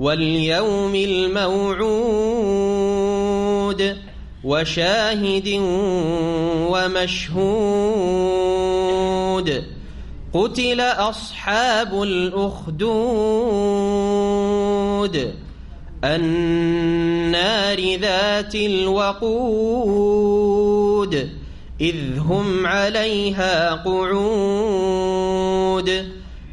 واليوم الموعود وشاهد ومشهود. قتل أصحاب الأخدود. النار ذات الوقود. إذ هم عليها قعود.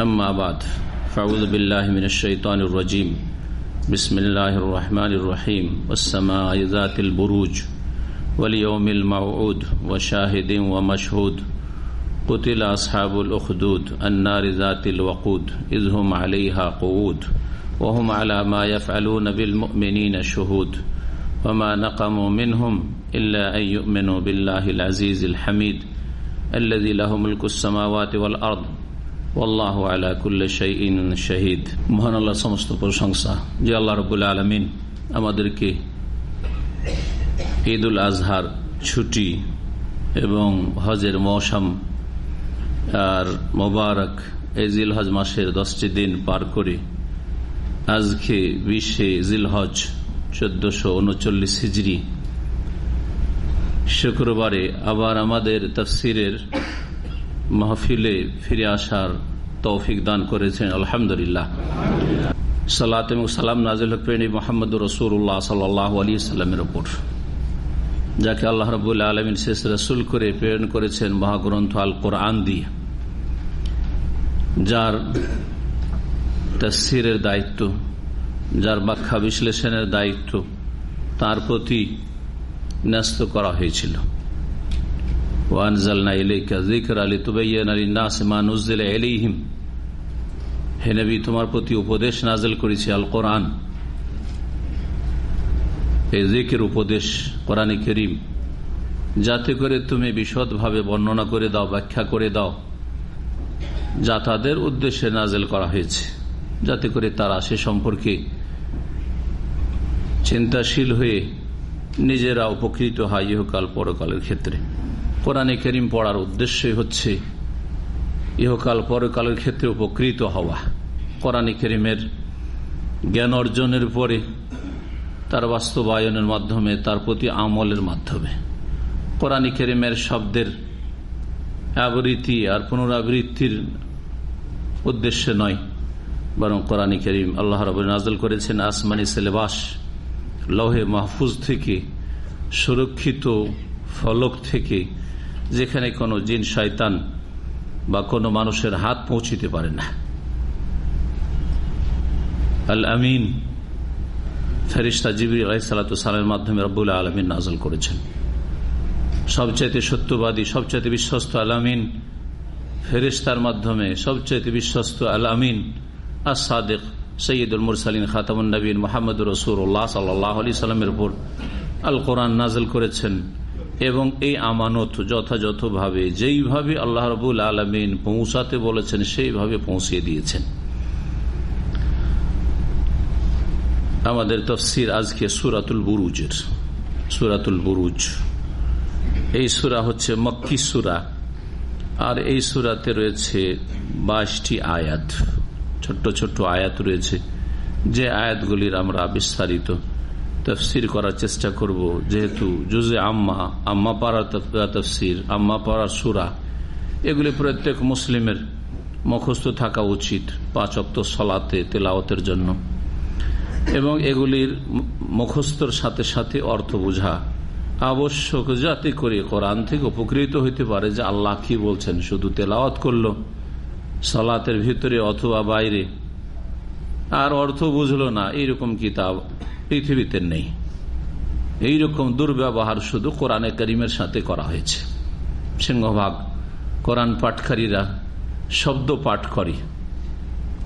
أما بعد فأعوذ بالله من الشيطان الرجيم. بسم الله الرحمن الرحيم. والسماء ذات البروج واليوم الموعود وشاهد ومشهود. قتل أصحاب الأخدود النار ذات الوقود إذ هم عليها قعود. وهم على ما يفعلون بالمؤمنين شهود. وما نقموا منهم إلا أن يؤمنوا بالله العزيز الحميد الذي له ملك السماوات والأرض. আল্লাহ আলা কুল্লে শাহীন শাহিদ। মহান আল্লাহ সমস্ত প্রশংসা যে আল্লাহ রবুল্লা আলমিন আমাদেরকে ঈদ উল আজহার ছুটি এবং হজের মৌসম আর মোবারক এজিল হজ মাসের দশটি দিন পার করে আজকে বিশে জিলহজ চোদ্দশো উনচল্লিশ হিজড়ি। শুক্রবারে আবার আমাদের তফসিরের মাহফিলে ফিরে আসার তৌফিক দান করেছেন, আলহামদুলিল্লাহ। সালাত এবং সালাম নাজিল প্রেণী মোহাম্মদ রসুল্লাহ সাল্লাহ আলী সাল্লামের ওপর যাকে আল্লাহ রবুল্লা আলমিন শেষ রসুল করে প্রেরণ করেছেন মহাগ্রন্থ আল কোরআন দিয়ে। যার তসিরের দায়িত্ব, যার ব্যাখ্যা বিশ্লেষণের দায়িত্ব, তার প্রতি ন্যস্ত করা হয়েছিল। ওয়ানজালনা ইলাইকা যিকরা লিতুবাইয়িনা লিন-নাসি মা নুজিলা ইলাইহিম হে নবী, তোমার প্রতি উপদেশ নাজেল করেছি আল কোরআন এই জিকের উপদেশ কোরআনে করিম। যাতে করে তুমি বিশদভাবে বর্ণনা করে দাও, ব্যাখ্যা করে দাও, যা তাদের উদ্দেশ্যে নাজেল করা হয়েছে। যাতে করে তারা সে সম্পর্কে চিন্তাশীল হয়ে নিজেরা উপকৃত হয় ইহকাল পরকালের ক্ষেত্রে। কোরআনে করিম পড়ার উদ্দেশ্যই হচ্ছে ইহকাল পরকালের ক্ষেত্রে উপকৃত হওয়া। কোরআনে করিমের জ্ঞান অর্জনের পরে তার বাস্তবায়নের মাধ্যমে, তার প্রতি আমলের মাধ্যমে। কোরআন কেরিমের শব্দের আবৃত্তি আর পুনরাবৃত্তির উদ্দেশ্যে নয়, বরং কোরআন করিম আল্লাহ রব নাজল করেছেন, আসমানি সেলেবাস, লহে মাহফুজ থেকে সুরক্ষিত ফলক থেকে যেখানে কোনো জিন, শয়তান বা কোনো মানুষের হাত পৌঁছিতে পারে না। আল আমিন ফেরিস্তা জিবি আলাইসালামের মাধ্যমে রব্বুল আলমিন নাজল করেছেন। সবচাইতে সত্যবাদী, সবচাইতে বিশ্বস্ত আলামিন ফেরিস্তার মাধ্যমে সবচাইতে বিশ্বস্ত আলামিন আসাদেক সৈয়দুল মুরসালিন খাতামুন নবীন মোহাম্মদ রসুল্লাহ সাল্লাহ আলি সাল্লামের উপর আল কোরআন নাজল করেছেন। এবং এই আমানত যথাযথভাবে, যেইভাবে আল্লাহ রবুল আলমিন পৌঁছাতে বলেছেন, সেইভাবে পৌঁছিয়ে দিয়েছেন। আমাদের তফসির আজকে সুরাতুল বুরুজের, সুরাতুল বুরুজ। এই সুরা হচ্ছে মক্কি সুরা, আর এই সুরাতে রয়েছে বাইশটি আয়াত, ছোট্ট ছোট্ট আয়াত রয়েছে। যে আয়াতগুলির আমরা বিস্তারিত তফসির করার চেষ্টা করব, যেহেতু জুজে আম্মা আম্মা পাড়ার তফসির, আম্মা পাড়ার সুরা, এগুলি প্রত্যেক মুসলিমের মুখস্থ থাকা উচিত পাঁচ অক্ত সলাতে তেলাওতের জন্য। এবং এগুলির মুখস্থর সাথে সাথে অর্থ বোঝা আবশ্যক যাতে করে কোরআন থেকে উপকৃত হইতে পারে যে আল্লাহ কি বলছেন, শুধু তেলাওয়াত করল, সালাতের ভিতরে অথবা বাইরে, আর অর্থ বুঝলো না, এইরকম কিতাব পৃথিবীতে নেই। এইরকম দুর্ব্যবহার শুধু কোরআনে করিমের সাথে করা হয়েছে। সিংহভাগ, কোরআন পাঠকারীরা, শব্দ পাঠ করে,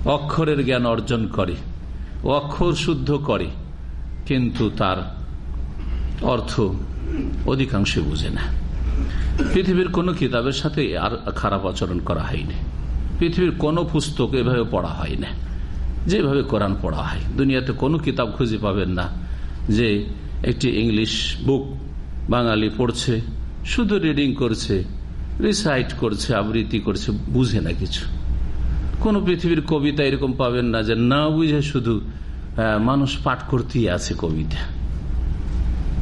অক্ষরের জ্ঞান অর্জন করে, অক্ষর শুদ্ধ করে, কিন্তু তার অর্থ অধিকাংশে বুঝে না। পৃথিবীর কোনো কিতাবের সাথে আর খারাপ আচরণ করা হয়নি। পৃথিবীর কোনো পুস্তক এভাবে পড়া হয় না যেভাবে কোরআন পড়া হয়, দুনিয়াতে কোনো কিতাব খুঁজে পাবেন না যে একটি ইংলিশ বুক বাঙালি পড়ছে, শুধু রিডিং করছে, রিসাইট করছে, আবৃত্তি করছে, বুঝে না কিছু। কোন পৃথিবীর কবিতা এরকম পাবেন না যে না বুঝে শুধু মানুষ পাঠ করতেই আছে কবিতা।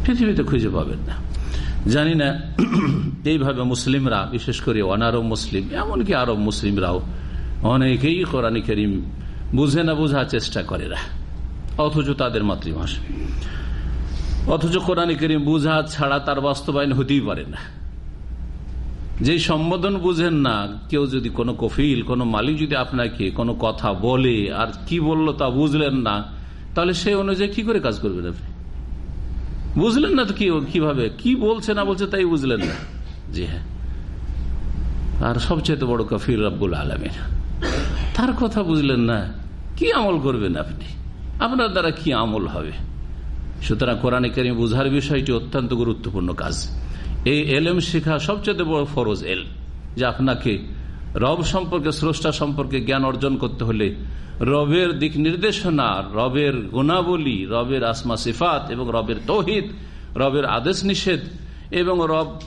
পৃথিবীতে খুঁজে পাবেন না। জানি না, এইভাবে মুসলিমরা, বিশেষ করে অনারব মুসলিম, এমনকি আরব মুসলিমরাও, অনেকেই কোরআন করিম বুঝে না বোঝার চেষ্টা করে না অথচ তাদের মাতৃভাষা। অথচ কোরআন করিম বুঝা ছাড়া তার বাস্তবায়ন হতেই পারে না। যে সম্বোধন বুঝেন না, কেউ যদি কোনো কফিল, কোনো মালিক যদি আপনাকে কোনো কথা বলে আর কি বলল তা বুঝলেন না, তাহলে সে অনুযায়ী কি করে কাজ করবেন আপনি? বুঝলেন না তো কি, কীভাবে? কি বলছে না বলছে তাই বুঝলেন না। জি হ্যাঁ। আর সবচেয়ে বড় কফিল রব্বুল আলমিন। তার কথা বুঝলেন না। কি আমল করবেন আপনি? আপনার দ্বারা কি আমল হবে? সুতরাং কোরআন কারিম বুঝার বিষয়টি অত্যন্ত গুরুত্বপূর্ণ কাজ। এই এলএম শেখা সবচেয়ে বড় ফরজ এল যে আপনাকে রব সম্পর্কে, স্রষ্টা সম্পর্কে জ্ঞান অর্জন করতে হলে রবের দিক নির্দেশনা, রবের গুণাবলী, রবের আসমা সিফাত এবং রবের তহিদ, রবের আদেশ নিষেধ এবং রব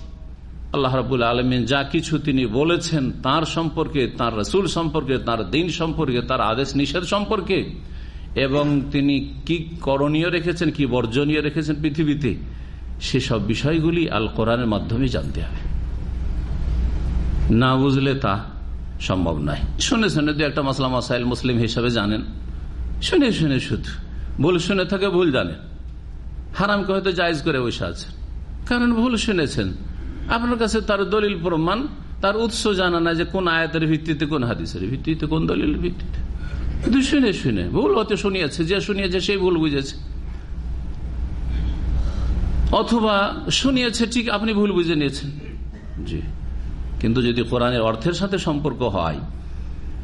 আল্লাহ রাবুল আলমিন যা কিছু তিনি বলেছেন তার সম্পর্কে, তার রসুল সম্পর্কে, তার দিন সম্পর্কে, তার আদেশ নিষেধ সম্পর্কে, এবং তিনি কি করণীয় রেখেছেন, কি বর্জনীয় রেখেছেন পৃথিবীতে সেসব বিষয়গুলি আল কোরআনের মাধ্যমে জানতে হবে। না বুঝলে তা সম্ভব নয়। শুনে শুনে দু একটা মাসলাম মাসাইল মুসলিম হিসাবে জানেন। শুনে শুনে শুধু। ভুল শুনে থাকে, ভুল জানেন হারামকে হয়তো জায়জ করে বসে আছেন। কারণ ভুল শুনেছেন। আপনার কাছে তার দলিল প্রমাণ, তার উৎস জানা না যে কোন আয়াতের ভিত্তিতে, কোন হাদিসের ভিত্তিতে, কোন দলিলের ভিত্তিতে। শুনে শুনে, ভুল হতে শুনিয়েছে, যে শুনিয়েছে সেই ভুল বুঝেছে। অথবা শুনিয়েছে ঠিক আপনি ভুল বুঝে নিয়েছেন। জি। কিন্তু যদি কোরআনের অর্থের সাথে সম্পর্ক হয়,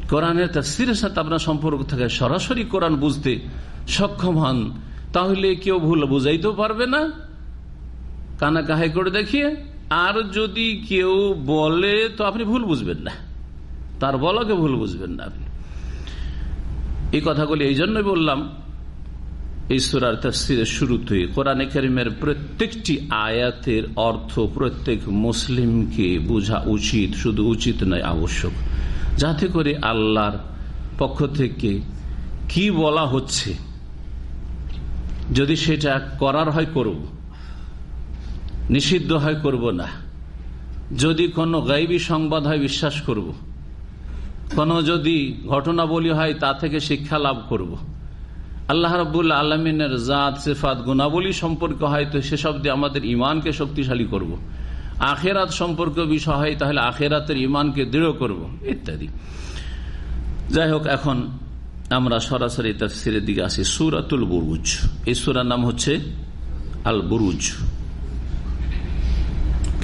কোরআনের তাফসিরের সাথে আপনার সম্পর্ক থাকে, সরাসরি কোরআন বুঝতে সক্ষম হন, তাহলে কেউ ভুল বুঝাইতেও পারবে না। কানা কাহাই করে দেখিয়ে আর যদি কেউ বলে, তো আপনি ভুল বুঝবেন না। তার বলাকে ভুল বুঝবেন না আপনি। এই কথাগুলি এই জন্যই বললাম, এই সুরার তফসিরের শুরুতে কোরআনে করিমের প্রত্যেকটি আয়াতের অর্থ প্রত্যেক মুসলিমকে বোঝা উচিত, শুধু উচিত নয়, আবশ্যক। যাতে করে আল্লাহর পক্ষ থেকে কি বলা হচ্ছে, যদি সেটা করার হয় করব নিষিদ্ধ হয়, করব না। যদি কোনো গাইবী সংবাদ হয়, বিশ্বাস করব। কোনো যদি ঘটনা বলি হয়, তা থেকে শিক্ষা লাভ করব। আল্লাহ রবুল আলমিনের জাত, সেফাত, গুণাবলী সম্পর্ক হয়, তো সেসব দিয়ে আমাদের ইমানকে শক্তিশালী করব। আখেরাত সম্পর্ক বিষয় হয়, তাহলে আখেরাতের ইমানকে দৃঢ় করব, ইত্যাদি। যাই হোক, এখন আমরা সরাসরি তার তফসিরের দিকে আসি, সুরাতুল বুরুজ। এই সুরার নাম হচ্ছে আল বুরুজ।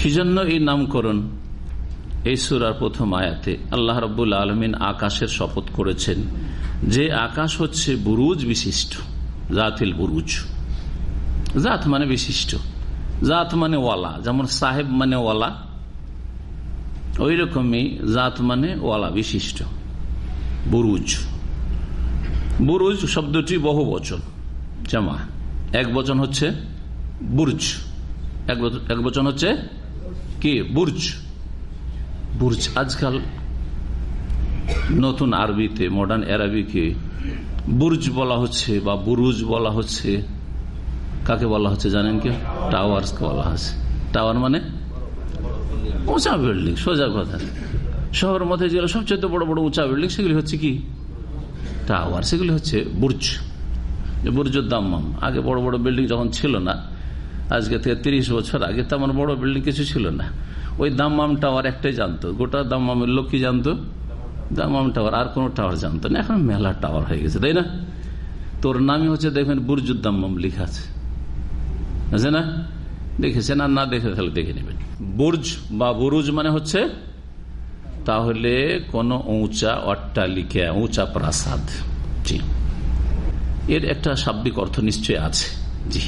জন্য এই নামকরণ? এই সুরার প্রথম আয়াতে আল্লাহ রবুল্লা আলমিন আকাশের শপথ করেছেন যে আকাশ হচ্ছে বুরুজ বিশিষ্ট, জাতিল বুরুজ। জাত মানে বিশিষ্ট, জাত মানে ওয়ালা, যেমন সাহেব মানে ওয়ালা ওই রকমই জাত মানে ওয়ালা বিশিষ্ট, বুরুজ। বুরুজ শব্দটি বহু বচন, জামা। এক বচন হচ্ছে বুর্জ এক বচন হচ্ছে কি? বুর্জ। বুর্জ আজকাল নতুন আরবিতে মডার্ন আরবিকে বুর্জ বলা হচ্ছে বা বুরুজ বলা হচ্ছে। কাকে বলা হচ্ছে জানেন কি? টাওয়ার্স বলা হচ্ছে। টাওয়ার মানে উঁচা বিল্ডিং সোজা কথা। শহরের মধ্যে যেগুলো সবচেয়ে বড় বড় উঁচা বিল্ডিং সেগুলি হচ্ছে কি? টাওয়ার সেগুলি হচ্ছে বুর্জ। বুর্জুর দাম্মাম আগে বড় বড় বিল্ডিং যখন ছিল না আজকে থেকে তিরিশ বছর আগে তেমন বড় বিল্ডিং কিছু ছিল না। ওই দাম্মাম টাওয়ার একটাই জানতো। গোটা দাম্মামের লোক কি জানতো? দাম্মাম টাওয়ার, আর কোন টাওয়ার জানতো না। এখন মেলা টাওয়ার হয়ে গেছে, তাই না? তোর নামই হচ্ছে দেখবেন বুর্জুর দাম্মাম লেখা আছে। আছে না? দেখেছেন? আর না দেখে তাহলে দেখে নেবেন। বুর্জ বা বুরুজ মানে হচ্ছে, তাহলে কোন উঁচা অট্টালিকা উঁচা প্রাসাদ। জি। এর একটা শাব্দিক অর্থ নিশ্চয় আছে। জি।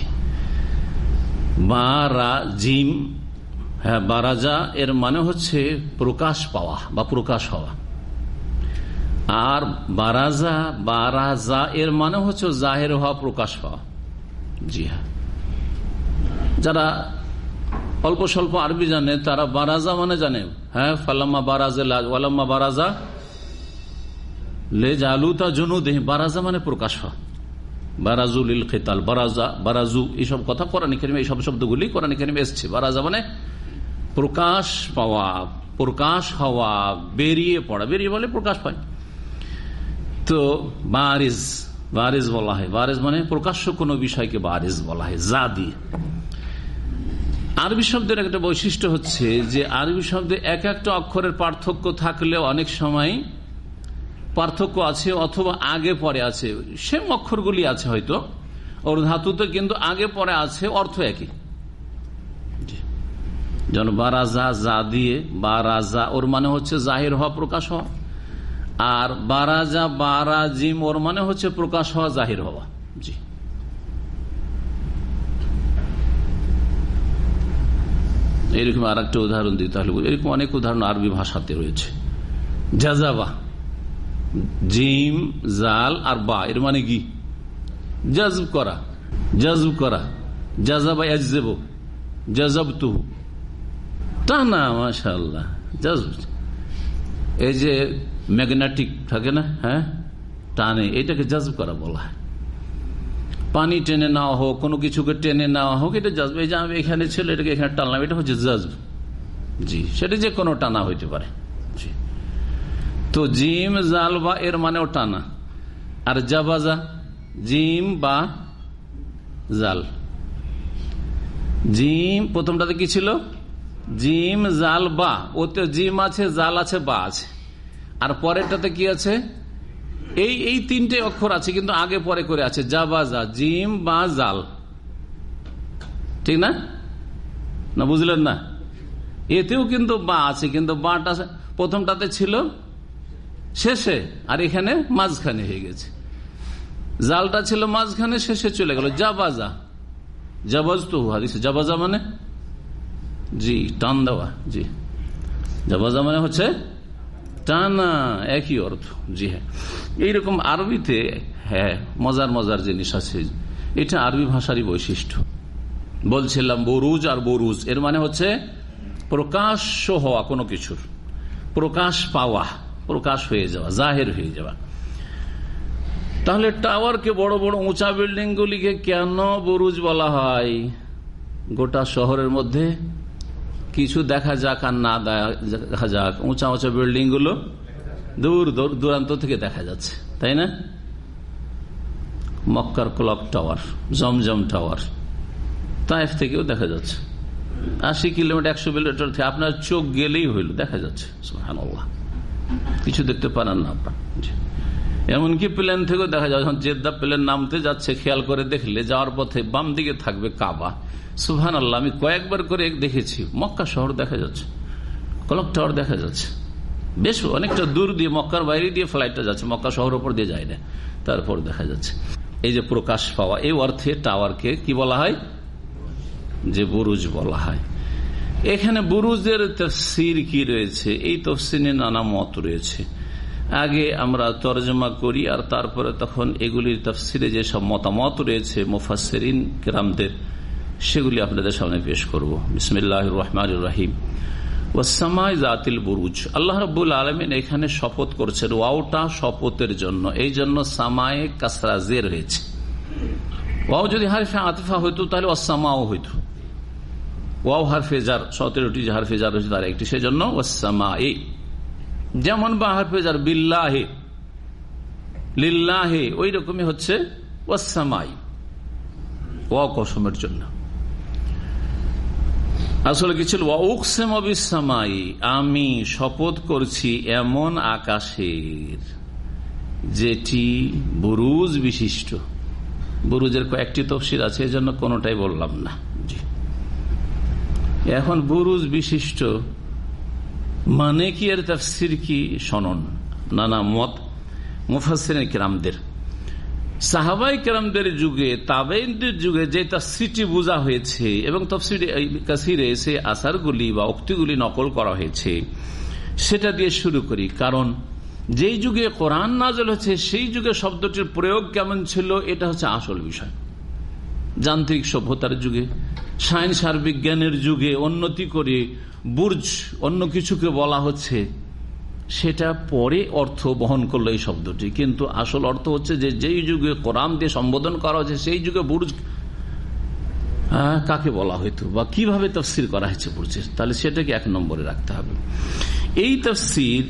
বারা জিম হ্যাঁ বারাজা এর মানে হচ্ছে প্রকাশ পাওয়া বা প্রকাশ হওয়া। আর বারাজা বারাজা এর মানে হচ্ছে জাহের হওয়া, প্রকাশ পাওয়া জি হ্যাঁ। যারা অল্প স্বল্প আরবি জানে, তারা বারাজা মানে জানে। হ্যাঁ ফালাম্মা বারাজে ওয়ালাম্মা বারাজা লে জালুতা জনু দেহ বারাজা মানে প্রকাশ হওয়া। বারাজুল ইল খেতাল, বারাজা, বারাজু, এইসব কথা কোরআন কেরিমে, এইসব শব্দগুলি কোরআন কেরিমে এসছে। বারাজা মানে প্রকাশ পাওয়া, প্রকাশ হওয়া, বেরিয়ে পড়া। বেরিয়ে বলে প্রকাশ পায় তো বারিজ বারিজ বলা হয়। বারিজ মানে প্রকাশ্য কোন বিষয়কে বারিজ বলা হয়, যা দিয়ে। আরবি শব্দের একটা বৈশিষ্ট্য হচ্ছে যে, আরবি শব্দে এক একটা অক্ষরের পার্থক্য থাকলেও অনেক সময় পার্থক্য আছে অথবা আগে পরে আছে। সেম অক্ষরগুলি আছে হয়তো। ওর ধাতুতে কিন্তু আগে পরে আছে, অর্থ একই। যেন বারাজা যা দিয়ে বারাজা ওর মানে হচ্ছে জাহির হওয়া, প্রকাশ হওয়া। আর বারাজা বারাজিম ওর মানে হচ্ছে প্রকাশ হওয়া, জাহির হওয়া। জি। এরকম আর একটা উদাহরণ দিই তাহলে এরকম অনেক উদাহরণ আরবি ভাষাতে রয়েছে। জাজাবা জিম, জাল আর বা, এর মানে কি? জজব করা জজব করা। জাজাবা এজেব জজব তুহু টানা মাশাল্লাহ জজব এই যে ম্যাগনেটিক থাকে না হ্যাঁ? টানে, এটাকে জজব করা বলা হয়। পানি টেনে নেওয়া হোক, কোনো কিছুকে টেনে নেওয়া হোক, এটা জজব এই যে আমি এখানে ছিল, এটাকে এখানে টানলাম, এটা হচ্ছে জজব জি, সেটা যে কোনো টানা হইতে পারে। তো জিম জাল বা এর মানে মানেও টানা আর জাবাজা, জিম বা জাল। জিম, প্রথমটাতে কি ছিল? জিম, জাল, বা। ওতে জিম আছে, জাল আছে, বা আছে। আর পরেরটাতে কি আছে? এই এই তিনটে অক্ষর আছে, কিন্তু আগে পরে করে আছে। জাবাজা, জিম, বা জাল। ঠিক না? না বুঝলেন না? এতেও কিন্তু বা আছে, কিন্তু বাটা প্রথমটাতে ছিল শেষে, আর এখানে মাঝখানে হয়ে গেছে। জালটা ছিল মাঝখানে, শেষে চলে গেল। জাবাজা। জাবাজ তো হাদিস। জাবাজা মানে? জি, টান দেওয়া, জি। জাবাজা মানে হচ্ছে টানা একই অর্থ, জি হ্যাঁ। এইরকম আরবিতে হ্যাঁ মজার মজার জিনিস আছে। এটা আরবি ভাষারই বৈশিষ্ট্য। বলছিলাম বরুজ আর বরুজ। এর মানে হচ্ছে প্রকাশ্য হওয়া কোনো কিছুর। প্রকাশ পাওয়া। প্রকাশ হয়ে যাওয়া, জাহের হয়ে যাওয়া। তাহলে টাওয়ারকে বড় বড় উঁচা বিল্ডিং গুলিকে কেন বরুজ বলা হয়? গোটা শহরের মধ্যে কিছু দেখা যাক আর না দেখা যাক। উঁচা উঁচা বিল্ডিংগুলো দূর দূরান্ত থেকে দেখা যাচ্ছে, তাই না? মক্কার clock tower, Zamzam tower, Taif থেকেও দেখা যাচ্ছে। আশি কিলোমিটার, একশো কিলোমিটার থেকে আপনার চোখ গেলেই হইল, দেখা যাচ্ছে কিছু দেখতে পারেন না এমনকি প্লেন থেকেও দেখা যায়, যখন জেদ্দা প্লেন নামতে যাচ্ছে, খেয়াল করে দেখলে যাওয়ার পথে বাম দিকে থাকবে কাবা। সুহান আল্লাহ আমি কয়েকবার করে দেখেছি। মক্কা শহর দেখা যাচ্ছে। কলক টাওয়ার দেখা যাচ্ছে। বেশ অনেকটা দূর দিয়ে, মক্কার বাইরে দিয়ে ফ্লাইটটা যাচ্ছে। মক্কা শহর ওপর দিয়ে যায় না। তারপর দেখা যাচ্ছে। এই যে প্রকাশ পাওয়া, এই অর্থে টাওয়ারকে কি বলা হয়? যে বুরুজ বলা হয়। এখানে বুরুজের তফসির কি রয়েছে? এই তফসিনে নানা মত রয়েছে। আগে আমরা তর্জমা করি আর তারপরে তখন এগুলির তফসিরে যেসব মতামত রয়েছে মুফাসরিন গ্রামদের সেগুলি আপনাদের সামনে পেশ করব। বিসমিল্লাহ রহমান রাহিম। ওসামাই জাতিল বুরুজ। আল্লাহ রবুল আলমিন এখানে শপথ করছেন ওয়াওটা শপথের জন্য। এই জন্য সামায়ে কাসরা জের হয়েছে ওয়াও যদি হারফে আতিফা হইতো, তাহলে ওসামাও হইতো। ওয়াও হারফে যার সতেরোটি হারফে যার রয়েছে তার একটি, সেজন্য যেমন বা হারফে যার বিল্লাহে, লিল্লাহে ওই রকমই হচ্ছে ওসামাই ওয়া কসমের জন্য। আসলে কি ছিল? আমি শপথ করছি এমন আকাশের, যেটি বুরুজ বিশিষ্ট। বুরুজের কয়েকটি তফসির আছে, এজন্য কোনোটাই বললাম না। এখন বুরুজ বিশিষ্ট। মানে কি এর তফসির কি শোনন নানা মত মুফাসিন কিরামদের। সাহাবাই কেরামদের যুগে তাবেইনদের যুগে যে তফসিরটি বোঝা হয়েছে এবং তফসিরে কাসিরে সে আসারগুলি বা উক্তিগুলি নকল করা হয়েছে, সেটা দিয়ে শুরু করি। কারণ যেই যুগে কোরআন নাজল হচ্ছে সেই যুগে শব্দটির প্রয়োগ কেমন ছিল, এটা হচ্ছে আসল বিষয়। যান্ত্রিক সভ্যতার যুগে সায়েন্স আর বিজ্ঞানের যুগে উন্নতি করে বুর্জ অন্য কিছুকে বলা হচ্ছে, সেটা পরে অর্থ বহন করল এই শব্দটি। কিন্তু আসল অর্থ হচ্ছে যে যেই যুগে কোরআন দিয়ে সম্বোধন করা হচ্ছে সেই যুগে বুর্জ কাকে বলা হইতো বা কীভাবে তফসির করা হয়েছে বুর্জের? তাহলে সেটাকে এক নম্বরে রাখতে হবে। এই তফসির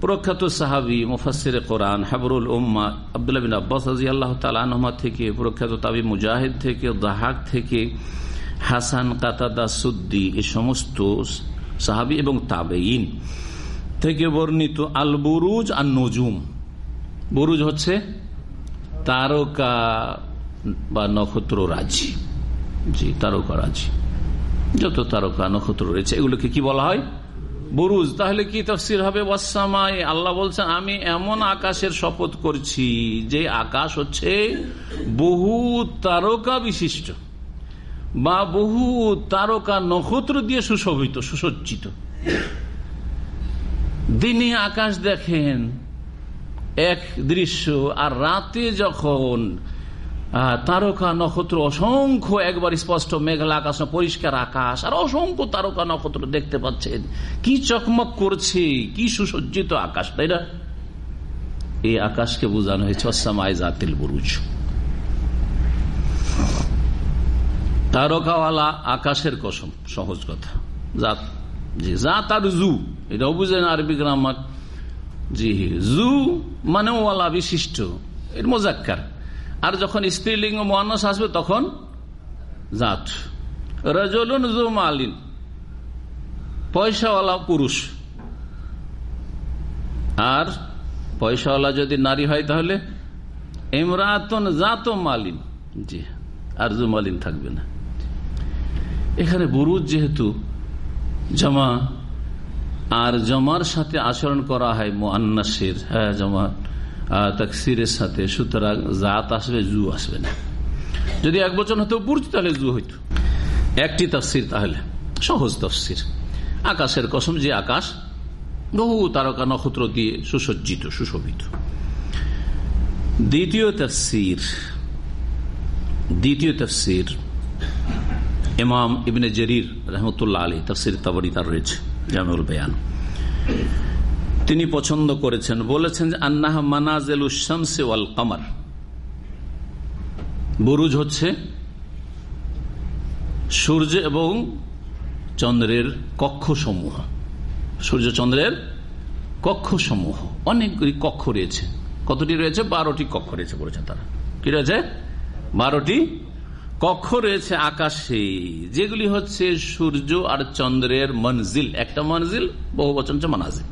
প্রখ্যাত সাহাবি মুফাসির কোরআন, হাবরুল উম্মা, আবদুল্লাহ বিন আব্বাস আল্লাহ তালানহমা থেকে প্রখ্যাত তাবি মুজাহিদ থেকে, দাহাক থেকে হাসান কাতাদা সুদ্দি, এ সমস্ত সাহাবি এবং তাবেইন থেকে বর্ণিত আল বুরুজ আর নজুম বুরুজ হচ্ছে তারকা বা নক্ষত্র রাজি। জি, তারকা রাজি। যত তারকা, নক্ষত্র রয়েছে, এগুলোকে কি বলা হয়? বুরুজ। তাহলে কি তফসির হবে? ওয়াসামাই আল্লাহ বলছেন, আমি এমন আকাশের শপথ করছি, যে আকাশ হচ্ছে বহু তারকা বিশিষ্ট। বা বহু তারকা নক্ষত্র দিয়ে সুশোভিত, সুসজ্জিত। দিনে আকাশ দেখেন, এক দৃশ্য, আর রাতে যখন তারকা নক্ষত্র অসংখ্য, একবার স্পষ্ট মেঘলা আকাশ, পরিষ্কার আকাশ, আর অসংখ্য তারকা নক্ষত্র দেখতে পাচ্ছেন। কি চকমক করছে, কি সুসজ্জিত আকাশ, তাই না? এই আকাশকে বোঝানো হয়েছে, অসামায় জাতিল বুরুজ। তারকাওয়ালা আকাশের কসম, সহজ কথা। জাত, জি, জাত আর জু, এটাও বুঝেন আরবি গ্রামার। জি, জু মানে ওয়ালা বিশিষ্ট, এর মোজাক্কার। আর যখন স্ত্রীলিঙ্গ মহানস আসবে, তখন জাত। রজলুন জু মালিন, পয়সাওয়ালা পুরুষ। আর পয়সাওয়ালা যদি নারী হয় তাহলে, ইমরাতন জাত মালিন। জি, আর জু মালিন থাকবে না। এখানে বুরুজ যেহেতু জমা, আর জমার সাথে আচরণ করা হয় মোয়ান্নাসের হ্যাঁ জমা তাকসিরের সাথে, সুতরাং জাত আসবে জু আসবে না। যদি এক বছর হতো বুর্জ, তাহলে জু হইতো। একটি তফসির তাহলে, সহজ তফসির। আকাশের কসম যে আকাশ, বহু তারকা নক্ষত্র দিয়ে সুসজ্জিত, সুশোভিত। দ্বিতীয় তফসির দ্বিতীয় তফসির ইমাম ইবনে জরির রহমতুল্লাহ আলী তফসির তাবরি তার রয়েছে জামুল বেয়ান। তিনি পছন্দ করেছেন, বলেছেন যে, আন্নাহা মানাজেল শামসে ওয়াল কামার। বুরুজ হচ্ছে সূর্য এবং চন্দ্রের কক্ষ সমূহ সূর্য, চন্দ্রের কক্ষ সমূহ অনেকগুলি কক্ষ রয়েছে। কতটি রয়েছে? বারোটি কক্ষ রয়েছে বলেছেন তারা। কি রয়েছে? বারোটি কক্ষ রয়েছে আকাশে, যেগুলি হচ্ছে সূর্য আর চন্দ্রের মনজিল। একটা মনজিল, বহু বচন মানাজিল।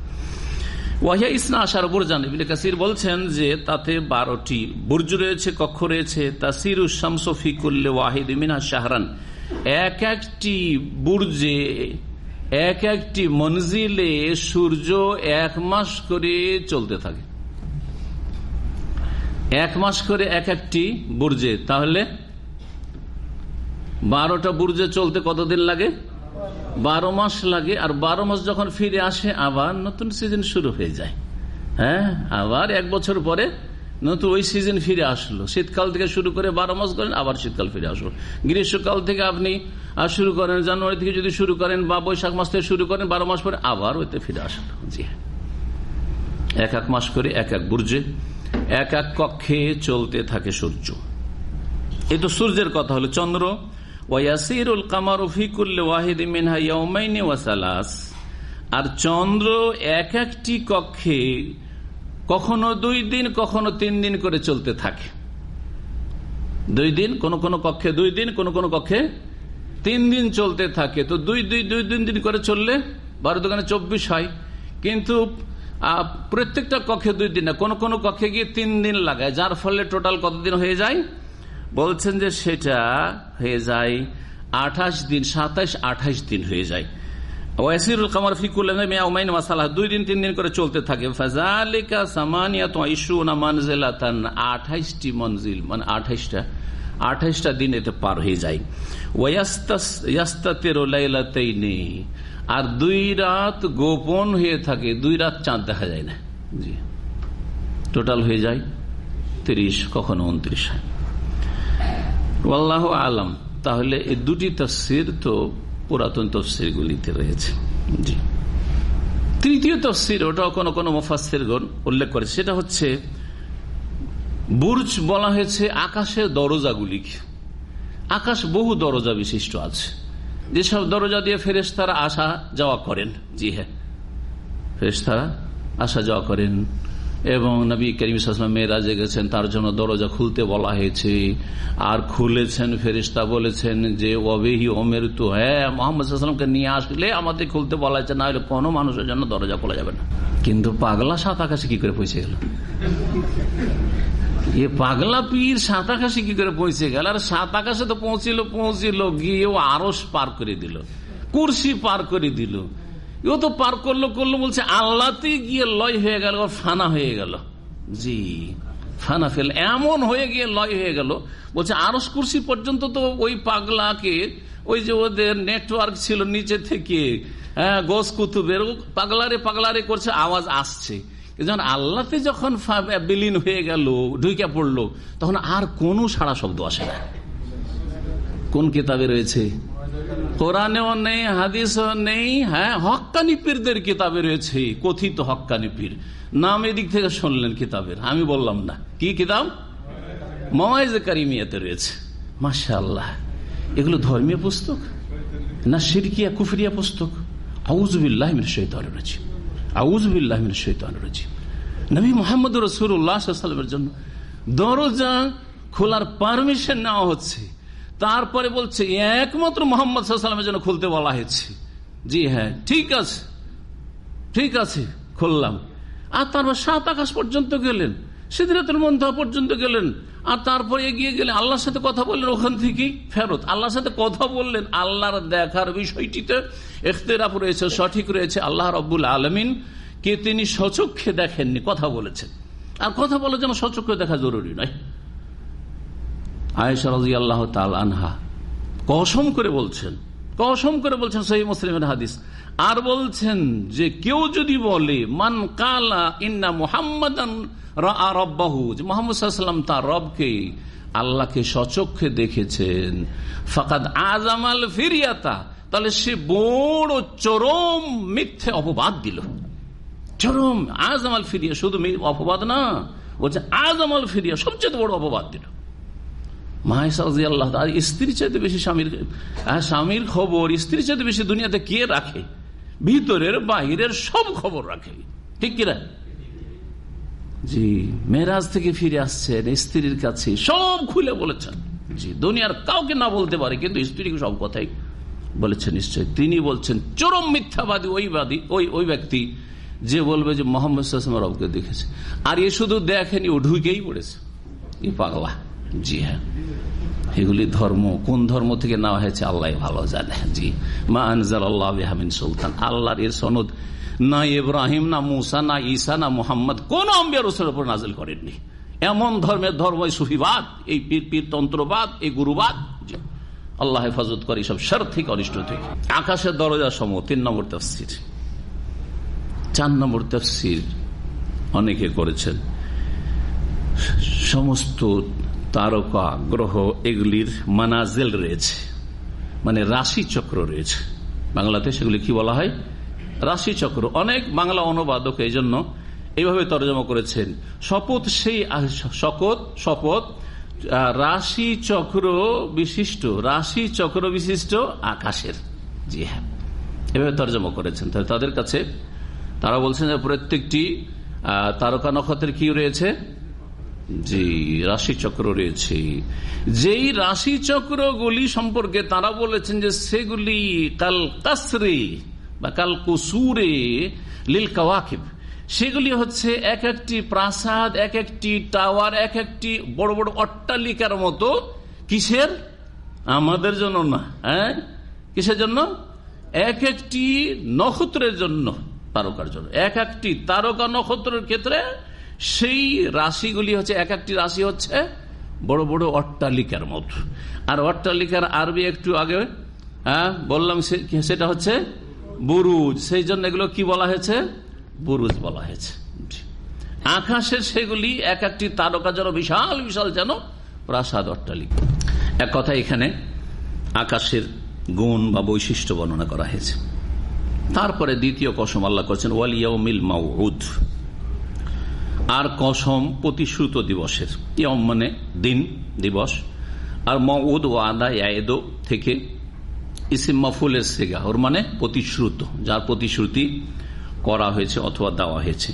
ওয়াহিয়া ইসনা আসার বুরজান ইবিন কাসির বলছেন যে, তাতে বারোটি বুর্জ রয়েছে, কক্ষ রয়েছে। তাসির শামসফিকুল্লে ওয়াহিদ মিনা শাহরান। এক একটি বুর্জে, এক একটি মনজিলে সূর্য এক মাস করে চলতে থাকে। এক মাস করে এক একটি বুর্জে। তাহলে বারোটা বুর্জে চলতে কতদিন লাগে? বারো মাস লাগে, আর বারো মাস যখন ফিরে আসে, আবার নতুন সিজন শুরু হয়ে যায়। হ্যাঁ? আবার এক বছর পরে নতুন ওই সিজন ফিরে আসলো। শীতকাল থেকে শুরু করে বারো মাস করেন আবার শীতকাল ফিরে আসলো। গ্রীষ্মকাল থেকে আপনি শুরু করেন, জানুয়ারি থেকে যদি শুরু করেন, বা বৈশাখ মাস থেকে শুরু করেন, বারো মাস পরে আবার ওইতে ফিরে আসলো জি হ্যাঁ। এক এক মাস করে এক এক বুর্জে, এক এক কক্ষে চলতে থাকে সূর্য। এই তো সূর্যের কথা হলো, চন্দ্র মিনহা ওয়াসালাস আর চন্দ্র এক একটি কক্ষে কখনো দুই দিন, কখনো তিন দিন করে চলতে থাকে। দুই দিন, কোন কোন কক্ষে দুই দিন, কোন কোন কক্ষে তিন দিন চলতে থাকে। তো দুই দুই দুই দিন দিন করে চললে বারো দোকানে চব্বিশ হয়। কিন্তু প্রত্যেকটা কক্ষে দুই দিন না, কোন কোন কক্ষে গিয়ে তিন দিন লাগায়, যার ফলে টোটাল কতদিন হয়ে যায়? বলছেন যে সেটা হয়ে যায়, আঠাশ দিন, সাতাশ, আঠাশ দিন হয়ে যায়। ওয়াসিরুল কামার দুই দিন, তিন দিন করে চলতে থাকে। 28টি মঞ্জিল মানে 28টা 28টা দিন এতে পার হয়ে যায়। আর দুই রাত গোপন হয়ে থাকে, দুই রাত চাঁদ দেখা যায় না। জি। টোটাল হয়ে যায় 30 কখনো 29 হয় আল্লাহ আলম। তাহলে এই দুটি তফসির তো পুরাতন তফসির গুলিতে রয়েছে। জি। তৃতীয় তফসির, ওটাও কোনো কোনো মুফাসির উল্লেখ করে। সেটা হচ্ছে, বুর্জ বলা হয়েছে আকাশের দরজাগুলিকে। আকাশ বহু দরজা বিশিষ্ট আছে। যেসব দরজা দিয়ে ফেরেস্তারা আসা যাওয়া করেন। জি হ্যাঁ। ফেরেস্তারা আসা যাওয়া করেন। এবং নবী করিম মেয়েরাজে গেছেন, তার জন্য দরজা খুলতে বলা হয়েছে। আর খুলেছেন ফেরিস্তা বলেছেন যে অবেহি ওমের তো হ্যাঁ মোহাম্মদকে নিয়ে আসলে আমাদের খুলতে বলা হয়েছে, না হলে কোনো মানুষের জন্য দরজা খোলা যাবে না। কিন্তু পাগলা সাত আকাশে কি করে পৌঁছে গেল? এ পাগলা পীর সাত আকাশে কি করে পৌঁছে গেল? আর সাত আকাশে তো পৌঁছিল পৌঁছিল গিয়ে আরস পার করে দিল, কুর্সি পার করে দিল। ও তো পার করল করল, বলছে আল্লাহতে গিয়ে লয় হয়ে গেল ফানা হয়ে গেল। জি, ফানা ফেল, এমন হয়ে গিয়ে লয় হয়ে গেল, বলছে, আরস কুর্সি পর্যন্ত তো ওই পাগলাকে, ওই যে ওদের নেটওয়ার্ক ছিল নিচে থেকে হ্যাঁ গোস কুতুবের পাগলারে পাগলারে করছে, আওয়াজ আসছে। যখন আল্লাহতে যখন বিলীন হয়ে গেল ঢুকে পড়ল, তখন আর কোনো সারা শব্দ আসে না। কোন কেতাবে রয়েছে? কোরআনেও নেই, হাদিসও নেই হ্যাঁ হক্কানি পীরদের কিতাবে রয়েছে, কথিত হক্কানি পীর। নাম এদিক থেকে শুনলেন কিতাবের, আমি বললাম না। কি কিতাব? মওয়াইজ কারিমিয়াতে রয়েছে। মাসা আল্লাহ এগুলো ধর্মীয় পুস্তক? না সিরকিয়া কুফরিয়া পুস্তক? আউজবিল্লাহমিন শৈতান রয়েছে আউজবিল্লাহমিন শৈতান রয়েছে নবী মোহাম্মদ রসুল্লাহামের জন্য দরজা খোলার পারমিশন নেওয়া হচ্ছে। তারপরে বলছে একমাত্র মোহাম্মদ সাল্লামের জন্য খুলতে বলা হয়েছে। জি হ্যাঁ ঠিক আছে ঠিক আছে, খুললাম। আর তারপর সাত আকাশ পর্যন্ত গেলেন সিদ্ধাতুল মন্থা পর্যন্ত গেলেন, আর তারপর এগিয়ে গেলেন, আল্লাহর সাথে কথা বললেন, ওখান থেকেই ফেরত। আল্লাহর সাথে কথা বললেন, আল্লাহর দেখার বিষয়টিতে এখতেরাপ রয়েছে, সঠিক রয়েছে, আল্লাহ রব্বুল আলমিন কে তিনি সচক্ষে দেখেননি, কথা বলেছেন। আর কথা বলার জন্য সচক্ষে দেখা জরুরি নয়। আয়েশা রাজি আল্লাহ তাল আনহা। কসম করে বলছেন, কসম করে বলছেন সহি মুসলিমের হাদিস। আর বলছেন যে কেউ যদি বলে, মান কালা ইন্না মোহাম্মদ রব্বাহু যে মোহাম্মদ সাল্লাম তার রবকে আল্লাহকে সচক্ষে দেখেছেন। ফাকাদ আজামাল ফিরিয়াতা তাহলে সে বড় চরম মিথ্যে অপবাদ দিল। চরম আজামাল ফিরিয়া শুধু অপবাদ না, বলছে আজামাল ফিরিয়া সবচেয়ে বড় অপবাদ দিল। মাহেসাজি আল্লাহ আর স্ত্রীর চাইতে বেশি স্বামীর স্বামীর খবর, স্ত্রীর চাইতে বেশি দুনিয়াতে কে রাখে? ভিতরের, বাহিরের সব খবর রাখে। ঠিক কিনা? জি, মেরাজ থেকে ফিরে আসছেন স্ত্রীর কাছে, সব খুলে বলেছেন। জি, দুনিয়ার কাউকে না বলতে পারে, কিন্তু স্ত্রীকে সব কথাই বলেছেন নিশ্চয়। তিনি বলছেন, চরম মিথ্যাবাদী ওইবাদী ওই ওই ব্যক্তি যে বলবে যে মোহাম্মদ রবকে দেখেছে। আর এ শুধু দেখেনি, ও ঢুকেই পড়েছে। ই পাগলা। জি হ্যাঁ। এগুলি ধর্ম, কোন ধর্ম থেকে নেওয়া হয়েছে আল্লাহ ভালো জানে। জি। মা আনজাল আল্লাহ হামিন সুলতান। আল্লাহর এর সনদ না ইব্রাহিম, না মুসা, না ঈসা, না মোহাম্মদ, কোন আম্বিয়া রসুলের উপর নাজিল করেননি। এমন ধর্মের ধর্ম সুফিবাদ, এই পীর পীর তন্ত্রবাদ, এই গুরুবাদ। আল্লাহ হেফাজত করে সব সার থেকে, অনিষ্ট থেকে। আকাশের দরজা সম তিন নম্বর তফসির। চার নম্বর তফসির অনেকে করেছেন। সমস্ত তারকা গ্রহ এগুলির মানাজেল রয়েছে মানে রাশি চক্র রয়েছে। বাংলাতে সেগুলি কি বলা হয়? রাশি চক্র। অনেক বাংলা অনুবাদক এই জন্য এইভাবে তর্জমা করেছেন। শপথ সেই শপথ শপথ রাশি চক্র বিশিষ্ট, রাশি চক্র বিশিষ্ট আকাশের। জি হ্যাঁ এভাবে তর্জমা করেছেন। তাহলে তাদের কাছে তারা বলছেন যে প্রত্যেকটি তারকা নক্ষত্রের কি রয়েছে? জি, রাশি চক্র রয়েছে। যেই রাশি চক্রগুলি সম্পর্কে তারা বলেছেন যে সেগুলি কাল কাসরে বা কাল কুসুরে লিল কাওয়াকিব। সেগুলি হচ্ছে এক একটি প্রাসাদ, এক একটি টাওয়ার, এক একটি বড় বড় অট্টালিকার মতো। কিসের? আমাদের জন্য না হ্যাঁ? কিসের জন্য? এক একটি নক্ষত্রের জন্য, তারকার জন্য। এক একটি তারকা নক্ষত্রের ক্ষেত্রে সেই রাশিগুলি হচ্ছে, এক একটি রাশি হচ্ছে বড় বড় অট্টালিকার মতো। আর অট্টালিকার আরবি একটু আগে হ্যাঁ বললাম সেটা হচ্ছে বুরুজ। সেই জন্য এগুলো কি বলা হয়েছে? বুরুজ বলা হয়েছে। আকাশের সেগুলি এক একটি তারকা যেন বিশাল বিশাল যেন প্রাসাদ অট্টালিকা। এক কথা এখানে আকাশের গুণ বা বৈশিষ্ট্য বর্ণনা করা হয়েছে। তারপরে দ্বিতীয় কসম আল্লাহ করছেন ওয়ালিয়া মিল মাউদ আর কসম প্রতিশ্রুত দিবসের। ইয়ম মানে দিন, দিবস। আর মউদ ও আদা ইয়াদো থেকে ইসিম মাফুলের সেগা। ওর মানে প্রতিশ্রুত, যার প্রতিশ্রুতি করা হয়েছে অথবা দেওয়া হয়েছে।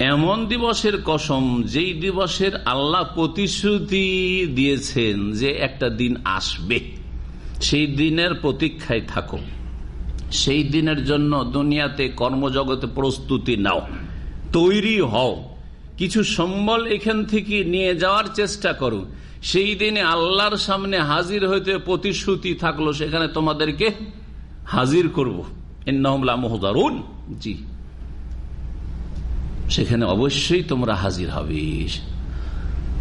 এমন দিবসের কসম যেই দিবসের আল্লাহ প্রতিশ্রুতি দিয়েছেন যে একটা দিন আসবে। সেই দিনের প্রতীক্ষায় থাকো। সেই দিনের জন্য দুনিয়াতে কর্মজগতে প্রস্তুতি নাও। তৈরি হও। কিছু সম্বল এখান থেকে নিয়ে যাওয়ার চেষ্টা করো। সেই দিনে আল্লাহর সামনে হাজির হইতে প্রতিশ্রুতি থাকল, সেখানে তোমাদেরকে হাজির করব। মহদারুন। জি। সেখানে অবশ্যই তোমরা হাজির হবে।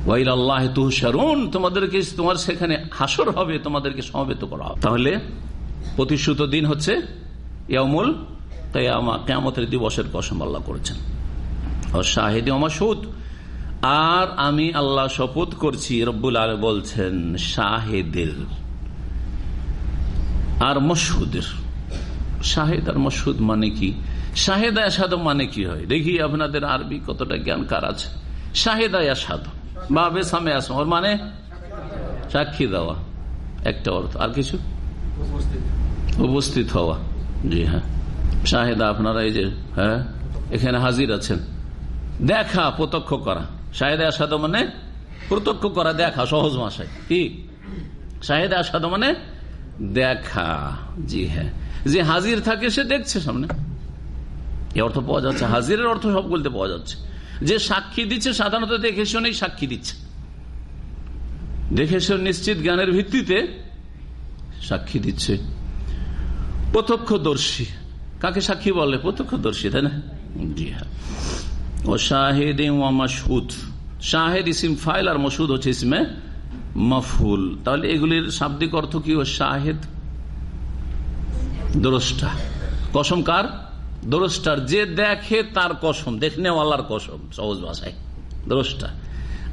ওয়াইল আল্লাহ তুহসারুন তোমাদেরকে তোমার সেখানে হাসর হবে, তোমাদেরকে সমবেত করা হবে। তাহলে প্রতিশ্রুত দিন হচ্ছে ইয়ামুল কেয়ামতের দিবসের কসম আল্লাহ করেছেন। শাহেদি অমাসুদ আর আমি আল্লাহ শপথ করছি রব্বুল আল বলছেন শাহেদের। আর মসহুদের। শাহেদ আর মসুদ মানে কি? শাহেদ আসাদ মানে কি হয়? দেখি আপনাদের আরবি কতটা জ্ঞান কার আছে। শাহেদ আসাদ বা বেসামে আসম। ওর মানে সাক্ষী দেওয়া। একটা অর্থ। আর কিছু? উপস্থিত হওয়া। জি হ্যাঁ। শাহেদা আপনারা এই যে হ্যাঁ এখানে হাজির আছেন। দেখা, প্রত্যক্ষ করা। শাহেদ আসাদ মানে প্রত্যক্ষ করা, দেখা, সহজ মাসায় কি? শাহেদ আসাদ মানে দেখা। জি হ্যাঁ। যে হাজির থাকে, সে দেখছে সামনে। এ অর্থ পাওয়া যাচ্ছে। হাজিরের অর্থ সব বলতে পাওয়া যাচ্ছে। যে সাক্ষী দিচ্ছে, সাধারণত দেখে শুনেই সাক্ষী দিচ্ছে। দেখে শুনে নিশ্চিত জ্ঞানের ভিত্তিতে সাক্ষী দিচ্ছে। প্রত্যক্ষদর্শী। কাকে সাক্ষী বলে? প্রত্যক্ষদর্শী, তাই না? জি হ্যাঁ। ও শাহেদ মাসুদ শাহেদ ইসিম ফাইল আর মসুদ হচ্ছে ইসমে মফুল তাহলে এগুলির শাব্দিক অর্থ কি? ও শাহেদ দ্রষ্টা। কসম কার? দ্রষ্টার। যে দেখে তার কসম। দেখনেওয়ালার কসম, সহজ ভাষায়। দ্রষ্টা।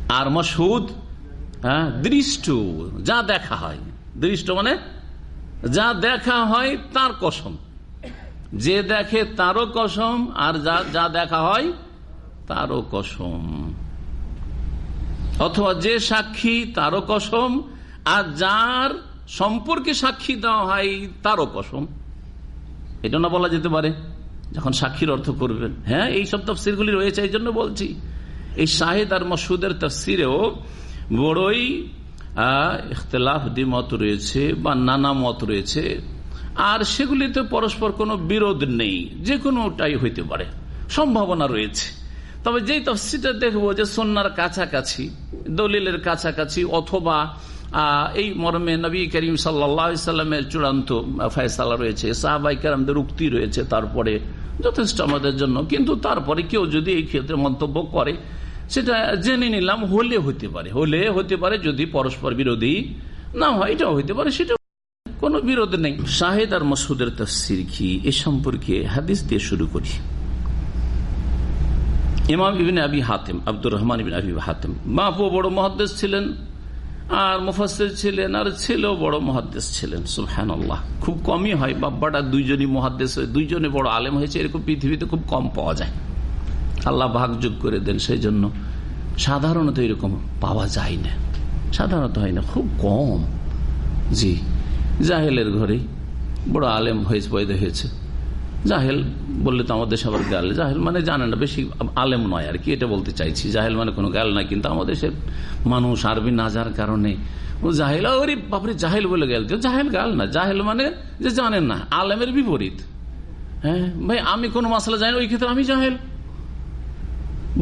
আর মসুদ হ্যাঁ দৃষ্ট। যা দেখা হয়। দৃষ্ট মানে যা দেখা হয় তার কসম। যে দেখে তারও কসম আর যা যা দেখা হয় তারও কসম। অথবা যে সাক্ষী তারও কসম, আর যার সম্পর্কে সাক্ষী দেওয়া হয় তারও কসম। এটা না বলা যেতে পারে, যখন সাক্ষীর অর্থ করবেন। হ্যাঁ এই সব তফসিরগুলি রয়েছে, এই জন্য বলছি। এই শাহেদ আর মসুদের তফসিরেও বড়ই ইখতলাফ দ্বিমত রয়েছে বা নানা মত রয়েছে। আর সেগুলিতে পরস্পর কোনো বিরোধ নেই, যে কোনোটাই হইতে পারে। সম্ভাবনা রয়েছে। তবে যেই তফসিটা দেখব যে সন্ন্যার কাছাকাছি, দলিলের কাছাকাছি অথবা এই মর্মে নবী করিম সাল্লামের চূড়ান্ত ফয়সালা রয়েছে, সাহাবাই কারামদের উক্তি রয়েছে তারপরে যথেষ্ট আমাদের জন্য। কিন্তু তারপরে কেউ যদি এই ক্ষেত্রে মন্তব্য করে, সেটা জেনে নিলাম, হলে হতে পারে। হলে হতে পারে যদি পরস্পর বিরোধী না হয়, এটাও হইতে পারে, সেটা কোনো বিরোধ নেই। শাহেদ আর মসুদের তফসির কি? এ সম্পর্কে হাদিস দিয়ে শুরু করি। ইমাম ইবিন আবি হাতেম আব্দুর রহমান ইবিন আবি হাতেম। বাপু বড় মহাদ্দেশ ছিলেন, আর মুফাসের ছিলেন, আর ছেলেও বড় মহাদ্দেশ ছিলেন আল্লাহ খুব কমই হয় বাব্বাটা দুইজনই মহাদ্দেশ দুইজনে বড় আলেম হয়েছে, এরকম পৃথিবীতে খুব কম পাওয়া যায়। আল্লাহ ভাগযোগ করে দেন সেই জন্য সাধারণত এরকম পাওয়া যায় না। সাধারণত হয় না, খুব কম। জি, জাহেলের ঘরেই বড় আলেম হয়েছে, পয়দা হয়েছে। জাহেল বললে তো আমাদের সবার গাল, জাহেল মানে জানে না, বেশি আলেম নয় আর কি, এটা বলতে চাইছি। জাহেল মানে কোনো গাল নয়, কিন্তু আমাদের সে মানুষ আরবি না যার কারণে, ও জাহেল ওরে বাপরে জাহেল বলে গেল জাহেল গাল না, জাহেল মানে যে জানেন না, আলেমের বিপরীত। হ্যাঁ ভাই, আমি কোন মশলা জানি ওই ক্ষেত্রে আমি জাহেল।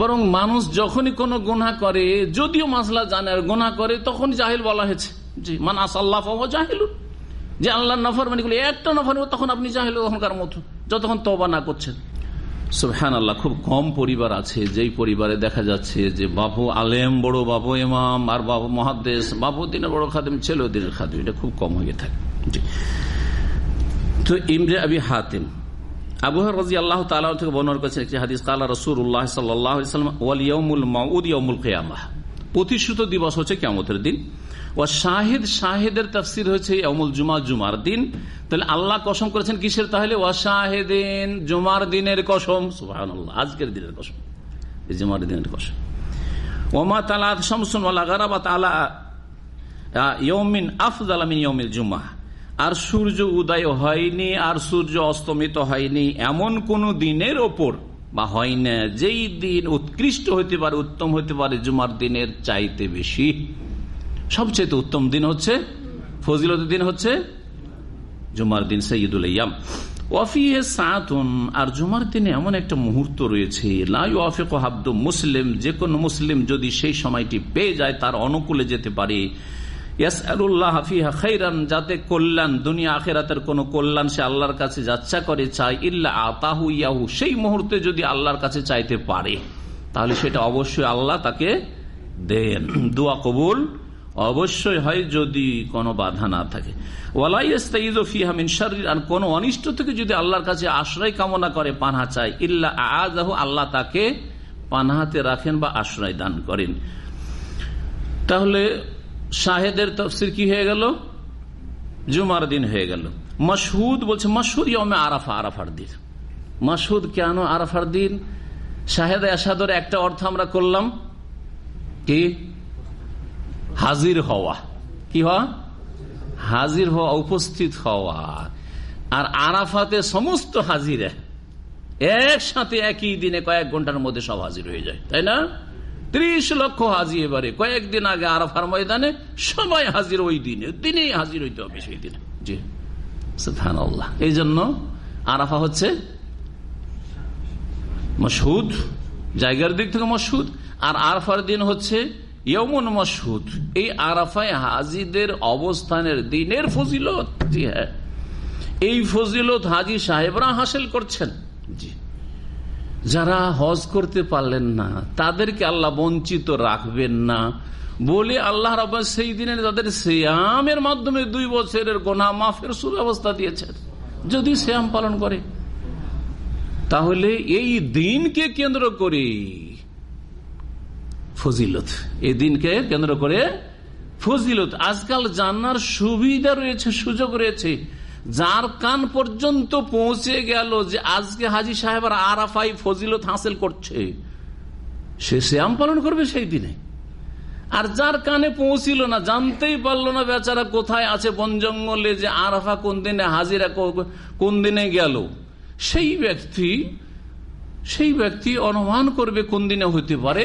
বরং মানুষ যখনই কোনো গোনা করে, যদিও মাসলা জানে আর গোনা করে তখন জাহিল বলা হয়েছে। জি, মান আসাল্লাহ জাহিলুন। যে আল্লাহ নফর মানে একটা নফর তখন আপনি জাহিল তখনকার মতো? যতক্ষণ তবা না করছেন। সুবহান আল্লাহ খুব কম পরিবার আছে, যেই পরিবারে দেখা যাচ্ছে যে বাবু আলেম, বড় বাবু ইমাম, আর বাবু মহাদেশ বাবু দিনের বড় খাদেম ছেলে দিনের খাদেম, এটা খুব কম হয়ে থাকে। তো ইমরে আবি হাতিম আবুহর রাজি আল্লাহ থেকে প্রতিশ্রুত দিবস হচ্ছে কেমতের দিন। ও শাহিদ, শাহেদের তফসির হচ্ছে অমুল জুমা, জুমার দিন। তাহলে আল্লাহ কসম করেছেন কিসের তাহলে? ও শাহেদিন, জুমার দিনের কসম। সুবাহ আজকের দিনের কসম। জুমার দিনের কসম। ওমা তালা শামসুন ওয়ালা গারাবা তালা ইয়মিন আফজাল আমিন ইয়মিল জুমা। আর সূর্য উদয় হয়নি, আর সূর্য অস্তমিত হয়নি, এমন কোন দিনের ওপর বা হয় না। যেই দিন উৎকৃষ্ট হইতে পারে, উত্তম হইতে পারে, জুমার দিনের চাইতে বেশি। সবচেয়ে উত্তম দিন হচ্ছে, ফজিলতের দিন হচ্ছে জুমার দিন সঈদুল ইয়াম ওয়াফিহে সাতুন, আর জুমার দিনে এমন একটা মুহূর্ত রয়েছে হাব্দ মুসলিম, যে কোনো মুসলিম যদি সেই সময়টি পেয়ে যায়, তার অনুকূলে যেতে পারে। যাতে কল্যাণ, দুনিয়া আখেরাতের কোন কল্যাণ সে আল্লাহর কাছে যাচ্ছা করে চাই ইল্লা আতাহু ইয়াহু, সেই মুহূর্তে যদি আল্লাহর কাছে চাইতে পারে, তাহলে সেটা অবশ্যই আল্লাহ তাকে দেন। দোয়া কবুল অবশ্যই হয় যদি কোনো বাধা না থাকে। আর কোন অনিষ্ট থেকে যদি আল্লাহর কাছে আশ্রয় কামনা করে, পানহা চায় ইল্লা আজাহু আল্লাহ তাকে পানহাতে রাখেন বা আশ্রয় দান করেন। তাহলে শাহেদের তফসির কি হয়ে গেল? জুমার দিন হয়ে গেল। মশহুদ বলছে, মশহুদ ইয়মে আরাফা, আরাফার দিন। মশহুদ কেন আরাফার দিন? শাহেদ আসাদর একটা অর্থ আমরা করলাম। কি? হাজির হওয়া। কি হওয়া? হাজির হওয়া, উপস্থিত হওয়া। আর আরাফাতে সমস্ত হাজিরে একসাথে একই দিনে কয়েক ঘণ্টার মধ্যে সব হাজির হয়ে যায়, তাই না? ত্রিশ লক্ষ হাজি এবারে। কয়েকদিন আগে আরাফার ময়দানে সবাই হাজির ওই দিনে, দিনেই হাজির হইতে হবে সেই দিনে। জি। এই জন্য আরাফা হচ্ছে মশহুদ, জায়গার দিক থেকে মশহুদ। আর আরফার দিন হচ্ছে ইয়মন মশহুদ, এই আরাফায় হাজিদের অবস্থানের দিনের ফজিলত। জি হ্যাঁ। এই ফজিলত হাজি সাহেবরা হাসিল করছেন। জি। যারা হজ করতে পারলেন না, তাদেরকে আল্লাহ বঞ্চিত রাখবেন না। বলে আল্লাহ রব সেই দিনে তাদের শ্যামের মাধ্যমে দুই বছরের গোনা মাফের সুব্যবস্থা দিয়েছেন। যদি শ্যাম পালন করে, তাহলে এই দিনকে কেন্দ্র করে ফজিলত। এই দিনকে কেন্দ্র করে ফজিলত। আজকাল জানার সুবিধা রয়েছে, সুযোগ রয়েছে। যার কান পর্যন্ত পৌঁছে গেল যে আজকে হাজি সাহেব আর আরাফাই ফজিলত হাসিল করছে, সে শ্যাম পালন করবে সেই দিনে। আর যার কানে পৌঁছিল না, জানতেই পারল না বেচারা কোথায় আছে বন জঙ্গলে যে আরাফা কোন দিনে হাজিরা কোন দিনে গেল। সেই ব্যক্তি সেই ব্যক্তি অনুমান করবে কোন দিনে হইতে পারে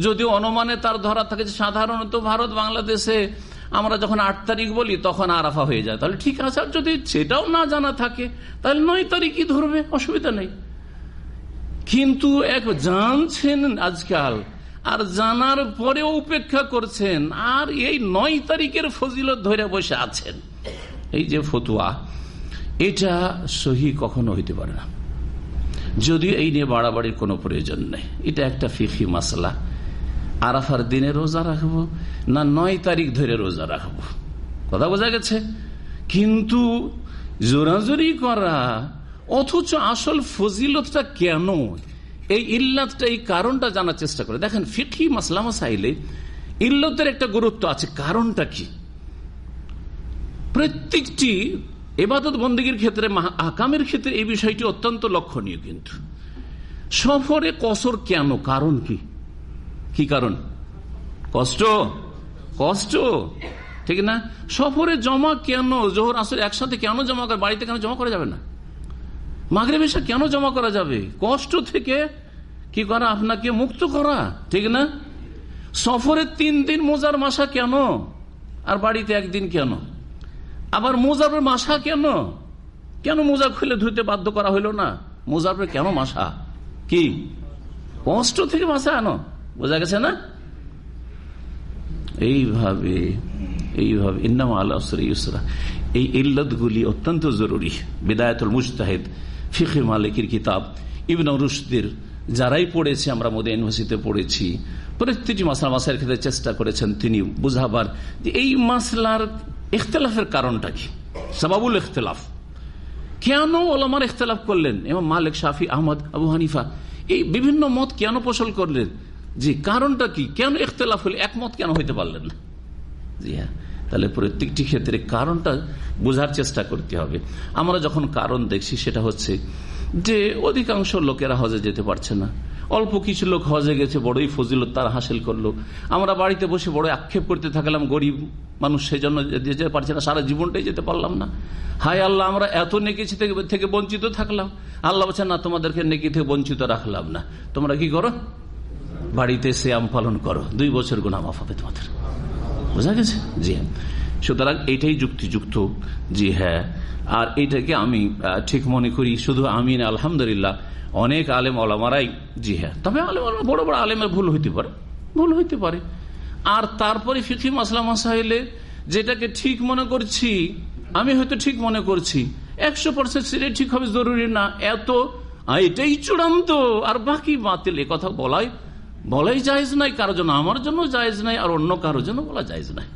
যদি অনুমানে তার ধরা থাকে সাধারণত ভারত বাংলাদেশে আমরা যখন আট তারিখ বলি, তখন আরাফা হয়ে যায়। তাহলে ঠিক আছে, আর যদি সেটাও না জানা থাকে, তাহলে নয় তারিখই ধরবে? অসুবিধা নেই। কিন্তু এক জানছেন আজকাল, আর জানার পরেও উপেক্ষা করছেন, আর এই নয় তারিখের ফজিলত ধরে বসে আছেন। এই যে ফতুয়া, এটা সহি কখনো হইতে পারে না। যদিও এই নিয়ে বাড়াবাড়ির কোনো প্রয়োজন নেই। এটা একটা ফিফি মাসলা। আরাফার দিনে রোজা রাখব না নয় তারিখ ধরে রোজা রাখব? কথা বোঝা গেছে? কিন্তু জোরাজোরি করা, অথচ আসল ফজিলতটা কেন? এই ইল্লাতটা, এই কারণটা জানার চেষ্টা করে। দেখেন ফিকি মাসলামা সাইলে ইল্লতের একটা গুরুত্ব আছে। কারণটা কি? প্রত্যেকটি এবাদত বন্দীগীর ক্ষেত্রে আকামের ক্ষেত্রে এই বিষয়টি অত্যন্ত লক্ষণীয় কিন্তু। সফরে কসর কেন? কারণ কি? কি কারণ? কষ্ট? কষ্ট? ঠিক না? সফরে জমা কেন? জোহর, আসর একসাথে কেন জমা করে? বাড়িতে কেন জমা করা যাবে না? মাগরে বেশা কেন জমা করা যাবে? কষ্ট থেকে কি করা? আপনাকে মুক্ত করা, ঠিক না? সফরে তিন দিন মোজার মাসা কেন? আর বাড়িতে একদিন কেন? আবার মোজাবের মাসা কেন? কেন মোজা খুলে ধুতে বাধ্য করা হইল না? মোজাবের কেন মাসা? কি? কষ্ট থেকে মাসা আনো বোঝা গেছে না? এইভাবে এইভাবে, ইন্নাম আল্লাহ ইউসরা। এই ইল্লতগুলি অত্যন্ত জরুরি। বিদায়তুল মুস্তাহিদ ফিখে মালিকের কিতাব, ইবন রুশদের, যারাই পড়েছে, আমরা মোদী ইউনিভার্সিটিতে পড়েছি প্রত্যেকটি মাসলা মাসের ক্ষেত্রে চেষ্টা করেছেন তিনি বুঝাবার যে এই মাসলার ইখতলাফের কারণটা কি? সবাবুল ইখতলাফ। কেন ওলামার ইখতলাফ করলেন? এবং মালিক শাফি, আহমদ, আবু হানিফা, এই বিভিন্ন মত কেন পোষণ করলেন? জি, কারণটা কি? কেন ইখতলাফ হলে একমত কেন হইতে পারলেন না? জি হ্যাঁ। তাহলে প্রত্যেকটি ক্ষেত্রে কারণটা বোঝার চেষ্টা করতে হবে। আমরা যখন কারণ দেখছি, সেটা হচ্ছে যে অধিকাংশ লোকেরা হজে যেতে পারছে না। অল্প কিছু লোক হজে গেছে, বড়ই ফজিলত তারা হাসিল করল। আমরা বাড়িতে বসে বড় আক্ষেপ করতে থাকলাম, গরিব মানুষ সেই জন্য যেতে পারছে না, সারা জীবনটাই যেতে পারলাম না। হায় আল্লাহ, আমরা এত নেকি থেকে বঞ্চিত থাকলাম। আল্লাহ বলছেন, না, তোমাদেরকে নেকি থেকে বঞ্চিত রাখলাম না। তোমরা কি করো? বাড়িতে শ্যাম পালন করো। দুই বছর গুণা মাফ হবে তোমাদের। বোঝা গেছে? জি হ্যাঁ। সুতরাং এটাই যুক্তিযুক্ত। জি হ্যাঁ। আর এটাকে আমি ঠিক মনে করি, শুধু আমি না আলহামদুলিল্লাহ, অনেক আলেম আলামারাই জি হ্যাঁ। তবে আলেম বড় বড় আলেমের ভুল হইতে পারে। ভুল হইতে পারে। আর তারপরে ফিকি মাসলা মাসাইলে যেটাকে ঠিক মনে করছি, আমি হয়তো ঠিক মনে করছি, একশো পার্সেন্ট সেটাই ঠিক হবে, জরুরি না। এত এটাই চূড়ান্ত। আর বাকি বাতিল কথা বলাই বলাই জায়জ নাই কারোর জন্য আমার জন্য জায়জ নাই, আর অন্য কারোর জন্য বলা জায়জ নাই।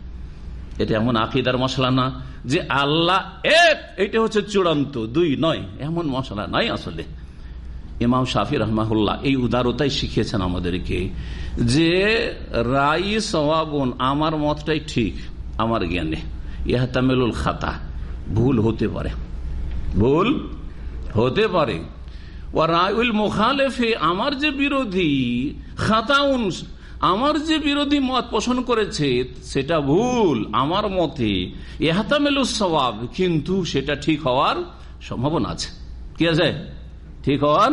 এটা এমন আকিদার মশলা না যে আল্লাহ এক এটা হচ্ছে চূড়ান্ত, দুই নয়। এমন মশলা নাই আসলে। ইমাম শাফি রহমাহুল্লাহ এই উদারতাই শিখিয়েছেন আমাদেরকে যে রাই সওয়াবন, আমার মতটাই ঠিক, আমার জ্ঞানে। ইহাতামেলুল খাতা, ভুল হতে পারে। ভুল হতে পারে। আমার যে বিরোধী, খাতাউন, আমার যে বিরোধী মত পোষণ করেছে, সেটা ভুল আমার মতে। এহাতামেলু সবাব কিন্তু সেটা ঠিক হওয়ার সম্ভাবনা আছে। কি আছে? ঠিক হওয়ার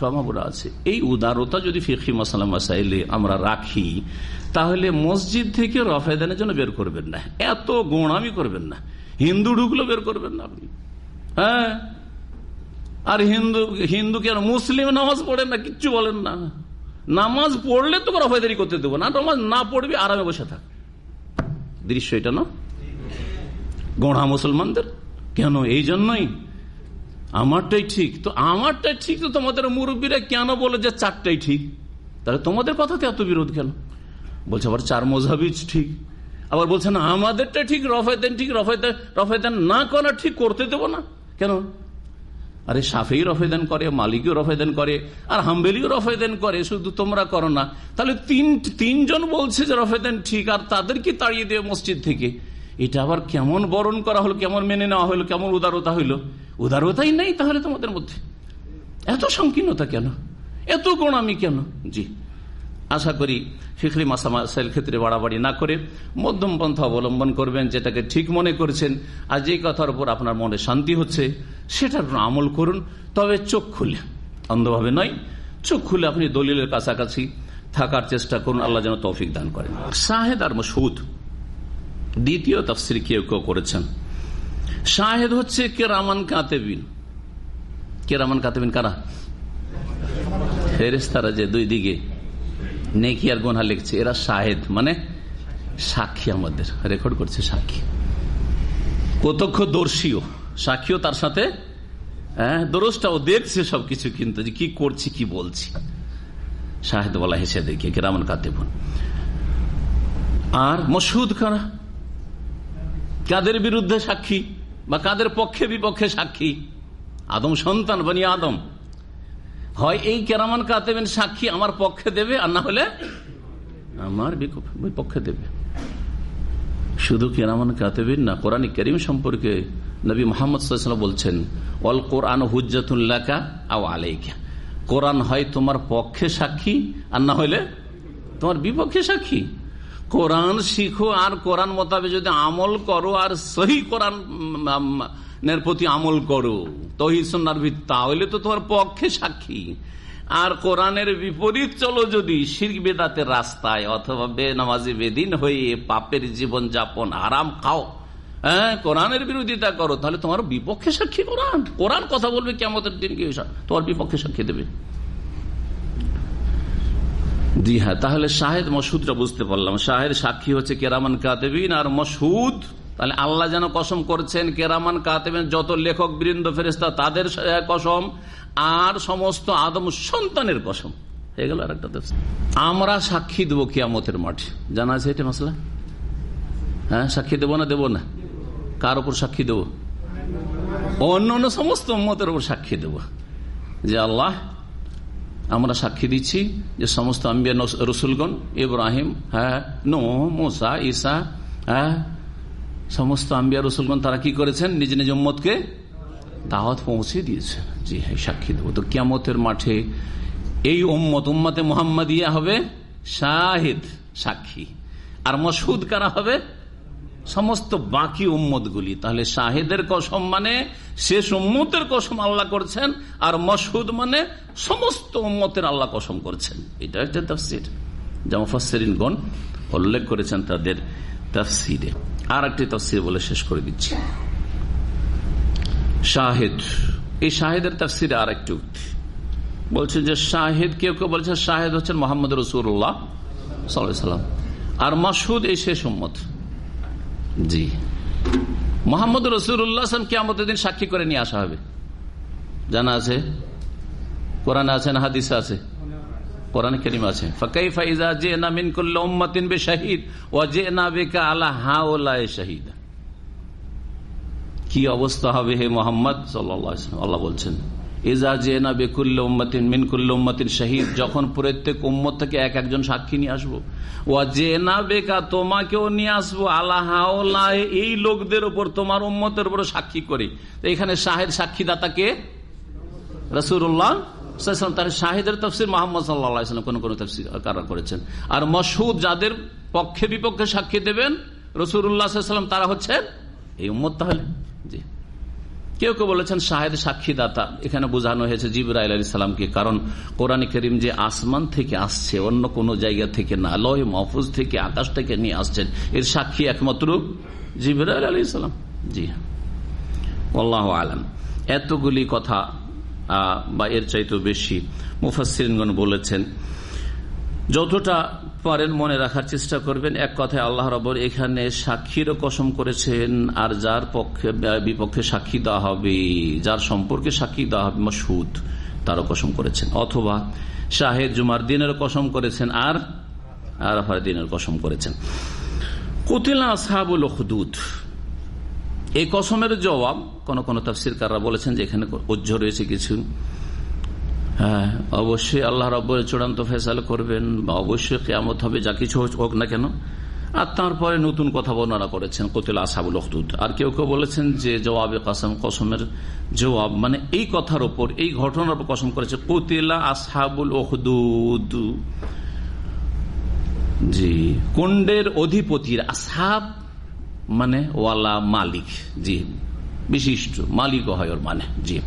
সম্ভাবনা আছে। এই উদারতা যদি ফিকি মাসালা মাসাইলে আমরা রাখি, তাহলে মসজিদ থেকে রফায়দানের জন্য বের করবেন না। এত গোড়ামি করবেন না। হিন্দু ঢুকলো বের করবেন না আপনি। হ্যাঁ? আর হিন্দু হিন্দু কেন মুসলিম নামাজ পড়েন না? কিচ্ছু বলেন না। নামাজ পড়লে তো রফায়দারি করতে দেবো না। নামাজ না পড়বি, আরামে বসে থাক। দৃশ্য এটা না? গোড়া মুসলমানদের? কেন? এই জন্যই। আমারটাই ঠিক। তো আমারটাই ঠিক, তো তোমাদের মুরব্বীরা কেন বলে যে চারটাই ঠিক? তাহলে তোমাদের কথাতে এত বিরোধ কেন? বলছে, আবার চার মজাবি ঠিক। আবার বলছে, না, আমাদেরটা ঠিক, রফায়দান ঠিক, রফায়দান রফায়দান না করা ঠিক, করতে দেবো না। কেন? আরে সাফেই রফেদান করে, মালিকও রফেদান করে, আর হাম্বেলিও রফেদান করে, শুধু তোমরা করো না। তাহলে তিন, তিনজন বলছে যে রফেদান ঠিক, আর তাদেরকে তাড়িয়ে দেবে মসজিদ থেকে। এটা আবার কেমন বরণ করা হলো, কেমন মেনে নেওয়া হলো, কেমন উদারতা হইল? উদারতাই নেই তাহলে তোমাদের মধ্যে। এত সংকীর্ণতা কেন? এত গোড়ামি কেন? জি। আশা করি ফিখরি মাসামাসের ক্ষেত্রে বাড়াবাড়ি না করে মধ্যম পন্থা অবলম্বন করবেন, যেটাকে ঠিক মনে করছেন, আর যে কথার উপর আপনার মনে শান্তি হচ্ছে, সেটার আমল করুন। তবে চোখ খুলে, অন্ধভাবে নয়, চোখ খুলে আপনি দলিলের কাছাকাছি থাকার চেষ্টা করুন, আল্লাহ যেন তৌফিক দান করেন। শাহেদ আর মসুদ দ্বিতীয় তফসির কেউ কেউ করেছেন। শাহেদ হচ্ছে কেরামান কাতেবিন। কেরামান কাতেবিন কারা? ফেরেস্তারা যে দুই দিকে নেকি আর গোনা লিখছে, এরা শাহেদ মানে সাক্ষী আমাদের রেকর্ড করছে সাক্ষী। প্রত্যক্ষ দর্শীও সাক্ষীও তার সাথে হ্যাঁ দোরসটাও দেখছে সবকিছু, কিন্তু যে কি করছি, কি বলছি। শাহেদ বলা হেসে দেখে, কেরামন কাতে বোন। আর মসুদ কারা? কাদের বিরুদ্ধে সাক্ষী? বা কাদের পক্ষে বিপক্ষে সাক্ষী? আদম সন্তান, বানি আদম। হয় এই কেরামান কাতেবেন সাক্ষী আমার পক্ষে দেবে, আর না হলে আমার বিপক্ষে দেবে। শুধু কেরামান কাতেবেন না, কোরআন করিম সম্পর্কে নবী মোহাম্মদ বলছেন অল কোরআন হুজ্জাতুল্লাকা আও আলাইকা। কোরআন হয় তোমার পক্ষে সাক্ষী, আর না হলে তোমার বিপক্ষে সাক্ষী। কোরআন শিখো, আর কোরআন মোতাবেক যদি আমল করো, আর সহি কোরআন প্রতি আমল করো। তহিদ সন্ন্যার তাহলে তো তোমার পক্ষে সাক্ষী। আর কোরআনের বিপরীত চলো যদি শির বেদাতে রাস্তায় অথবা বেনামাজি বেদিন হয়ে পাপের জীবন যাপন আরাম খাও। হ্যাঁ কোরআনের বিরোধিতা করো, তাহলে তোমার বিপক্ষে সাক্ষী কোরআন। কোরআন কথা বলবে কেমন দিন কি তোমার বিপক্ষে সাক্ষী দেবে। জি হ্যাঁ তাহলে শাহেদ মসুদটা বুঝতে পারলাম। শাহেদ সাক্ষী হচ্ছে কেরামান কাতেবিন আর মসুদ তাহলে আল্লাহ যেন কসম করছেন, কেরামান কাতেবেন যত লেখক, বৃন্দ ফেরেস্তা তাদের কসম, আর সমস্ত আদম সন্তানের কসম। হয়ে গেল আর একটা আমরা সাক্ষী দেবো কিয়ামতের মাঠে। জানা আছে এটা মশলা? হ্যাঁ সাক্ষী দেবো না দেবো না? কার উপর সাক্ষী দেবো? অন্য অন্য সমস্ত মতের উপর সাক্ষী দেবো। যে আল্লাহ, আমরা সাক্ষী দিচ্ছি যে সমস্ত আম্বিয়া রসুলগণ, ইব্রাহিম হ্যাঁ নো মোসা, ঈসা হ্যাঁ সমস্ত আম্বিয়া রসুলগণ তারা কি করেছেন? নিজ নিজ উম্মতকে দাওয়াত পৌঁছে দিয়েছে জি হ্যাঁ সাক্ষী দেবো। তো কিয়ামতের মাঠে এই উম্মত, উম্মতে মোহাম্মদিয়া হবে শাহিদ সাক্ষী। আর মসুদ কারা হবে? সমস্ত বাকি উম্মত গুলি তাহলে শাহেদের কসম মানে শেষ উম্মতের কসম আল্লাহ করছেন, আর মসুদ মানে সমস্ত উম্মতের আল্লাহ কসম করছেন। এটা একটা তফসির। যেমন ফসরিনগণ উল্লেখ করেছেন তাদের তফসিরে। আর একটি তফসির বলে শেষ করে দিচ্ছি। শাহেদ। এই শাহেদের তফসিরে আর একটি উক্তি। বলছে যে শাহেদ, কেউ কেউ বলছে শাহেদ হচ্ছেন মোহাম্মদ রসুল্লাহ সাল্লাম আর মাসুদ এই শেষ উম্মত। জি। মোহাম্মদ রসুল্লাহ কেমতের দিন সাক্ষী করে নিয়ে আসা হবে। জানা আছে? কোরআন আছে না হাদিস আছে? শাহিদ। যখন প্রত্যেক উম্মত থেকে এক একজন সাক্ষী নিয়ে আসব ও যে না বেকা তোমাকেও নিয়ে আসব আল্লাহ এই লোকদের উপর, তোমার উম্মতের উপর সাক্ষী করে। এখানে শাহেদ সাক্ষীদাতাকে রসুল্লাহ তার শাহিদের তফসির মোহাম্মদ সাল্লাম কোন কোন তফসির কারা করেছেন। আর মসুদ যাদের পক্ষে বিপক্ষে সাক্ষী দেবেন রসুল্লাহাম তারা হচ্ছেন এই উম্মত তাহলে। জি। কেউ কেউ বলেছেন শাহেদ সাক্ষীদাতা, এখানে বোঝানো হয়েছে জিবরাইল আলী সালামকে, কারণ কোরআন করিম যে আসমান থেকে আসছে, অন্য কোন জায়গা থেকে না, লয় মহফুজ থেকে আকাশ থেকে নিয়ে আসছেন, এর সাক্ষী একমাত্র জিবরাইল আলী সালাম। জি আল্লাহ আলম। এতগুলি কথা বা এর চাইতেও বেশি মুফাসিরগণ বলেছেন, যতটা পারেন মনে রাখার চেষ্টা করবেন। এক কথায় আল্লাহ রবর এখানে সাক্ষীরও কসম করেছেন, আর যার পক্ষে বিপক্ষে সাক্ষী দেওয়া হবে, যার সম্পর্কে সাক্ষী দেওয়া হবে মসহুদ, তারও কসম করেছেন। অথবা শাহেদ জুমার দিনের কসম করেছেন, আর আরাফার দিনের কসম করেছেন। কুতিলা আসহাবুল হুদুদ এই কসমের জবাব কোন কোন তাফসিরকাররা বলেছেন যে এখানে উজ্জ্ব রয়েছে কিছু। হ্যাঁ অবশ্যই আল্লাহ রব্বর চূড়ান্ত ফেসাল করবেন বা অবশ্যই কেয়ামত হবে, যা কিছু হোক না কেন। আর তারপরে নতুন কথা বর্ণনা করেছেন কতিল আসাবুল অখদুদ আর কেউ কেউ বলেছেন যে জবাবে কাসম, কসমের জবাব মানে এই কথার ওপর এই ঘটনার উপর কসম করেছে কতিলা আসহাবুল অখদুদ জি, কুণ্ডের অধিপতির আসাব মানে ওয়ালা মালিক, জি। বিশিষ্ট, মালিকও হয় ওর মানে জি।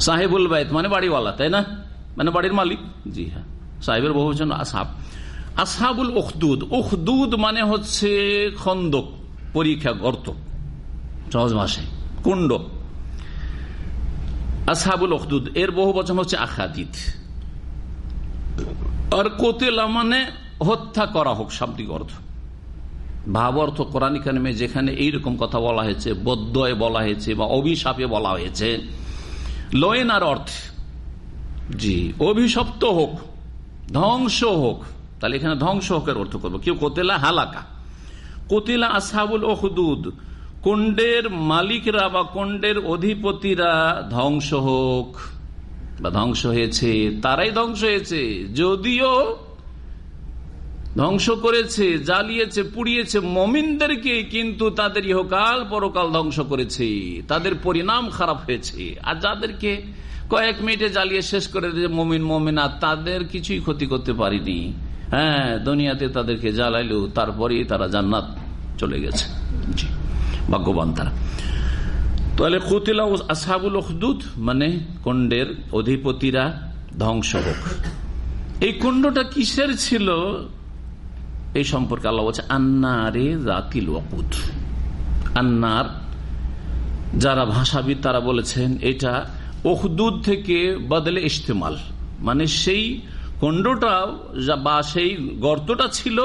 সাহেবুল বাইত মানে বাড়িওয়ালা, তাই না? মানে বাড়ির মালিক, জি হ্যাঁ। সাহেবের বহুজন আসাব আসাবুল উখদুদ উখদুদ মানে হচ্ছে খন্দক, পরীক্ষা গর্ত, সহজ ভাষায়, কুণ্ড। আসাবুল উখদুদ, এর বহু বচন হচ্ছে আখাদিদ আর কোতেলা মানে হত্যা করা হোক শাব্দিক অর্থ ভাব অর্থ কোরআন কানিমে যেখানে এইরকম কথা বলা হয়েছে, বদ্যয়ে বলা হয়েছে বা অভিশাপে বলা হয়েছে লয়েনার অর্থ। জি, অভিশপ্ত হোক, ধ্বংস হোক, তাহলে এখানে ধ্বংস হোকের অর্থ করব। কেউ কোতেলা হালাকা, কোতিলা আসাবুল ওহদুদ কুণ্ডের মালিকরা বা কুণ্ডের অধিপতিরা ধ্বংস হোক বা ধ্বংস হয়েছে, তারাই ধ্বংস হয়েছে, যদিও ধ্বংস করেছে, জ্বালিয়েছে, পুড়িয়েছে মমিনদেরকে, কিন্তু তাদের ইহকাল পরকাল ধ্বংস করেছে। তাদের পরিণাম খারাপ হয়েছে। আর যাদেরকে কয়েক মিনিটে জ্বালিয়ে শেষ করে দিয়েছে মমিন, মমিনা তাদের কিছুই ক্ষতি করতে পারিনি। হ্যাঁ দুনিয়াতে তাদেরকে জ্বালাইলেও তারপরেই তারা জান্নাত চলে গেছে। ভাগ্যবান তারা। তাহলে কতিলা আসাবুল হদুদ মানে কুণ্ডের অধিপতিরা ধ্বংস হোক। এই কুণ্ডটা কিসের ছিল? এই সম্পর্কে আল্লাহ বলছে, আন্নারে জাতিল ওয়াকুদ। আন্নার যারা ভাষাবিদ, তারা বলেছেন, এটা ওহদুদ থেকে বদলে ইস্তেমাল। মানে সেই কুণ্ডটা বা সেই গর্তটা ছিল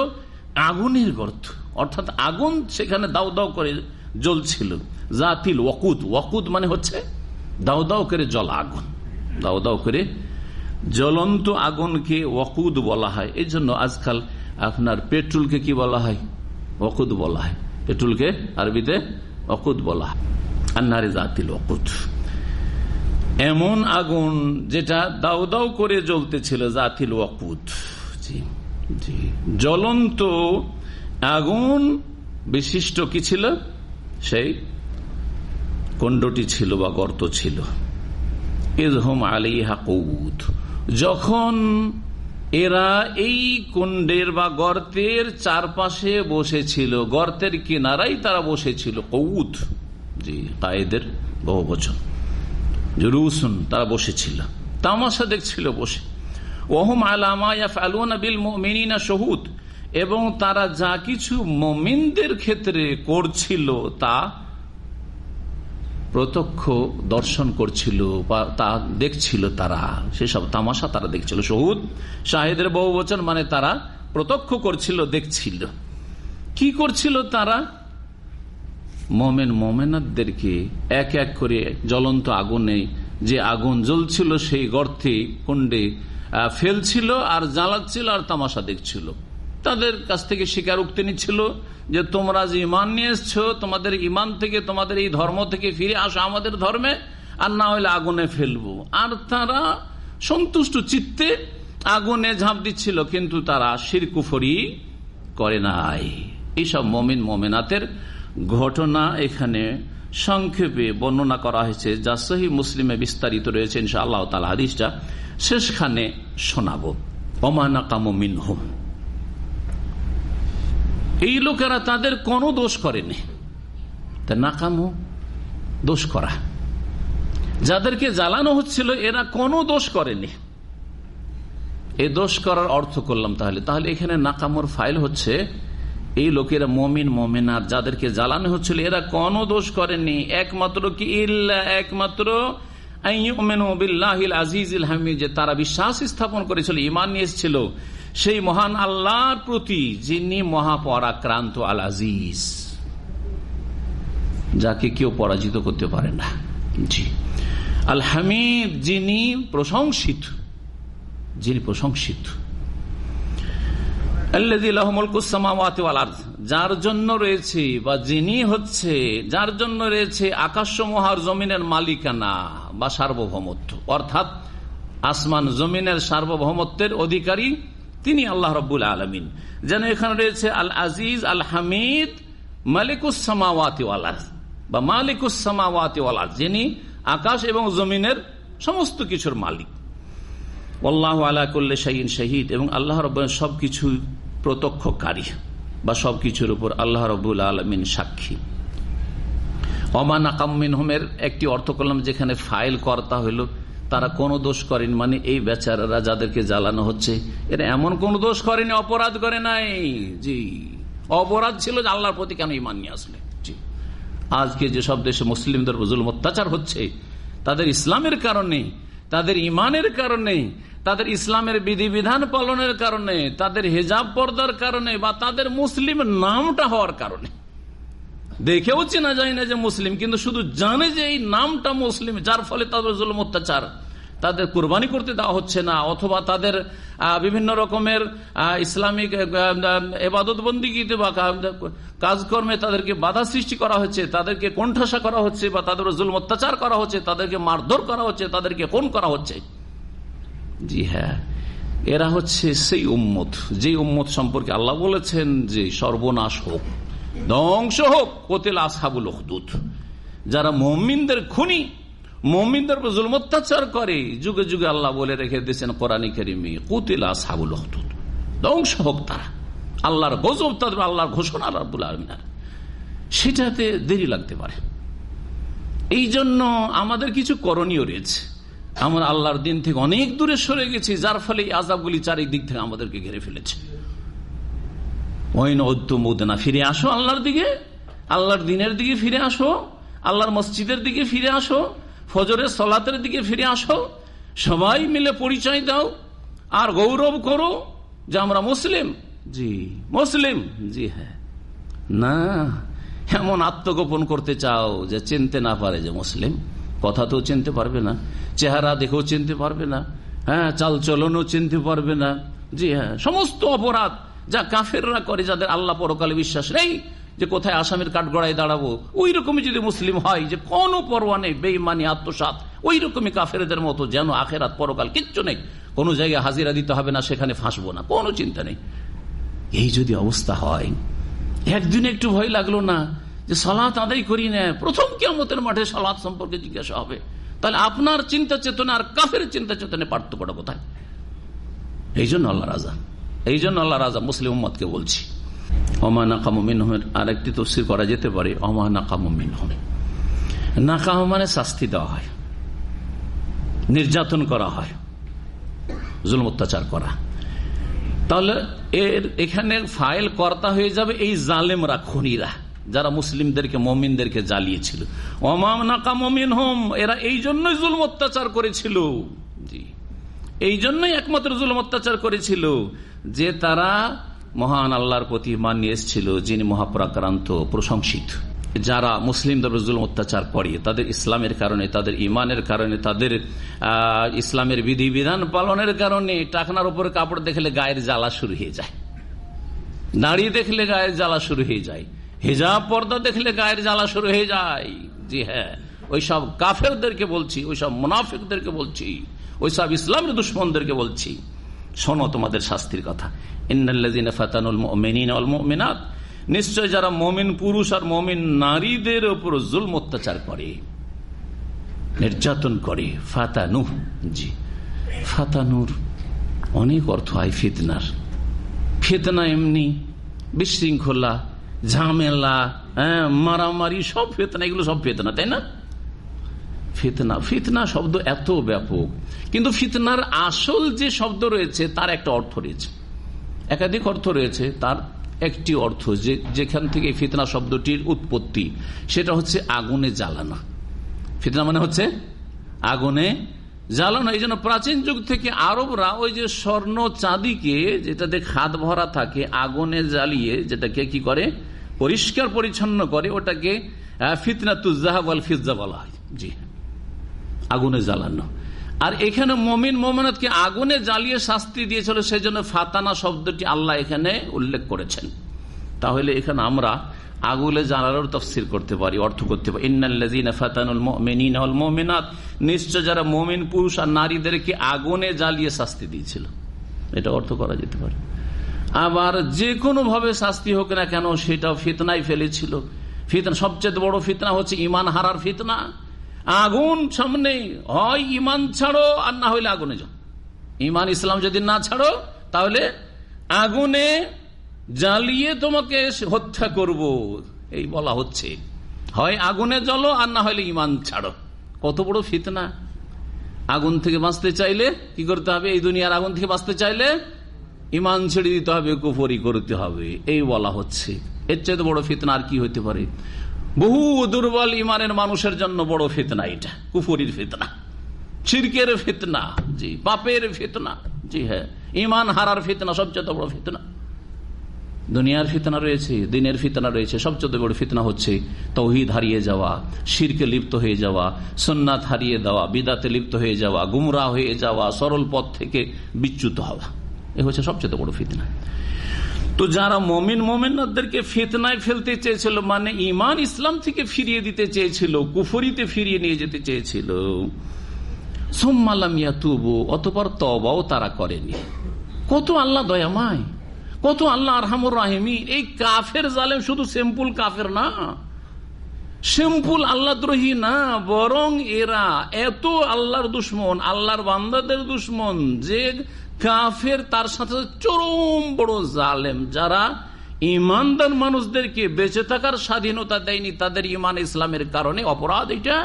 আগুনের গর্ত। অর্থাৎ আগুন সেখানে দাউ দাউ করে জ্বলছিল। জাতিল ওয়াকুদ। ওয়াকুদ মানে হচ্ছে দাউ দাউ করে জল আগুন। দাউ দাউ করে জ্বলন্ত আগুনকে ওয়াকুদ বলা হয়। এই জন্য আজকাল আপনার পেট্রোলকে কি বলা হয়? অকুদ বলা হয়। পেট্রোলকে আরবিতে অকুদ বলা হয়। আন্নারে জাতিল অকুদ এমন আগুন যেটা দাউ দাউ করে জ্বলতেছিল জাতিল অকুদ জি জি। জ্বলন্ত আগুন বিশিষ্ট কি ছিল? সেই কণ্ডটি ছিল বা গর্ত ছিল। ইজহম আলী হাকুদ যখন এরা এই কুণ্ডের বা গর্তের চারপাশে বসেছিল। গর্তের কিনারাই তারা বসেছিল। কৌত জি, কায়েদের বহু বচন। রুসুন তারা বসেছিল। তামাশা দেখছিল বসে। ওহম আলামা বিল মিনা এবং তারা যা কিছু মমিনদের ক্ষেত্রে করছিল তা প্রত্যক্ষ দর্শন করছিল বা তা দেখছিল তারা। সেসব তামাশা তারা দেখছিল। সহুদ শাহেদের বহু বচন মানে তারা প্রত্যক্ষ করছিল, দেখছিল। কি করছিল তারা? মোমেন মোমেনাদেরকে এক এক করে জ্বলন্ত আগুনে যে আগুন জ্বলছিল সেই গর্তে কুণ্ডে ফেলছিল আর জ্বালাচ্ছিল আর তামাশা দেখছিল। তাদের কাছ থেকে স্বীকারোক্তি নিচ্ছিল যে তোমরা যে ইমান নিয়ে এসছো, তোমাদের ইমান থেকে, তোমাদের এই ধর্ম থেকে ফিরে আসো আমাদের ধর্মে, আর না হলে আগুনে ফেলব। আর তারা সন্তুষ্ট চিত্তে আগুনে ঝাঁপ দিচ্ছিল, কিন্তু তারা শিরকুফরি করে নাই। এইসব মমিন মমিনাতের ঘটনা এখানে সংক্ষেপে বর্ণনা করা হয়েছে, যা সহি মুসলিমে বিস্তারিত রয়েছে ইনশা আল্লাহ তালা হাদিসটা শেষখানে শোনাবো। অমানা কামিন হোম এই লোকেরা তাদের কোনো দোষ করেনি। নাকামো দোষ করা। যাদেরকে জ্বালানো হচ্ছিল, এরা কোনো দোষ করেনি। এই দোষ করার অর্থ করলাম তাহলে। তাহলে এখানে নাকামোর ফাইল হচ্ছে, এই লোকেরা মমিন মমিনার যাদেরকে জ্বালানো হচ্ছিল, এরা কোনো দোষ করেনি। একমাত্র কি? ইল্লা একমাত্র যে তারা বিশ্বাস স্থাপন করেছিল ইমান নিয়ে এসেছিল। সেই মহান আল্লাহর প্রতি যিনি মহাপরাক্রান্ত আল আজিজ যাকে কেউ পরাজিত করতে পারে না। জি। আল হামিদ যিনি প্রশংসিত যিনি প্রশংসিত। যার জন্য রয়েছে বা যিনি হচ্ছে, যার জন্য রয়েছে আকাশ মহার জমিনের মালিকানা বা সার্বভৌমত্ব। অর্থাৎ আসমান জমিনের সার্বভৌমত্বের অধিকারী তিনি আল্লাহ রব্বুল আলমিন। যেন এখানে রয়েছে আল আজিজ আল হামিদ মালিকুসামাওয়াতি বা মালিকুসামাওয়াতি যিনি আকাশ এবং জমিনের সমস্ত কিছুর মালিক। আল্লাহ আলা করলে শাহিন শহীদ এবং আল্লাহ রব সবকিছু প্রত্যক্ষকারী বা সবকিছুর উপর আল্লাহ রবুল আলমিন সাক্ষী। অমান আকামিন হোমের একটি অর্থ করলাম যেখানে ফাইল কর্তা হইল তারা কোনো দোষ করেন মানে এই বেচারারা যাদেরকে জ্বালানো হচ্ছে, এরা এমন কোন দোষ করেনি, অপরাধ করে নাই। জি। অপরাধ ছিল যে আল্লাহর প্রতি কেন ইমান নিয়ে আসলে? জি। আজকে যেসব দেশে মুসলিমদের জুলম অত্যাচার হচ্ছে, তাদের ইসলামের কারণে, তাদের ইমানের কারণে, তাদের ইসলামের বিধিবিধান পালনের কারণে, তাদের হেজাব পর্দার কারণে বা তাদের মুসলিম নামটা হওয়ার কারণে দেখেও চেনা যায় না যে মুসলিম, কিন্তু শুধু জানে যে এই নামটা মুসলিম, যার ফলে তাদের জুলম অত্যাচার। তাদের কোরবানি করতে দেওয়া হচ্ছে না, অথবা তাদের বিভিন্ন রকমের ইসলামিক এবাদত বন্দিগিতে বা কাজকর্মে তাদেরকে বাধা সৃষ্টি করা হচ্ছে, তাদেরকে কণ্ঠাসা করা হচ্ছে বা তাদের জুল অত্যাচার করা হচ্ছে, তাদেরকে মারধর করা হচ্ছে, তাদেরকে কোন করা হচ্ছে। জি হ্যাঁ এরা হচ্ছে সেই উম্মত যে উম্মত সম্পর্কে আল্লাহ বলেছেন যে সর্বনাশ হোক। ধ্বংস হোক, কোতেল আসহাবুল হদুত যারা মমিনদের খুনি, মমিনদের জুলম অত্যাচার করে, যুগে যুগে আল্লাহ বলে রেখে দিয়েছেন কোরআনী কেরিমি, কুতিল আসহাবুল হদুত ধ্বংস হোক তারা। আল্লাহর গজব তাদের আল্লাহর ঘোষণা আল্লাহ আলমিনার সেটাতে দেরি লাগতে পারে। এই জন্য আমাদের কিছু করণীয় রয়েছে। আমরা আল্লাহর দিন থেকে অনেক দূরে সরে গেছি, যার ফলে এই আজাবগুলি চারিদিক থেকে আমাদেরকে ঘিরে ফেলেছে। না ফিরে আসো আল্লাহর দিকে, আল্লাহর দিনের দিকে ফিরে আসো, আল্লাহর মসজিদের দিকে ফিরে আসো, ফজরের সলাতের দিকে ফিরে আসো, সবাই মিলে পরিচয় দাও, আর গৌরব করো যে আমরা মুসলিম। জি মুসলিম। জি হ্যাঁ। না, এমন আত্মগোপন করতে চাও যে চিনতে না পারে যে মুসলিম। কথা তো চিনতে পারবে না, চেহারা দেখেও চিনতে পারবে না হ্যাঁ চাল চলনও চিনতে পারবে না। জি হ্যাঁ সমস্ত অপরাধ যা কাফেররা করে, যাদের আল্লাহ পরকালে বিশ্বাস নেই, যে কোথায় আসামের কাঠগড়ায় দাঁড়াবো। ওই রকমই যদি মুসলিম হয়, যে কোনো পরোয়া নেই বেইমানি আত্মসাত ওই রকমই কাফেরদের মতো যেন আখেরাত পরকাল কিচ্ছু নেই। কোনো জায়গায় হাজিরা দিতে হবে না, সেখানে ফাঁসবো না, কোনো চিন্তা নেই। এই যদি অবস্থা হয়, একদিন একটু ভয় লাগল না, যে সালাত আদায় করি না, প্রথম কেমতের মাঠে সালাত সম্পর্কে জিজ্ঞাসা হবে। তাহলে আপনার চিন্তা চেতনা আর কাফের চিন্তা চেতনে পার্থক্যটা কোথায়? এই জন্য আল্লাহ রাজা এই জন্য আল্লাহ রাজা মুসলিম উম্মদকে বলছি অমানা কামিনহমের আরেকটি তফসির করা যেতে পারে অমানা কামিনহম নাকাম মানে শাস্তি দেওয়া হয়, নির্যাতন করা হয় জুল অত্যাচার করা। তাহলে এর এখানে ফাইল কর্তা হয়ে যাবে এই জালেমরা, খনিরা, যারা মুসলিমদেরকে, মমিনদেরকে জ্বালিয়েছিল। অমাম নাকা মমিন হোম এরা এই জন্যই জুলম অত্যাচার করেছিল। এই জন্যই একমাত্র জুলম অত্যাচার করেছিল যে তারা মহান আল্লাহর প্রতি মান নিয়ে এসেছিল, যিনি মহাপ্রাক্রান্ত, প্রশংসিত। যারা মুসলিমদের জুলম অত্যাচার করে, তাদের ইসলামের কারণে, তাদের ইমানের কারণে, তাদের ইসলামের বিধিবিধান পালনের কারণে টাকনার উপরে কাপড় দেখলে গায়ের জ্বালা শুরু হয়ে যায়। দাঁড়িয়ে দেখলে গায়ের জ্বালা শুরু হয়ে যায়। হিজাব, পর্দা দেখলে গায়ের জ্বালা শুরু হয়ে যায়। জি হ্যাঁ ওই সব কাফেরদেরকে বলছি ওই সব মুনাফিকদেরকে বলছি। ওই সব ইসলামের দুশ্মনদেরকে বলছি, শোনো তোমাদের শাস্তির কথা। নিশ্চয় যারা মমিন পুরুষ আর মমিন নারীদের উপর জুলম অত্যাচার করে, নির্যাতন করে ফাতানু জি, ফাতানুর অনেক অর্থ হয় ফিতনার। ফিতনা এমনি, বিশৃঙ্খলা, ঝামেলা হ্যাঁ মারামারি, সব ফেতনা, এগুলো সব ফেতনা, তাই না? ফিতনা। ফিতনা শব্দ এত ব্যাপক। কিন্তু ফিতনার আসল যে শব্দ রয়েছে, তার একটা অর্থ রয়েছে। একাধিক অর্থ রয়েছে, তার একটি অর্থ যে, যেখান থেকে ফিতনা শব্দটির উৎপত্তি। সেটা হচ্ছে আগুনে জ্বালানা। ফিতনা মানে হচ্ছে আগুনে জ্বালানো। এই জন্য প্রাচীন যুগ থেকে আরবরা ওই যে স্বর্ণ চাঁদিকে, যেটাতে খাদ ভরা থাকে, আগুনে জ্বালিয়ে যেটাকে কি করে? পরিষ্কার পরিচ্ছন্ন করে, ওটাকে ফিতনা তুজাহাব আল ফিজা বলা হয়। জি। আগুনে জ্বালানো। আর এখানে মমিন মোমেনাতকে আগুনে জ্বালিয়ে শাস্তি দিয়েছিল সেই জন্য ফাতানা শব্দটি আল্লাহ এখানে উল্লেখ করেছেন। তাহলে এখানে আমরা আগুলে জ্বালানোর তফসির করতে পারি, অর্থ করতে পারি। নিশ্চয় যারা মুমিন পুরুষ আর নারীদেরকে আগুনে জ্বালিয়ে শাস্তি দিয়েছিল। এটা অর্থ করা যেতে পারে। আবার যে কোনো ভাবে শাস্তি হোক না কেন, সেটাও ফিতনায় ফেলেছিল। ফিতনা, সবচেয়ে বড় ফিতনা হচ্ছে ইমান হারার ফিতনা। আগুন সামনে হয়, ইমান ছাড়ো আর না হইলে আগুনে যাও। ইমান ইসলাম যদি না ছাড়ো, তাহলে আগুনে জ্বালিয়ে তোমাকে হত্যা করব। এই বলা হচ্ছে। হয় আগুনে জ্বলো আর না হলে ইমান ছাড়ো। কত বড় ফিতনা। আগুন থেকে বাঁচতে চাইলে কি করতে হবে? এই দুনিয়ার আগুন থেকে বাঁচতে চাইলে ইমান ছেড়ে দিতে হবে, কুফরি করতে হবে। এই বলা হচ্ছে। এর চাইতে বড় ফিতনা আর কি হইতে পারে? বহু দুর্বল ইমানের মানুষের জন্য বড় ফেতনা এটা, কুফরির ফেতনা চিরকের ফেতনা, জি, পাপের ফেতনা, জি হ্যাঁ ইমান হারার ফেতনা সবচেয়ে বড় ফেতনা। দুনিয়ার ফিতনা রয়েছে, দিনের ফিতনা রয়েছে, সবচেয়ে বড় ফিতনা হচ্ছে তৌহিদ হারিয়ে যাওয়া, শিরকে লিপ্ত হয়ে যাওয়া সন্ন্যাত হারিয়ে দেওয়া, বিদাতে লিপ্ত হয়ে যাওয়া গুমরা হয়ে যাওয়া, সরল পথ থেকে বিচ্যুত হওয়া। এ হচ্ছে সবচেয়ে বড় ফিতনা। তো যারা মমিন মোমেনদেরকে ফেতনায় ফেলতে চেয়েছিল মানে ইমান ইসলাম থেকে ফিরিয়ে দিতে চেয়েছিল, কুফরিতে ফিরিয়ে নিয়ে যেতে চেয়েছিল তারা করেনি। কত আল্লাহ দয়ামায়, কত আল্লাহ আরহামুর রাহিমি এই কাফের জালেম শুধু সিম্পল কাফের না, সিম্পল আল্লাহ দ্রোহী না, বরং এরা এত আল্লাহর দুশ্মন, আল্লাহর বান্দাদের দুশ্মন, যে কাফের তার সাথে চরম বড় জালেম। যারা ইমানদার মানুষদেরকে বেঁচে থাকার স্বাধীনতা দেয়নি, তাদের ইমান ইসলামের কারণে অপরাধ এটা।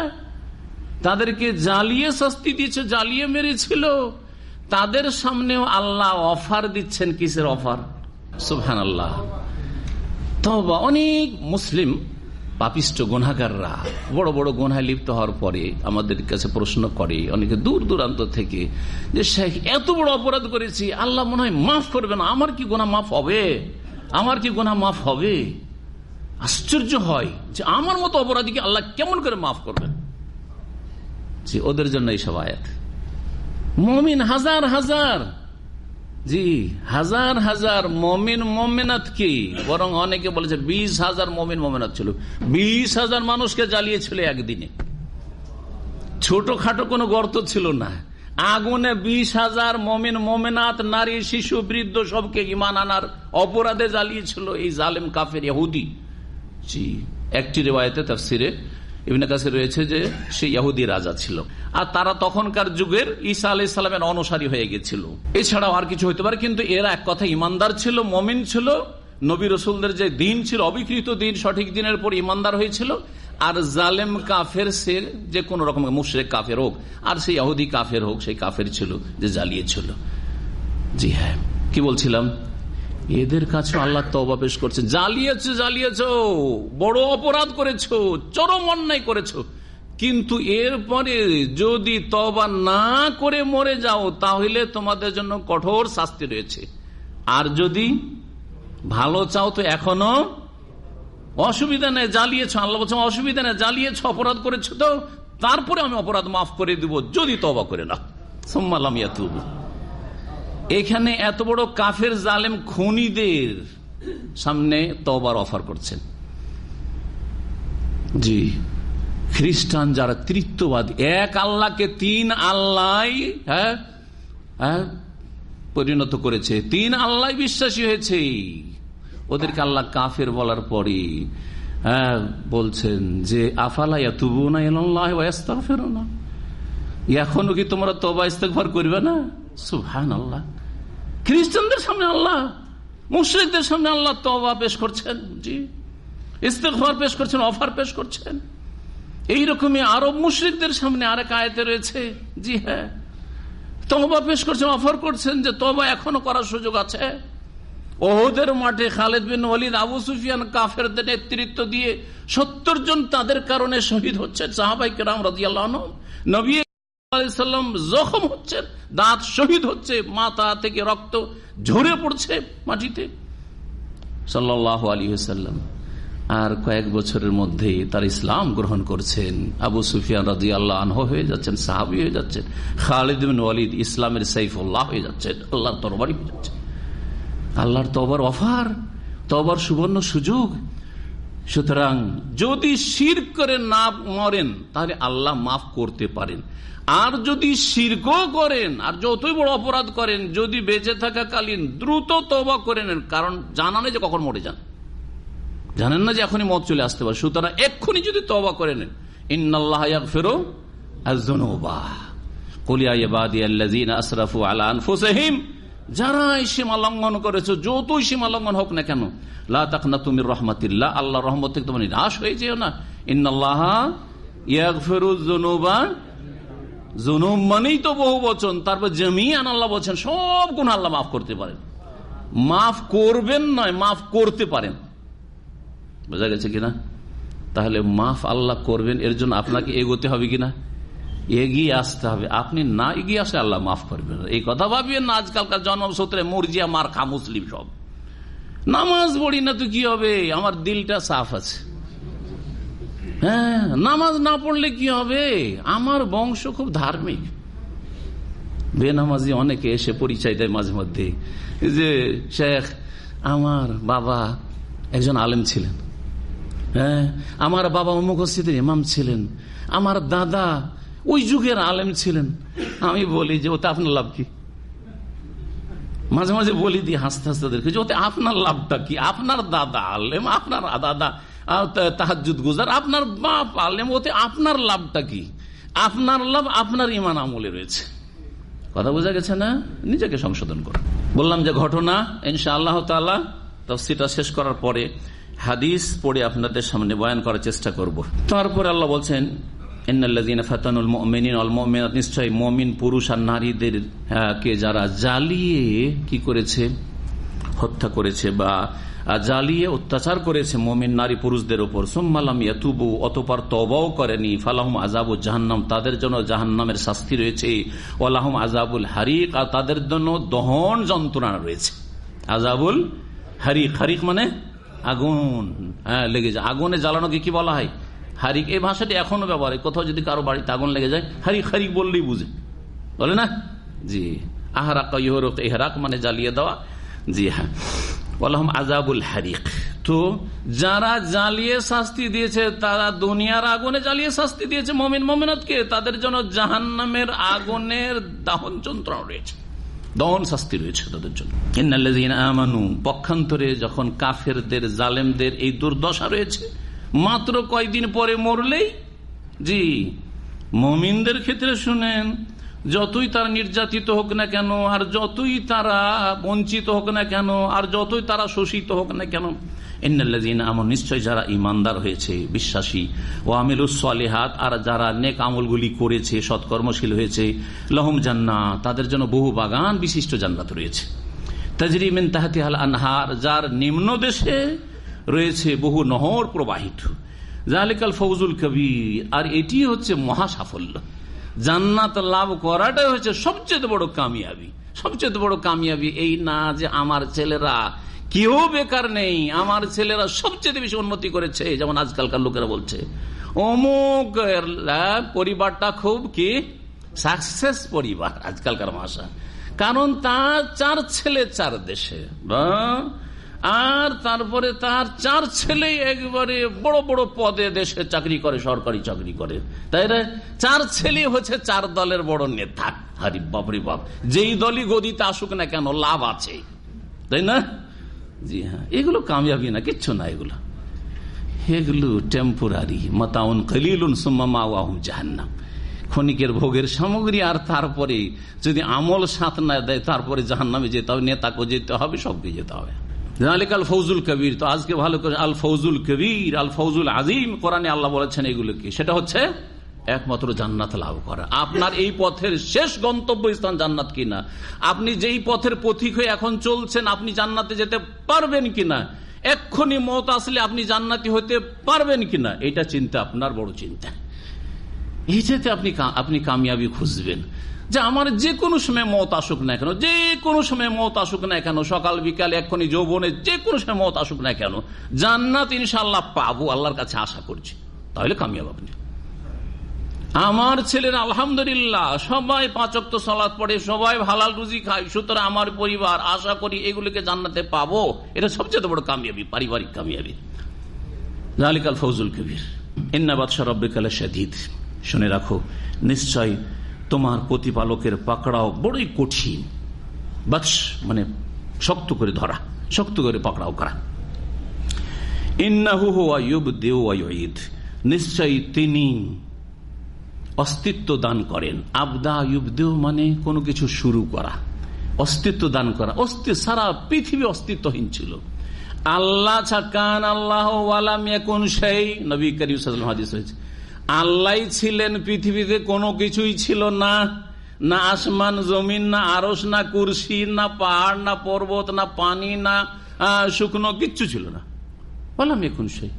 তাদেরকে জ্বালিয়ে শাস্তি দিয়েছে, জ্বালিয়ে মেরেছিল। তাদের সামনেও আল্লাহ অফার দিচ্ছেন, কিসের অফার? সুহান আল্লাহ তবা অনেক মুসলিম পাপিষ্ট গুনাগাররা বড় বড় গুনায় লিপ্ত হওয়ার পরে আমাদের কাছে প্রশ্ন করে, অনেকে দূর দূরান্ত থেকে, যে শেখ, এত বড় অপরাধ করেছি, আল্লাহ মনে হয় মাফ করবে না আমার কি গোনা মাফ হবে? আমার কি গোনা মাফ হবে? আশ্চর্য হয় যে আমার মতো অপরাধীকে আল্লাহ কেমন করে মাফ করবেন? ওদের জন্য এইসব আয়াত। মমিন হাজার হাজার জি, হাজার হাজার মমিন মমিনাত কি? বরং অনেকে বলেছে বিশ হাজার মমিন মমিনাত ছিল। বিশ হাজার মানুষকে জ্বালিয়েছিল একদিনে। ছোটখাটো কোনো গর্ত ছিল না। আগুনে বিশ হাজার মমিন মমিনাত, নারী, শিশু, বৃদ্ধ সবকে ইমান আনার অপরাধে জ্বালিয়েছিল এই জালেম কাফের ইহুদি। জি, একটি রেওয়ায়তে তাফসিরে ইবনে কাছে রয়েছে যে সে ইয়াহুদি রাজা ছিল। আর তারা তখনকার যুগের ঈসা আলাই সালামের অনুসারী হয়ে গেছিল। এছাড়াও আর কিছু হইতে পারে, কিন্তু এরা এক কথা ইমানদার ছিল, মমিন ছিল, নবী রসুলদের যে দিন ছিল, অবিকৃত দিন, সঠিক দিনের পর ইমানদার হয়েছিল। আর জালেম কাফের সে যে কোন রকম মুশ্রেক কাফের হোক, আর সেই ইহুদি কাফের হোক, সেই কাফের ছিল যে জ্বালিয়েছিল জি হ্যাঁ কি বলছিলাম? এদের কাছে আল্লাহ তবা পেশ করছে জ্বালিয়েছ জ্বালিয়েছ, বড় অপরাধ করেছ, চরম অন্যায় করেছ। কিন্তু এরপরে যদি তবা না করে মরে যাও, তাহলে তোমাদের জন্য কঠোর শাস্তি রয়েছে। আর যদি ভালো চাও, তো এখনও অসুবিধা নেই, জ্বালিয়েছ। আল্লাহ বলছে অসুবিধা নেই, জ্বালিয়েছ, অপরাধ করেছ তো, তারপরে আমি অপরাধ মাফ করে দিব, যদি তবা করে না সোম্মালাম ইয়াতুবু। এখানে এত বড় কাফের জালেম খুনিদের সামনে তবার অফার করছেন। জি। খ্রিস্টান যারা তৃত্ববাদী, এক আল্লাহকে তিন আল্লাহ হ্যাঁ? হ্যাঁ? পরিণত করেছে। তিন আল্লাহ বিশ্বাসী হয়েছে। ওদেরকে আল্লাহ কাফের বলার পরে হ্যাঁ বলছেন যে, আফালা তুবু না এল্লাহ ফেরো না এখনও কি তোমরা তবা ইস্তেকভার করবে না? সুহান আল্লাহ খ্রিস্টানদের সামনে আল্লাহ, মুশ্রিকদের সামনে আল্লাহ তবা পেশ করছেন, জি। ইস্তেকভার পেশ করছেন, অফার পেশ করছেন। এইরকমই আরব মুশ্রিকদের সামনে আরেক আয়তে রয়েছে, জি হ্যাঁ। তবা পেশ করছেন, অফার করছেন যে তবা এখনও করার সুযোগ আছে। ওহদের মাঠে খালেদ বিন ওয়ালিদ, আবু সুফিয়ান কাফেরদের নেতৃত্ব দিয়ে সত্তর জন তাদের কারণে শহীদ হচ্ছে সাহাবাই কেরাম রাজিয়াল্লাহ নবী সাল্লাম জখম হচ্ছে, দাঁত শহীদ হচ্ছে, মাথা থেকে রক্ত ঝরে পড়ছে মাটিতে। সাল্লাহ আলী সাল্লাম। আর কয়েক বছরের মধ্যে তার ইসলাম গ্রহণ করছেন। আবু সুফিয়ান রাজি আল্লাহ আনহ হয়ে যাচ্ছেন, সাহাবি হয়ে যাচ্ছেন, খালিদ ওয়ালিদ ইসলামের সাইফুল্লাহ হয়ে যাচ্ছেন, আল্লাহর তরবারি হয়ে আল্লাহর তবর অফার তবর সুবর্ণ সুযোগ। সুতরাং যদি শির করে না মরেন, তাহলে আল্লাহ মাফ করতে পারেন। আর যদি শির্ক করেন, আর যতই বড় অপরাধ করেন, যদি বেঁচে থাকাকালীন দ্রুত তবা করে নেন, কারণ জানা নেই যে কখন মরে যান। জানেন না যে এখনই মত চলে আসতে পারে। সুতরাং এক্ষুনি যদি তবা করে নেন যতই হোক না কেন তুমি আল্লাহ রহমত থেকে তোমার নিরাশ হয়ে যেও না। ইন্নআল্লাহ ইয়াগফিরুজনুবা জুনুম মানেই তো বহু বচন, তারপর জমিয়ান আল্লাহ বলছেন, সব গুণ আল্লাহ মাফ করতে পারেন। মাফ করবেন নয়, মাফ করতে পারেন। বোঝা গেছে কিনা? তাহলে মাফ আল্লাহ করবেন, এর জন্য আপনাকে এগোতে হবে কিনা? এগিয়ে আসতে হবে। আপনি না এগিয়ে আসলে আল্লাহ মাফ করবেন এই কথা ভাবিয়েন না, আজকালকার জন্মসূত্রে মর্জিয়া, মার খা মুসলিম সব। নামাজ পড়ি না তো কি হবে? আমার দিলটা সাফ আছে। হ্যাঁ নামাজ না পড়লে কি হবে? আমার বংশ খুব ধার্মিক। বেনামাজি অনেকে এসে পরিচয় দেয় মাঝে মধ্যে। যে শেখ, আমার বাবা একজন আলেম ছিলেন। হ্যাঁ আমার বাবা মুখস্থিতের ইমাম ছিলেন। আমার দাদা ওই যুগের আলেম ছিলেন। আমি বলি যে, ওতে আপনার লাভ কি? মাঝে মাঝে বলি দিই হাসতে হাসতে দেখি যে, ওতে আপনার লাভটা কি? আপনার দাদা আলেম, আপনার দাদা তাহাজুদ গুজার। আপনার বাপ আলেম, ওতে আপনার লাভটা কি? আপনার লাভ, আপনার ইমান আমলে রয়েছে। কথা বোঝা গেছে না? নিজেকে সংশোধন করুন। বললাম যে ঘটনা ইনশা আল্লাহ তালা তফসিটা শেষ করার পরে হাদিস পড়ে আপনাদের সামনে বয়ান করার চেষ্টা করব। তারপরে আল্লাহ বলছেন মমিন পুরুষ আর নারীদের কে যারা জ্বালিয়ে কি করেছে? হত্যা করেছে বা জ্বালিয়ে অত্যাচার করেছে মমিন নারী পুরুষদের উপর। সোম্মালাম ইয়াতুবু, অতপর তবাও করেনি। ফালাহম আজাবু জাহান্নাম, তাদের জন্য জাহান্নামের শাস্তি রয়েছে। ওলাহম আজাবুল হারিক, আর তাদের জন্য দহন যন্ত্রণা রয়েছে। আজাবুল হারিক হারিক মানে আগুন। হ্যাঁ লেগে যায়। আগুনে জ্বালানোকে কি বলা হয়? হারিক। এই ভাষাটি এখনও ব্যবহার কোথাও যদি কারও বাড়িতে আগুন লেগে যায়, হারিক হারিক বললেই বুঝে। বলে না? জি। আহারাক ইহরক, এহরাক মানে জ্বালিয়ে দেওয়া। জি হ্যাঁ। বললাম আজাবুল হারিক। তো যারা জ্বালিয়ে শাস্তি দিয়েছে, তারা দুনিয়ার আগুনে জ্বালিয়ে শাস্তি দিয়েছে মমিন মমিনতকে। তাদের জন্য জাহান নামের আগুনের দাহন যন্ত্রণা রয়েছে। দহন শাস্তি রয়েছে তাদের জন্য। আমানু, পক্ষান্তরে যখন কাফেরদের, জালেমদের এই দুর্দশা রয়েছে, মাত্র কয়দিন পরে মরলেই, জি, মমিনদের ক্ষেত্রে শুনেন যতই তারা নির্যাতিত হোক না কেন, আর যতই তারা বঞ্চিত হোক না কেন, আর যতই তারা শোষিত হোক না কেন আমল নিশ্চয় যারা ইমানদার হয়েছে, বিশ্বাসী, ও আমিলুসলেহাত আর যারা নেক আমলগুলি করেছে, সৎকর্মশীল হয়েছে, লহম জান্না তাদের জন্য বহু বাগান বিশিষ্ট জান্নাত রয়েছে। তাজরিমেন তাহাতি হাল আনহার, যার নিম্ন দেশে রয়েছে বহু নহর প্রবাহিত। জালিকাল ফৌজুল কবির, আর এটি হচ্ছে মহা সাফল্য জান্নাত লাভ করাটাই হচ্ছে সবচেয়ে বড় কামিয়াবি। সবচেয়ে বড় কামিয়াবি এই না যে আমার ছেলেরা কেউ বেকার নেই, আমার ছেলেরা সবচেয়ে বেশি উন্নতি করেছে, যেমন আজকালকার লোকেরা বলছে। অমুক পরিবারটা খুব কি? সাকসেস পরিবার আজকালকার ভাষা। কারণ তার চার ছেলে চার দেশে আর তারপরে তার চার ছেলে একবারে বড় বড় পদে দেশে চাকরি করে, সরকারি চাকরি করে। তাই না? চার ছেলে হচ্ছে চার দলের বড় নেতা। হারি বাবরি বাপ। যেই দলই গদিতে আসুক না কেন, লাভ আছে। তাই না? জি হ্যাঁ। এগুলো কামিয়াবি না, কিচ্ছু না এগুলো। এগুলো টেম্পোরারি মাতাউন কলিলুন সুম্মাহুম জাহান্নাম। ক্ষণিকের ভোগের সামগ্রী আর তারপরে যদি আমল সাথ না দেয়, তারপরে জাহান্নামে যেতে হবে, নেতাকে যেতে হবে, সবকে যেতে হবে। আল ফৌজুল কবির তো আজকে ভালো করে আল ফৌজুল কবির আল ফৌজুল আজিম কোরআনে আল্লাহ বলেছেন এগুলোকে। সেটা হচ্ছে একমাত্র জান্নাত লাভ করা। আপনার এই পথের শেষ গন্তব্য স্থান জান্নাত কিনা? আপনি যেই পথের পথিক হয়ে এখন চলছেন, আপনি জান্নাতে যেতে পারবেন কিনা? এক্ষুনি মত আসলে আপনি জান্নাতি হতে পারবেন কিনা? এটা চিন্তা আপনার বড় চিন্তা। এইটাতে আপনি আপনি কামিয়াবি খুঁজবেন। যে আমার যে কোনো সময় মত আসুক না কেন, যে কোনো সময় মত আসুক না কেন, সকাল, বিকাল, এক্ষুনি যৌবনে যে কোনো সময় মত আসুক না কেন, জান্নাত ইনশাল্লাহ পাবো আল্লাহর কাছে আশা করছি। তাহলে কামিয়াব আপনি। আমার ছেলের আলহামদুলিল্লাহ সবাই পাঁচক্ত সালাদ পড়ে, সবাই হালাল রুজি খায়, সুতরাং আমার পরিবার আশা করি এগুলিকে জান্নাতে পাবো। এটা সবচেয়ে বড় কামিয়াবি, পারিবারিক কামিয়াবি। জালিকাল ফৌজুল কবির। ইন্না বাদশাহ রব্বিকাল শাদিদ। শুনে রাখো, নিশ্চয় তোমার প্রতিপালকের পাকড়াও বড়ই কঠিন। বাদশ মানে শক্ত করে ধরা, শক্ত করে পাকড়াও করা। নিশ্চয়ই তিনি অস্তিত্ব দান করেন। আবদা ইউবদেও মানে কোনো কিছু শুরু করা, অস্তিত্ব দান করা। অস্তিত্ব সারা পৃথিবী অস্তিত্বহীন ছিল। আল্লাহ ছাকান আল্লাহ নবী করিম হাদিস হয়েছে আল্লাহ ছিলেন পৃথিবীতে কোনো কিছুই ছিল না। না আসমান, জমিন, না আরস না কুরসি, না পাহাড়, না পর্বত, না পানি, না শুকনো, কিচ্ছু ছিল না। বললাম, এখন সেই।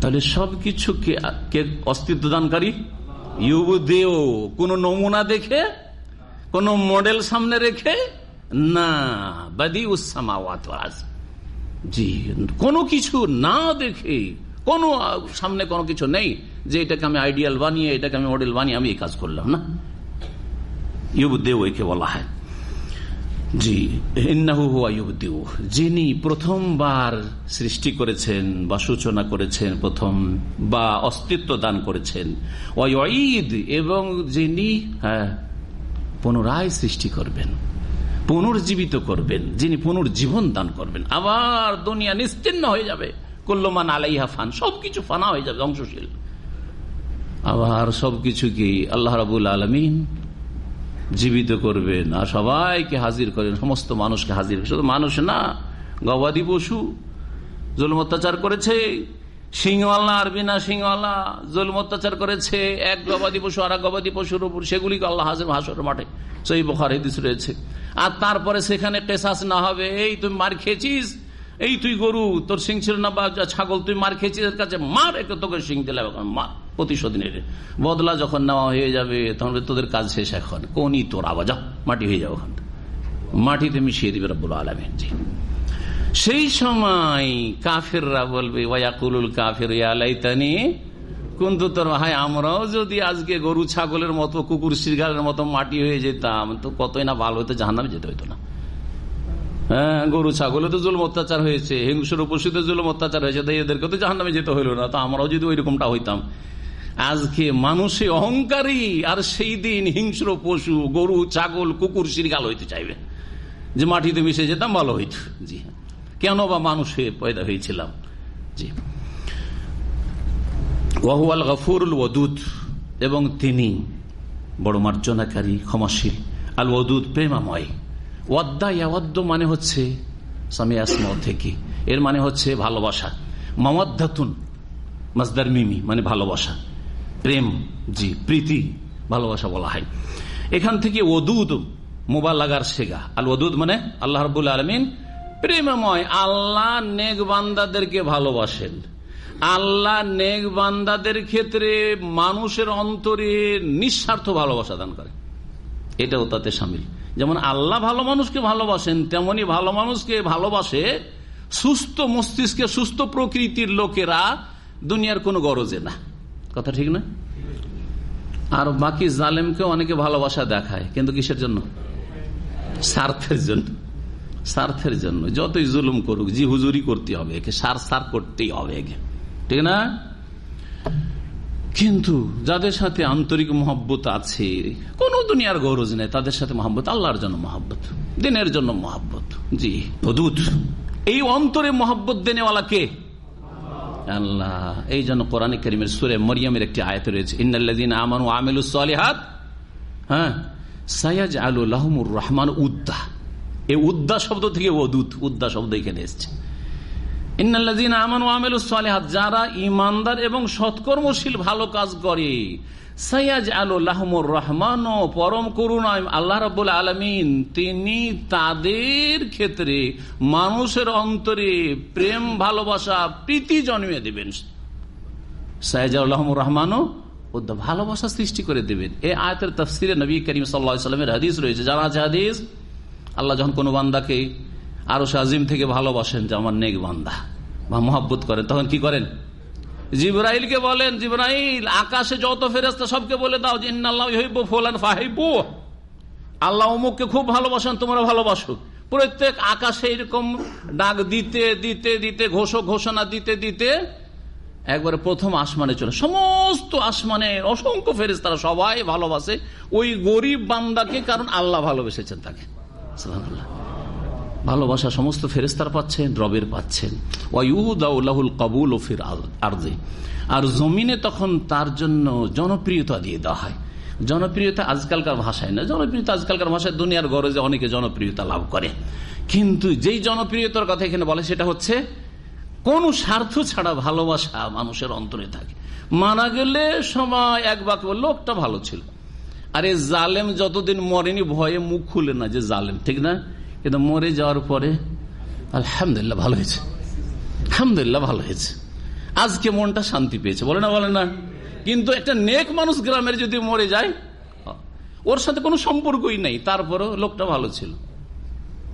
তাহলে সবকিছু কে অস্তিত্ব দানকারী? ইউবুদেও কোন নমুনা দেখে? কোন মডেল সামনে রেখে? না। বাদি উসামাওয়াত জি, কোনো কিছু না দেখে কোনো সামনে কোনো কিছু নেই যে এটাকে আমি আইডিয়াল বানিয়ে, এটাকে আমি মডেল বানিয়ে আমি এই কাজ করলাম, না? ইউবুদেও একে বলা হয়। জি, ইন্নাহু হুয়া ইউবদিউ যিনি প্রথমবার সৃষ্টি করেছেন বা সূচনা করেছেন, প্রথম বা অস্তিত্ব দান করেছেন ওয়াইদ এবং যিনি হ্যাঁ পুনরায় সৃষ্টি করবেন, পুনর্জীবিত করবেন, যিনি পুনর্জীবন দান করবেন, আবার দুনিয়া নিশ্চিন্ন হয়ে যাবে। কল্লমান আলাইহা ফান, সবকিছু ফানা হয়ে যাবে, ধ্বংসশীল। আবার সবকিছু কি? আল্লাহ রাবুল আলমিন জীবিত করবেন আর সবাইকে হাজির করেন, সমস্ত মানুষকে হাজির শুধু মানুষ না, গবাদি পশু, জুলম অত্যাচার করেছে সিংওয়ালা আর বিনা সিংওয়ালা জুলম অত্যাচার করেছে, এক গবাদি পশু আর গবাদি পশুর উপর, সেগুলিকে আল্লাহ হাজির হাসর মাঠে সেই বখার হিদিস রয়েছে। আর তারপরে সেখানে পেশাস না হবে, এই তুমি মার খেয়েছিস? এই তুই গরু, তোর সিং ছিল না বা ছাগল, তুই মার খেয়েছিস এর কাছে? মার, একে তোকে সিং দিলে মার, প্রতিশোধ নেবে বদলা যখন নেওয়া হয়ে যাবে, তখন তোদের কাজ শেষ এখন। কোনই তোর আওয়াজ মাটি হয়ে যাও ওখান মাটিতে মিশিয়ে দিবে রব্বুল আলমিন, জি। সেই সময় কাফেররা বলবে ওয়াকুলুল কাফের ইয়ালাইতানি কিন্তু তোর ভাই, আমরাও যদি আজকে গরু, ছাগলের মতো, কুকুর শিরগালের মতো মাটি হয়ে যেতাম, তো কতই না ভালো হতো জাহান্নামে যেতে হইতো না। গরু, ছাগলে তো জুলম অত্যাচার হয়েছে, হিংসুর পশুতে জুলম অত্যাচার হয়েছে, তাই এদেরকে তো জাহান্নামে যেতে হইল না, তো আমরাও যদি ওই রকমটা হইতাম। আজকে মানুষে অহংকারী, আর সেই দিন হিংস্র পশু, গরু, ছাগল, কুকুর শিরগাল হইতে চাইবে। যে মাটিতে মিশে যেতাম, ভালো হইত। জি হ্যাঁ। কেন বা মানুষ হয়ে পয়দা হয়েছিলাম? জি। ওয়াহুয়াল গফুরুল ওদুদ এবং তিনি বড় মার্জনাকারী, ক্ষমাশীল। আল ওদুদ প্রেমাময়। ওয়াদ্দা ইয়াওয়াদ্দ মানে হচ্ছে স্বামী আসমা থেকে এর মানে হচ্ছে ভালোবাসা। মামাদ্দাতুন মাজদার মিমি মানে ভালোবাসা। প্রেম, জি, প্রীতি, ভালোবাসা বলা হয়। এখান থেকে ওদুদ মোবালাগার শেগা। আল ওদুদ মানে আল্লাহ রবুল আলমিন প্রেমময়, আল্লাহ নেক বান্দাদেরকে ভালোবাসেন। আল্লাহ নেক বান্দাদের ক্ষেত্রে মানুষের অন্তরে নিঃস্বার্থ ভালোবাসা দান করে। এটাও তাতে সামিল। যেমন আল্লাহ ভালো মানুষকে ভালোবাসেন, তেমনি ভালো মানুষকে ভালোবাসে সুস্থ মস্তিষ্কে, সুস্থ প্রকৃতির লোকেরা দুনিয়ার কোনো গরজে না। কথা ঠিক না? আর বাকি জালেমকে অনেকে ভালোবাসা দেখায়, কিন্তু কিসের জন্য? স্বার্থের জন্য। স্বার্থের জন্য। যতই জুলুম করুক, জি হুজুরি করতে হবে, একে সার সার করতেই হবে একে। ঠিক না? কিন্তু যাদের সাথে আন্তরিক মহব্বত আছে, কোন দুনিয়ার গৌরজ নেই, তাদের সাথে মহব্বত আল্লাহর জন্য মহব্বত, দিনের জন্য মহব্বত। জি হদুদ এই অন্তরে মহাব্বত দেনেওয়ালা কে? আল্লাহ। এই জন্য কোরআন করিমের সুরে মরিয়মের একটি আয়ত রয়েছে ইন্দিন আমানু আমিলুসলিহাত হ্যাঁ সায়াজ আলু রহমান উদ্দা। এই উদ্দা শব্দ থেকে অদূত উদ্দা শব্দ এখানে এসছে ইন্নাল্লাযীন আমানু আমিলুস সালিহাত যারা ঈমানদার এবং সৎকর্মশীল, ভালো কাজ করে সাইয়াজ আলু লাহমুর রহমান, পরম করুণায় আল্লাহ রাব্বুল আলামিন তিনি তাদের ক্ষেত্রে মানুষের অন্তরে প্রেম, ভালোবাসা, প্রীতি জন্মিয়ে দেবেন। সাইয়াজ আলহমুর রহমানও ভালোবাসা সৃষ্টি করে দেবেন। এই আয়তের তফসিরে নবী করিম সাল্লামের হাদিস রয়েছে। জানা আছে হাদিস? আল্লাহ যখন কোনো বান্দাকে আরও আজিম থেকে ভালোবাসেন যে আমার নেক বান্দা। বা মহাব্বত করেন। তখন কি করেন? জিব্রাইলকে বলেন, জিব্রাইল, আকাশে যত ফেরেস্তা সবকে বলে দাও যে, ইন্নাল্লাহ ফুলান ফাহিব্বু। আল্লাহ অমুককে খুব ভালোবাসেন, তোমরা ভালোবাসো। প্রত্যেক আকাশে এরকম ডাক দিতে দিতে দিতে ঘোষ ঘোষণা দিতে দিতে একবারে প্রথম আসমানে চলে। সমস্ত আসমানে অসংখ্য ফেরেস তারা সবাই ভালোবাসে। ওই গরিব বান্দাকে কারণ আল্লাহ ভালোবেসেছেন তাকে। সুবহানাল্লাহ। ভালোবাসা সমস্ত ফেরেস্তার পাচ্ছেন, রবের পাচ্ছেন। ওয়ুদাউল কাবুল ও ফির আর্দে আর জমিনে তখন তার জন্য জনপ্রিয়তা দিয়ে দেওয়া হয়। জনপ্রিয়তা আজকালকার ভাষায় না, জনপ্রিয়তা আজকালকার ভাষায় দুনিয়ার গরজে অনেকে জনপ্রিয়তা লাভ করে। কিন্তু যেই জনপ্রিয়তার কথা এখানে বলে সেটা হচ্ছে, কোন স্বার্থ ছাড়া ভালোবাসা মানুষের অন্তরে থাকে। মানা গেলে সময় এক বাক্য, লোকটা ভালো ছিল। আরে জালেম যতদিন মরেনি, ভয়ে মুখ খুলে না যে জালেম, ঠিক না? কিন্তু মরে যাওয়ার পরে, আলহামদুলিল্লাহ ভালো হয়েছে। আলহামদুলিল্লাহ ভালো হয়েছে। আজকে মনটা শান্তি পেয়েছে। বলে না বলে না। কিন্তু একটা নেক মানুষ গ্রামের যদি মরে যায়, ওর সাথে কোনো সম্পর্কই নেই। তারপরও লোকটা ভালো ছিল।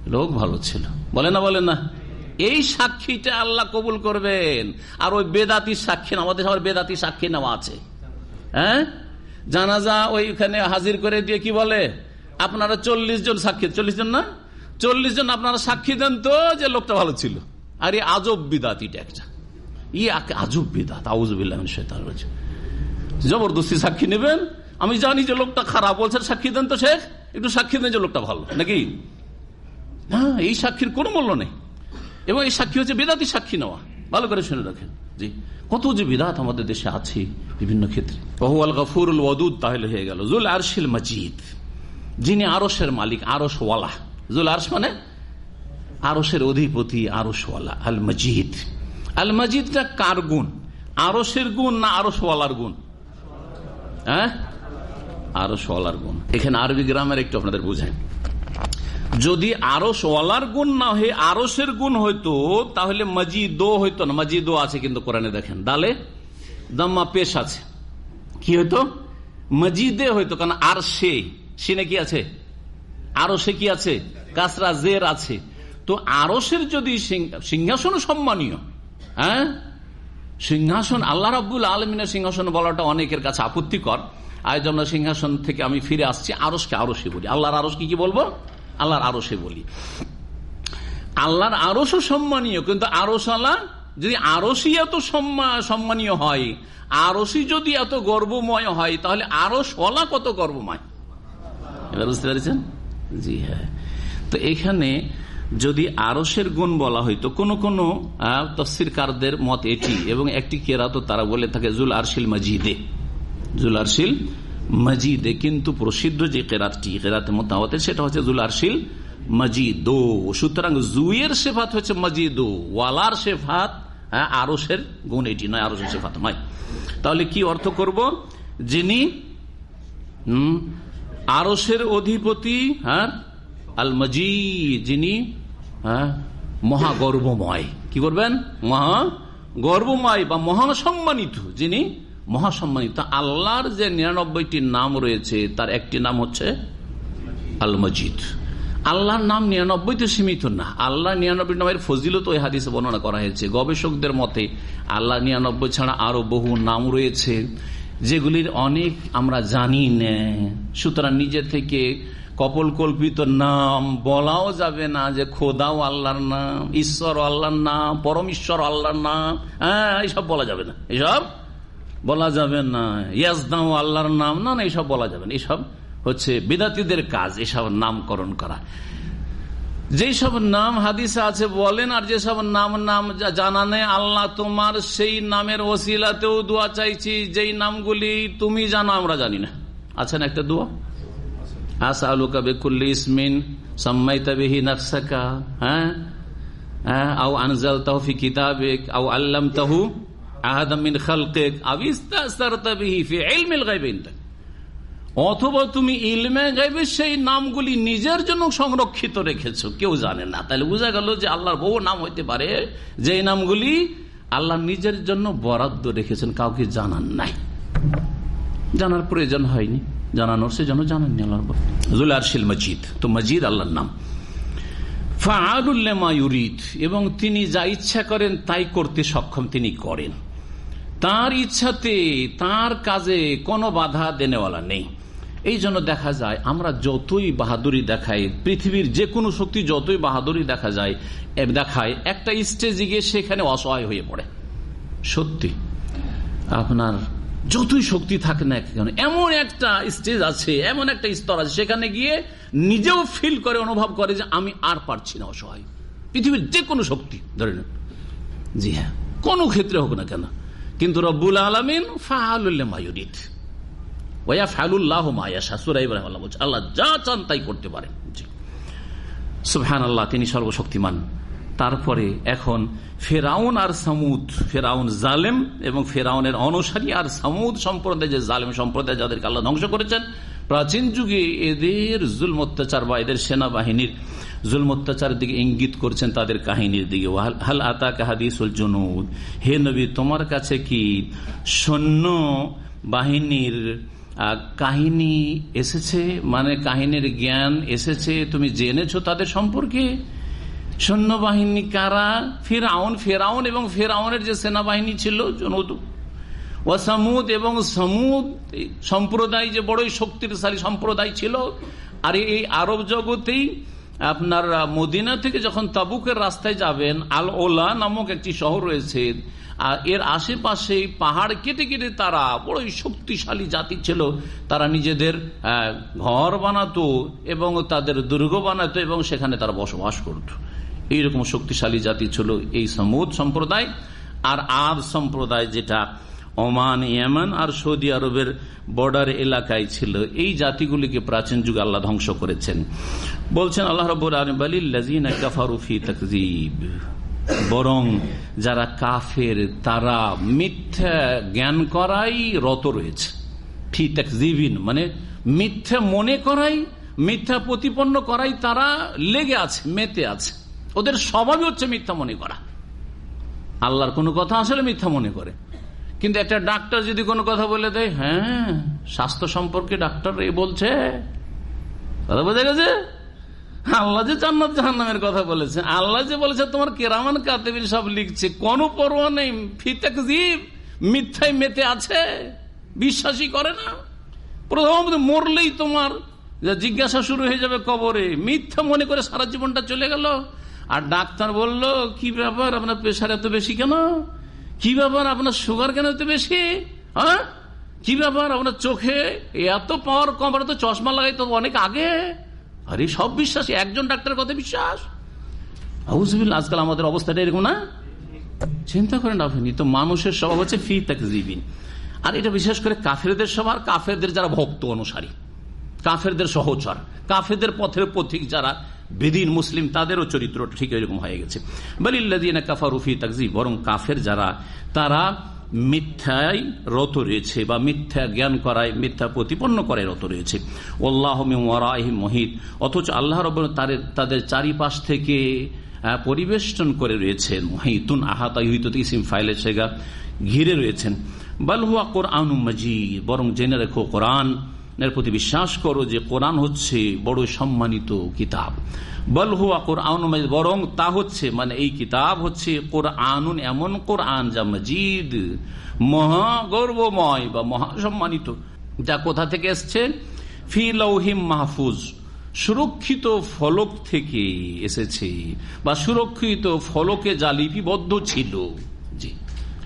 লোক ভালো ছিল। বলে না বলে না। এই সাক্ষীটা আল্লাহ কবুল করবেন। আর ওই বেদাতি সাক্ষী আমাদের সবার বেদাতি সাক্ষী নেওয়া আছে। হ্যাঁ? জানাজা ওইখানে হাজির করে দিয়ে কি বলে? আপনারা চল্লিশ জন সাক্ষী। চল্লিশ জন না? চল্লিশ জন আপনারা সাক্ষী দেন তো যে লোকটা ভালো ছিল। আর এই আজব বিদাত এটা একটা। ই আজব বিদাত আউজবিল্লাহ জবরদস্তি সাক্ষী নেবেন। আমি জানি যে লোকটা খারাপ, বলছেন সাক্ষী দেন তো শেখ। একটু সাক্ষী দেন যে লোকটা ভালো। নাকি? হ্যাঁ এই সাক্ষীর কোনো মূল্য নেই। এবং এই সাক্ষী হচ্ছে বেদাতি সাক্ষী নেওয়া। ভালো করে শুনে রাখেন। জি। কত যে বিদাত আমাদের দেশে আছে বিভিন্ন ক্ষেত্রে। বহু আল গফুরুল তাহলে হয়ে গেল। জুল আরশিল মজিদ। যিনি আরসের মালিক আরসওয়ালা জুল আরস মানে আরসের অধিপতি আরসওয়ালা আল মজিদ আল মজিদটা কার গুণ? আরসের গুণ না আরসওয়ালার গুণ? হ্যাঁ? আরসওয়ালার গুণ। এখানে আরবি গ্রামের একটু আপনাদের বুঝায় যদি আরস ওয়ালার গুণ না হয়ে আরসের গুণ হইতো, তাহলে মজিদো হইতো না। মজিদো আছে কিন্তু কোরআনে দেখেন। দালে দাম্মা পেশ আছে। কি হইতো? মজিদে হইতো, কারণ আর সে সিনে কি আছে? আরও সে কি আছে? কাসরা জের আছে। তো আরসের যদি সিংহাসন সম্মানীয় হ্যাঁ? সিংহাসন, আল্লাহ রাবুল আলমিনের সিংহাসন বলাটা অনেকের কাছে আপত্তিকর। আজ আমরা সিংহাসন থেকে আমি ফিরে আসছি আরসকে আরসে বলি। আল্লাহর আরস কি কি বলব? আল্লাহর আরসে বলি। আল্লাহর আরসও সম্মানীয়, কিন্তু আরস আল্লাহ যদি আরসই এত সম্মানীয় হয় আরসি যদি এত গর্বময় হয়, তাহলে আরস ওলা কত গর্বময়? এবার বুঝতে পেরেছেন? জি হ্যাঁ। তো এখানে যদি আরসের গুণ বলা হইতো কোন কোন তফসিরকারদের মত এটি এবং একটি কেরা তো তারা বলে থাকে জুল আরশিল মজিদে। জুল আরশিল মজিদে, কিন্তু প্রসিদ্ধ যে কেরাতটি, কেরাতে মোতামতে সেটা হচ্ছে জুল আরশিল মজিদো। সুতরাং জুয়ের সেফাত হচ্ছে মজিদো। ওয়ালার সেফাত আরসের গুণ এটি নয় আরসের সেফাত নয়। তাহলে কি অর্থ করব? যিনি আরসের অধিপতি হ্যাঁ আল মজিদ যিনি হ্যাঁ মহাগর্বময়। কি করবেন? মহা গর্বময় বা মহাসম্মানিত, যিনি মহাসম্মানিত। আল্লাহর যে নিরানব্বইটি নাম রয়েছে, তার একটি নাম হচ্ছে আল মজিদ আল্লাহর নাম নিরানব্বইতে সীমিত না। আল্লাহ নিরানব্বই নামের ফজিলত ওই হাদিসে বর্ণনা করা হয়েছে। গবেষকদের মতে আল্লাহ নিরানব্বই ছাড়া আরও বহু নাম রয়েছে। যেগুলির অনেক আমরা জানি না। সুতরাং নিজে থেকে কপল কল্পিত নাম বলাও যাবে না যে খোদাও আল্লাহর নাম ঈশ্বর আল্লাহর নাম, পরম ঈশ্বর আল্লাহর নাম। হ্যাঁ এইসব বলা যাবে না। এইসব বলা যাবে না। ইয়াজদাও আল্লাহর নাম। না না, এইসব বলা যাবে না। এইসব হচ্ছে বিদাতিদের কাজ এসব নামকরণ করা। যেসব নাম হাদিসে আছে বলেন, আর যেসব নাম নাম জানা নেই, আল্লাহ তোমার সেই নামের ওসিলাতেও দোয়া চাইছি, যেই নামগুলি তুমি জানো, আমরা জানি না। আছেন একটা দোয়া? আসা আলুকা বেকুল্লি ইসমিন, সম্মাইতা বিহি নকশাকা হ্যাঁ? হ্যাঁ? আও আনজাল তাহফি কিতাবেক, আও আল্লাম তাহু আহাদামিন খালকেক আবিস্তারতা বিহি ফি ইলমিল গায়বিন অথবা তুমি ইলমে গাইবে, সেই নামগুলি নিজের জন্য সংরক্ষিত রেখেছো। কেউ জানে না। তাহলে বোঝা গেল যে আল্লাহর বহু নাম হইতে পারে যে নামগুলি আল্লাহ নিজের জন্য বরাদ্দ রেখেছেন, কাউকে জানান নাই। জানার প্রয়োজন হয়নি। জানানোর সে যেন জানাননি আল্লাহর জুল মজিদ তো মজিদ আল্লাহর নাম। ফাআলুল্লামায়ুরিদ এবং তিনি যা ইচ্ছা করেন, তাই করতে সক্ষম তিনি করেন। তার ইচ্ছাতে তার কাজে কোনো বাধা দেনেওয়ালা নেই। এই জন্য দেখা যায়, আমরা যতই বাহাদুরি দেখাই, পৃথিবীর যে কোনো শক্তি যতই বাহাদুরি দেখা যায় দেখায়, একটা স্টেজে গিয়ে সেখানে অসহায় হয়ে পড়ে। সত্যি, আপনার যতই শক্তি থাকে না কেন, এমন একটা স্টেজ আছে, এমন একটা স্তর আছে, সেখানে গিয়ে নিজেও ফিল করে, অনুভব করে যে আমি আর পারছি না অসহায়। পৃথিবীর যে কোনো শক্তি, ধরে নেন। জি হ্যাঁ কোনো ক্ষেত্রে হোক না কেন। কিন্তু রব্বুল আলমিন ফাহালুল্লাহ ওয়া ফালুল্লাহ মায়াশা সুরাই ইব্রাহিম, আল্লাহ বলছে, আল্লাহ যা চান তাই করতে পারেন জি। সুবহান আল্লাহ তিনি সর্বশক্তিমান। তারপরে এখন ফেরাউন আর সামুদ, ফেরাউন জালেম এবং ফেরাউনের অনুসারী আর সামুদ সম্প্রদায়, যে জালেম সম্প্রদায় যাদেরকে আল্লাহ ধ্বংস করেছেন, প্রাচীন যুগে এদের জুল অত্যাচার বা এদের সেনাবাহিনীর জুল অত্যাচারের দিকে ইঙ্গিত করছেন তাদের কাহিনীর দিকে। হাল আতা কাহাদিসুল জনুদ, হে নবী, তোমার কাছে কি সৈন্য বাহিনীর কাহিনী এসেছে মানে কাহিনীর জ্ঞান এসেছে, তুমি জেনেছো তাদের সম্পর্কে? সৈন্যবাহিনী কারা? ফেরাউন ফেরাউন এবং ফেরাউনের যে সেনাবাহিনী ছিল, জনৌদ। ও সামুদ এবং সমুদ সম্প্রদায় যে বড়ই শক্তিশালী সম্প্রদায় ছিল, আর এই আরব জগতেই আপনার মদিনা থেকে যখন তাবুকের রাস্তায় যাবেন আল ওলা নামক একটি শহর রয়েছে আর এর আশেপাশে পাহাড় কেটে কেটে তারা বড়ই শক্তিশালী জাতি ছিল। তারা নিজেদের ঘর বানাতো এবং তাদের দুর্গ বানাতো এবং সেখানে তারা বসবাস করত। এইরকম শক্তিশালী জাতি ছিল এই সমুদ সম্প্রদায়। আর আদ সম্প্রদায় যেটা ওমান, ইয়ামান আর সৌদি আরবের বর্ডার এলাকায় ছিল, এই জাতিগুলিকে প্রাচীন যুগে আল্লাহ ধ্বংস করেছেন। বলছেন আল্লাহ রবুর আলমিফি তকজিব বরং যারা কাফের, তারা মিথ্যা জ্ঞান করাই রত রয়েছে। ফি তকজিবিন মানে মিথ্যা মনে করাই, মিথ্যা প্রতিপন্ন করাই তারা লেগে আছে, মেতে আছে। ওদের স্বভাবই হচ্ছে মিথ্যা মনে করা। আল্লাহর কোনো কথা আসলে মিথ্যা মনে করে। কিন্তু একটা ডাক্তার যদি কোনো কথা বলে দেয় হ্যাঁ স্বাস্থ্য সম্পর্কে ডাক্তার এই বলছে, কথা বোঝা গেছে? আল্লাহ যে জান্নাত জাহান্নামের কথা বলেছে, আল্লাহ যে বলেছে তোমার কেরামান কাতেবিন সব লিখছে, কোন পরোয়া নেই ফিতাক জীব মিথ্যায় মেতে আছে, বিশ্বাসই করে না। প্রথম মরলেই তোমার জিজ্ঞাসা শুরু হয়ে যাবে কবরে, মিথ্যা মনে করে সারা জীবনটা চলে গেল। আর ডাক্তার বলল, কি ব্যাপার, আপনার প্রেশার এত বেশি কেন? কি ব্যাপার, আপনার সুগার কেন এত বেশি? হ্যাঁ? কি ব্যাপার, আপনার চোখে এত পাওয়ার কম তো চশমা লাগাই তো অনেক আগে। আরে, সব বিশ্বাস, একজন ডাক্তারের কথা বিশ্বাস? আজকাল আমাদের অবস্থাটা এরকম না? চিন্তা করেন আপনি, তো মানুষের স্বভাব হচ্ছে ফি তাকে জীবিন আর এটা বিশেষ করে কাফেরদের স্বভাব কাফেরদের যারা ভক্ত অনুসারী। কাফেরদের সহচর, কাফেরদের পথের পথিক যারা বেদিন মুসলিম, তাদেরও চরিত্র ঠিক এরকম হয়ে গেছে। বলিল্লাদিনা কাফারুফি তাকজি বরং কাফের যারা, তারা মিথ্যায় রত রয়েছে বা মিথ্যা জ্ঞান করায়, মিথ্যা প্রতিপন্ন করে রত রয়েছে। ওল্লাহ মহিত। অথচ আল্লাহ রব তাদের চারিপাশ থেকে পরিবেষ্টন করে রয়েছেন। মহিতুন আহাত ইসিম ফাইলে সেগা ঘিরে রয়েছেন। বালহুয়া কোরআন মজিদ। বরং জেনে রেখো কোরআন এর প্রতি বিশ্বাস করো যে কোরআন হচ্ছে বড় সম্মানিত কিতাব। বলহুয়া কোরআন বরং তা হচ্ছে মানে এই কিতাব হচ্ছে কোরআন এমন কোরআন যা মজিদ মহা মহাগর্বময় বা মহাসম্মানিত, যা কোথা থেকে এসছে? ফি লৌহিম মাহফুজ, সুরক্ষিত ফলক থেকে এসেছে, বা সুরক্ষিত ফলকে যা লিপিবদ্ধ ছিল। জি,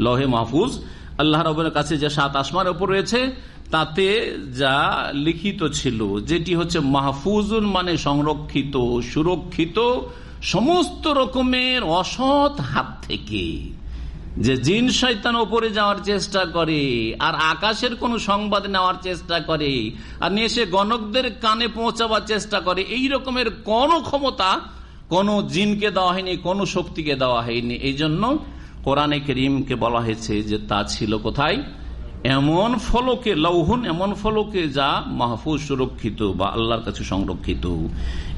লহে মাহফুজ, আল্লাহ রবের কাছে যে সাত আসমার উপর রয়েছে তাতে যা লিখিত ছিল, যেটি হচ্ছে মাহফুজুল মানে সংরক্ষিত, সুরক্ষিত, সমস্ত রকমের অসৎ হাত থেকে। যে জিন শৈতান ওপরে যাওয়ার চেষ্টা করে, আর আকাশের কোন সংবাদ নেওয়ার চেষ্টা করে, আর নিয়ে সে গণকদের কানে পৌঁছাবার চেষ্টা করে, এই রকমের কোন ক্ষমতা কোন জিনকে দেওয়া হয়নি, কোন শক্তিকে দেওয়া হয়নি। এই জন্য কোরআনে করিমকে বলা হয়েছে যে তা ছিল কোথায়? এমন ফলকে, লৌহন এমন ফলকে যা মাহফুজ সুরক্ষিত বা আল্লাহর কাছে সংরক্ষিত।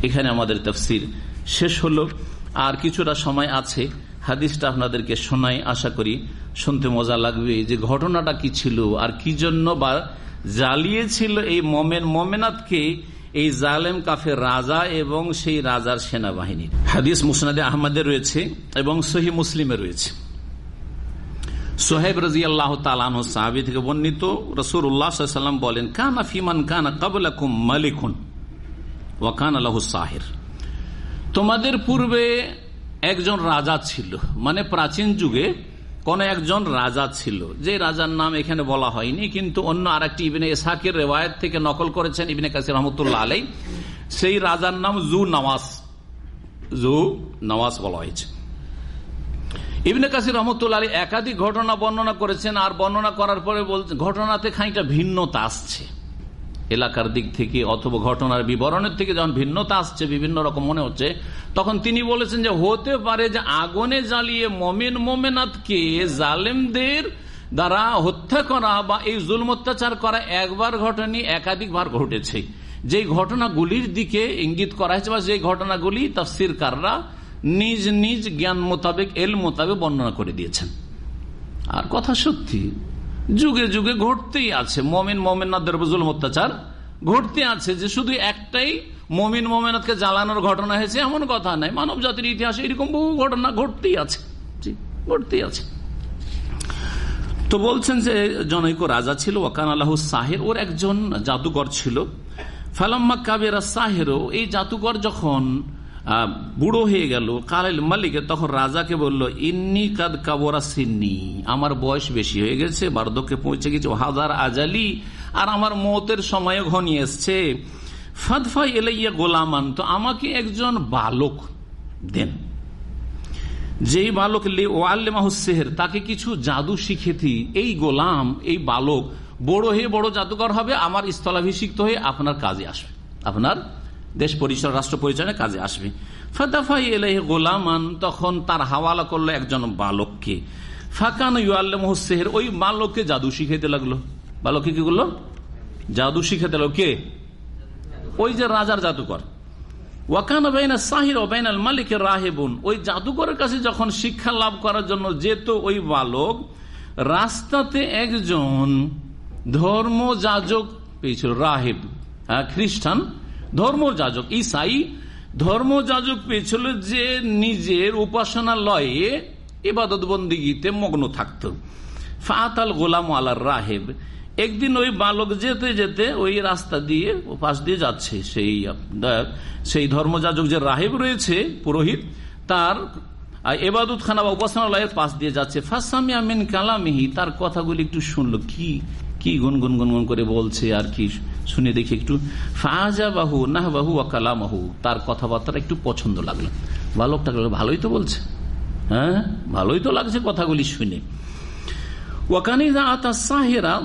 এখানে আমাদের তফসির শেষ হলো। আর কিছুটা সময় আছে, হাদিসটা আপনাদেরকে শোনাই আশা করি। শুনতে মজা লাগবে যে ঘটনাটা কি ছিল আর কি জন্য বা জ্বালিয়েছিল এই মোমেন, মোমেনাতকে এই জালেম কাফের রাজা এবং সেই রাজার সেনাবাহিনী। হাদিস মুসনাদে আহমদে রয়েছে এবং সহি মুসলিমে রয়েছে। সোহেব রাজি আল্লাহ সাহাবি থেকে বর্ণিত রসুর উল্লাহাম বলেন, কানা ফিমান কানা কাবলাকুম মালিকুন ওয়াকান আল্লাহ সাহের। তোমাদের পূর্বে একজন রাজা ছিল মানে প্রাচীন যুগে কোন একজন রাজা ছিল, যে রাজার নাম এখানে বলা হয়নি, কিন্তু অন্য আরেকটি ইবিনে ইসাকের রেওয়ায়ত থেকে নকল করেছেন ইবিনে কাসির রহমতুল্লাহ আলাই সেই রাজার নাম জু নওয়াজ জু নওয়াজ বলা হয়েছে। ইবনে কাসির রহমতুল্লাহ আলী একাধিক ঘটনা বর্ণনা করেছেন, আর বর্ণনা করার পরে ঘটনাতে খানিকটা ভিন্নতা আসছে। এলাকার দিক থেকে অথবা ঘটনার বিবরণের থেকে যখন ভিন্নতা আসছে, বিভিন্ন রকম মনে হচ্ছে, তখন তিনি বলেছেন যে, হতে পারে যে আগুনে জ্বালিয়ে মমিন মোমেনাথকে জালেমদের দ্বারা হত্যা করা বা এই জুলম অত্যাচার করা একবার ঘটনি, একাধিকবার ঘটেছে। যে ঘটনাগুলির দিকে ইঙ্গিত করা হয়েছে বা যে ঘটনাগুলি তফসির কাররা নিজ নিজ জ্ঞান মোতাবেক এল মোতাবেক বর্ণনা করে দিয়েছেন। আর কথা সত্যি, যুগে যুগে ঘটতেই আছে, মমিন মোমেনাদের জুলম অত্যাচার ঘটতে আছে যে শুধু একটাই মমিন মোমেনাথকে জ্বালানোর ঘটনা হয়েছে, এমন কথা নাই। মানব জাতির ইতিহাসে এরকম বহু ঘটনা ঘটতেই আছে। ঘটতেই আছে। তো বলছেন যে জনৈক রাজা ছিল, ওয়াকান আল্লাহ সাহের, ওর একজন জাদুকর ছিল। ফালাম্মা কাবেরা সাহেরও এই জাদুকর যখন বুড়ো হয়ে গেল। কালাইল মালিকে তখন রাজাকে বলল, ইন্নি কাদ কাবরা সিন্নি, আমার বয়স বেশি হয়ে গেছে, বার্ধক্যে পৌঁছে গেছে হাজার আজালি, আর আমার মতের সময় ঘনিয়ে এসছে। ফাদফাই এলাইয়া গোলামান, তো আমাকে একজন বালক দেন। যেই বালক ওয়াল্লেমাহুসেহের তাকে কিছু জাদু শিখেছি এই গোলাম, এই বালক, বড় হয়ে বড় জাদুকর হবে, আমার স্থলাভিষিক্ত হয়ে আপনার কাজে আসবে, আপনার দেশ পরিচয় রাষ্ট্র পরিচয়ের কাজে আসবে। ফাদাফাই এলাহ গোলামান তখন তার হাওয়ালা করল একজন বালককে। ফাঁকান ইউআল্লামহের ওই বালককে জাদু শিখাইতে লাগল। বালককে কি করল? জাদু শিখাতে লাগল কে? ওই যে রাজার জাদুকর। ওয়াকান মালিকের রাহেবুন। ওই কাছে যখন শিক্ষা লাভ করার জন্য ওই বালক, রাস্তাতে একজন ধর্ম যাজক পেয়েছিল, রাহেব হ্যাঁ খ্রিস্টান। ধর্মযাজক, ইসাই ধর্মযাজক পেয়েছিল যে নিজের উপাসনালয়ে ইবাদত বন্দিগিতে মগ্ন থাকত। ফাতাল গোলাম আলার রাহেব, একদিন ওই বালক যেতে যেতে ওই রাস্তা দিয়ে, ও পাশ দিয়ে যাচ্ছে সেই সেই ধর্মযাজক যে রাহেব রয়েছে, পুরোহিত, তার এবাদত খানা বা উপাসনালয়ের পাশ দিয়ে যাচ্ছে। ফাসামি আমিন কালামিহি, তার কথাগুলি একটু শুনলো। কি কি গুনগুন গুনগুন করে বলছে আর কি। শুনে দেখি একটু ফাজা বাহু নাহ বাহু কালামাহু। তার কথাবার্তা একটু পছন্দ লাগল। বালকটা ভালোই তো বলছে। হ্যাঁ? ভালোই তো লাগছে কথাগুলি শুনে। ওয়াকানি আতা সাহেরা?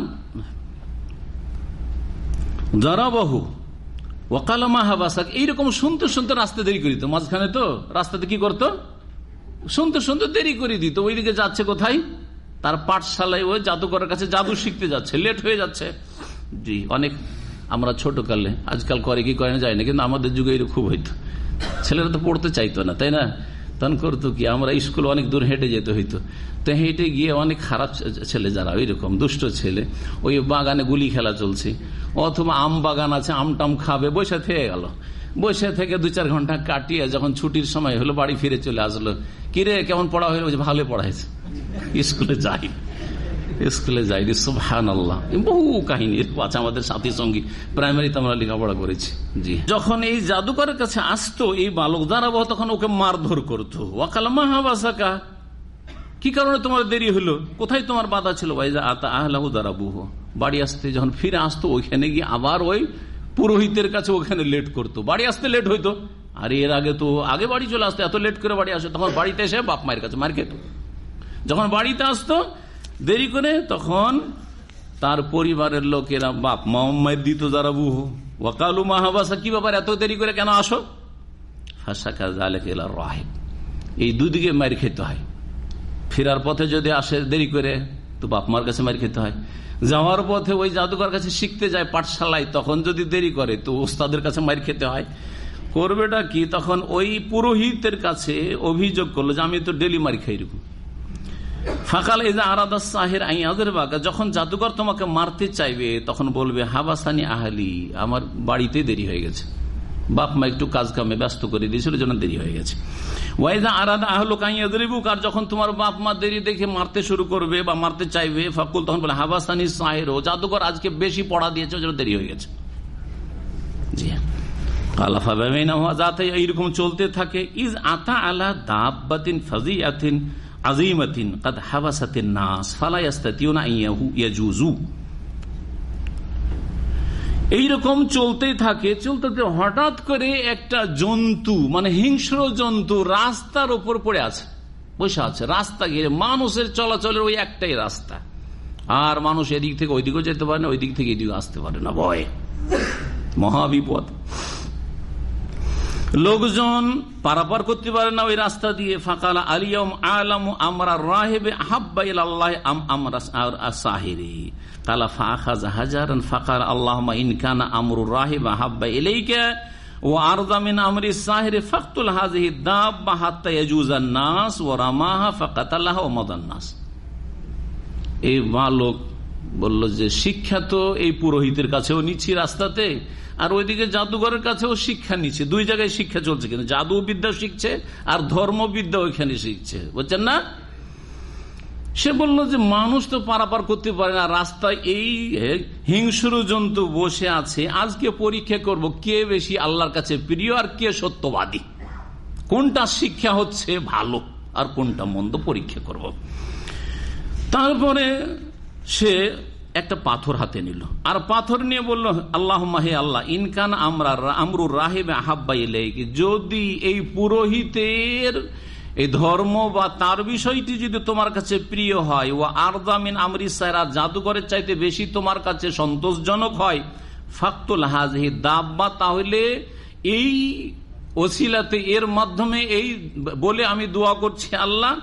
জরাবাহু। ওয়াকালামা হাবাসাক এইরকম শুনতে শুনতে রাস্তা দেরি করিত মাঝখানে তো রাস্তাতে কি করতো? শুনতে শুনতে দেরি করে দিত। ওইদিকে যাচ্ছে কোথায়? তার পাঠশালায় ওই জাদুকরের কাছে জাদু শিখতে যাচ্ছে। লেট হয়ে যাচ্ছে। জি, অনেক আমরা ছোট কালে আজকাল করে কি করে না যায় না, কিন্তু আমাদের যুগে এরকম খুব হইতো। ছেলেরা তো পড়তে চাইতো না, তাই না? তখন করতো কি, আমরা স্কুল অনেক দূর হেঁটে যেতে হইতো। তো হেঁটে গিয়ে অনেক খারাপ ছেলে যারা ওই রকম দুষ্ট ছেলে, ওই বাগানে গুলি খেলা চলছে, অথবা আম বাগান আছে, আম টাম খাবে, বসে থেকে গেল। বসে থেকে দু চার ঘণ্টা কাটিয়ে যখন ছুটির সময় হলো, বাড়ি ফিরে চলে আসলো, কিরে, কেমন পড়া হইল? ভালো পড়াইছে স্কুলে যাই। স্কুলে যাই সুহান আল্লাহ বহু কাহিনী আছে আমাদের সাথী সঙ্গী। প্রাইমারিতে আমরা লেখাপড়া করেছি। জি। যখন এই জাদুকরের কাছে আসতো, এই বালক দাঁড়াবো তখন ওকে মারধর করতো। ওয়াকালামা হাবাসাকা কি কারণে তোমার দেরি হলো? কোথায় তোমার বাধা ছিল? ভাই আতা আহলাহু দাঁড়াবুহ বাড়ি আসতে যখন ফিরে আসতো, ওইখানে গিয়ে আবার ওই পুরোহিতের কাছে ওখানে লেট করতো। বাড়ি আসতে লেট হইতো। আর এর আগে তো, আগে বাড়ি চলে আসতো, এত লেট করে বাড়ি আসতো তখন বাড়িতে এসে বাপ মায়ের কাছে মার খেত। যখন বাড়িতে আসতো দেরি করে তখন তার পরিবারের লোকেরা, বাপ মায়ের দিত যারা বুহ। ওয়াকালু মাহাবাসা কি ব্যাপার, এত দেরি করে কেন আসো? রাহেব। এই দুদিকে মার খেতে হয়। ফেরার পথে যদি আসে দেরি করে, তো বাপ মার কাছে মার খেতে হয়। যাওয়ার পথে ওই জাদুকর কাছে শিখতে যায় পাঠশালায়, তখন যদি দেরি করে, তো ওস্তাদের কাছে মার খেতে হয়। করবেটা কি? তখন ওই পুরোহিতের কাছে অভিযোগ করল যে, আমি তো ডেলি মারি খাই ফাঁকাল যে আরাদা সাহের আইয়াদের বাগা যখন জাদুঘর তোমাকে মারতে চাইবে, তখন বলবে, হাবাসানি আহালি, আমার বাড়িতে দেরি হয়ে গেছে। বাপ মা একটু কাজ কামে ব্যস্ত করে দিয়েছিল, জন্য দেরি হয়ে গেছে। ওয়াইদা আরাদা আহলো কাইয়াদরিবুক আর যখন তোমার বাপ মা দেরি দেখে মারতে শুরু করবে বা মারতে চাইবে, ফাকুল, তখন বলে, হাবাসানি সাহের, ও জাদুঘর আজকে বেশি পড়া দিয়েছে জন্য দেরি হয়ে গেছে। জি হ্যাঁ। যাতে এইরকম চলতে থাকে। ইজ আতা আলা দাবাতিন ফাজিয়াতিন ইয়াজুজু এইরকম চলতেই থাকে, চলতে হঠাৎ করে একটা জন্তু মানে হিংস্র জন্তু, রাস্তার উপর পড়ে আছে, বসে আছে, রাস্তা ঘিরে মানুষের চলাচলের ওই একটাই রাস্তা। আর মানুষ এদিক থেকে ওইদিকেও যেতে পারে না ওই দিক থেকে এদিকে আসতে পারে না, ভয়। মহাবিপদ। লোকজন পারাপার করতে পারে না ওই রাস্তা দিয়ে। ফাঁকালা আলিয়ম আলম আমরা রাহেবে আহাব্বাই আল্লাহ আমরা সাহিরি ফাঁকা আল্লাহ ইনকানা আমরুর রাহেব আহাব্বা এলাইকা ও আমরি সাহিরে ইয়াজুজান নাস ও রামাহা বালক বলল যে, শিক্ষা তো এই পুরোহিতের কাছেও নিচ্ছি রাস্তাতে। আর ওইদিকে জাদুঘরের কাছেও শিক্ষা নিচ্ছে। দুই জায়গায় শিক্ষা চলছে কিন্তু জাদু বিদ্যা শিখছে আর ধর্মবিদ্যা ওইখানে শিখছে। বুঝছেন না? সে বলল যে মানুষ তো পারাপার করতে পারে না, রাস্তায় এই হিংস্র জন্তু বসে আছে, আজকে পরীক্ষা করব কে বেশি আল্লাহর কাছে প্রিয় আর কে সত্যবাদী। কোনটা শিক্ষা হচ্ছে ভালো আর কোনটা মন্দ পরীক্ষা করব। তারপরে সে একটা পাথর হাতে নিল। আর পাথর নিয়ে বলল আল্লাহ মাহে আল্লাহ ইনকান আমরা আমরুর রাহেবে আহাব্বাই যদি এই পুরোহিতের এই ধর্ম বা তার বিষয়টি যদি তোমার কাছে প্রিয় হয় ও আরদামিন আমরি সাইরা, জাদুঘরের চাইতে বেশি তোমার কাছে সন্তোষজনক হয়, ফাক্তুল হাজহি দাব্বা, তাহলে এই ওসিলাতে এর মাধ্যমে এই বলে আমি দোয়া করছি, আল্লাহ,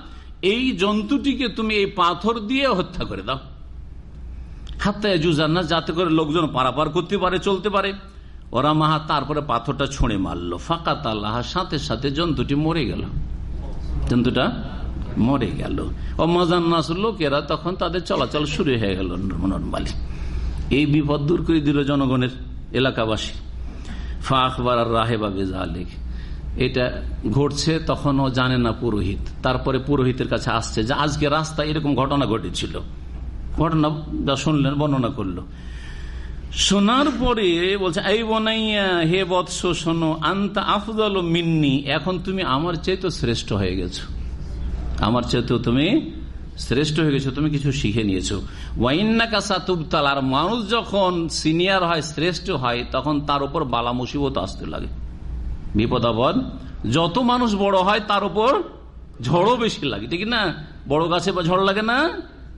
এই জন্তুটিকে তুমি এই পাথর দিয়ে হত্যা করে দাও। হাত্তায় জুজান না যাতে করে লোকজন পারাপার করতে পারে, চলতে পারে। ওরা মাহা তারপরে পাথরটা ছুঁড়ে মারলো। ফাঁকা তাল্লাহ সাথে সাথে জন্তুটি মরে গেল। জন্তুটা মরে গেল। ও মজান্নাস লোকেরা তখন তাদের চলাচল শুরু হয়ে গেল নর্মালি। এই বিপদ দূর করে দিল জনগণের এলাকাবাসী। ফা আখবর আর রাহেবা বেজালেক। এটা ঘটছে তখনও জানে না পুরোহিত। তারপরে পুরোহিতের কাছে আসছে যে আজকে রাস্তায় এরকম ঘটনা ঘটেছিল। ঘটনা শুনলেন, বর্ণনা করল। শোনার পরে বলছে, এই বনাইয়া হে বৎস, শোনো, আন্তা আফদল মিন্নি, এখন তুমি আমার চেয়ে তো শ্রেষ্ঠ হয়ে গেছো। আমার চেয়ে তো তুমি শ্রেষ্ঠ হয়ে গেছো, তুমি কিছু শিখে নিয়েছো। ওয়াইন্নাকা সাতুবতাল আর মানুষ যখন সিনিয়র হয়, শ্রেষ্ঠ হয়, তখন তার উপর বালা মুসিবত আসতে লাগে। বিপদ আপদ, যত মানুষ বড় হয়, তার উপর ঝড়ও বেশি লাগে, ঠিক না? বড় গাছে বা ঝড় লাগে না?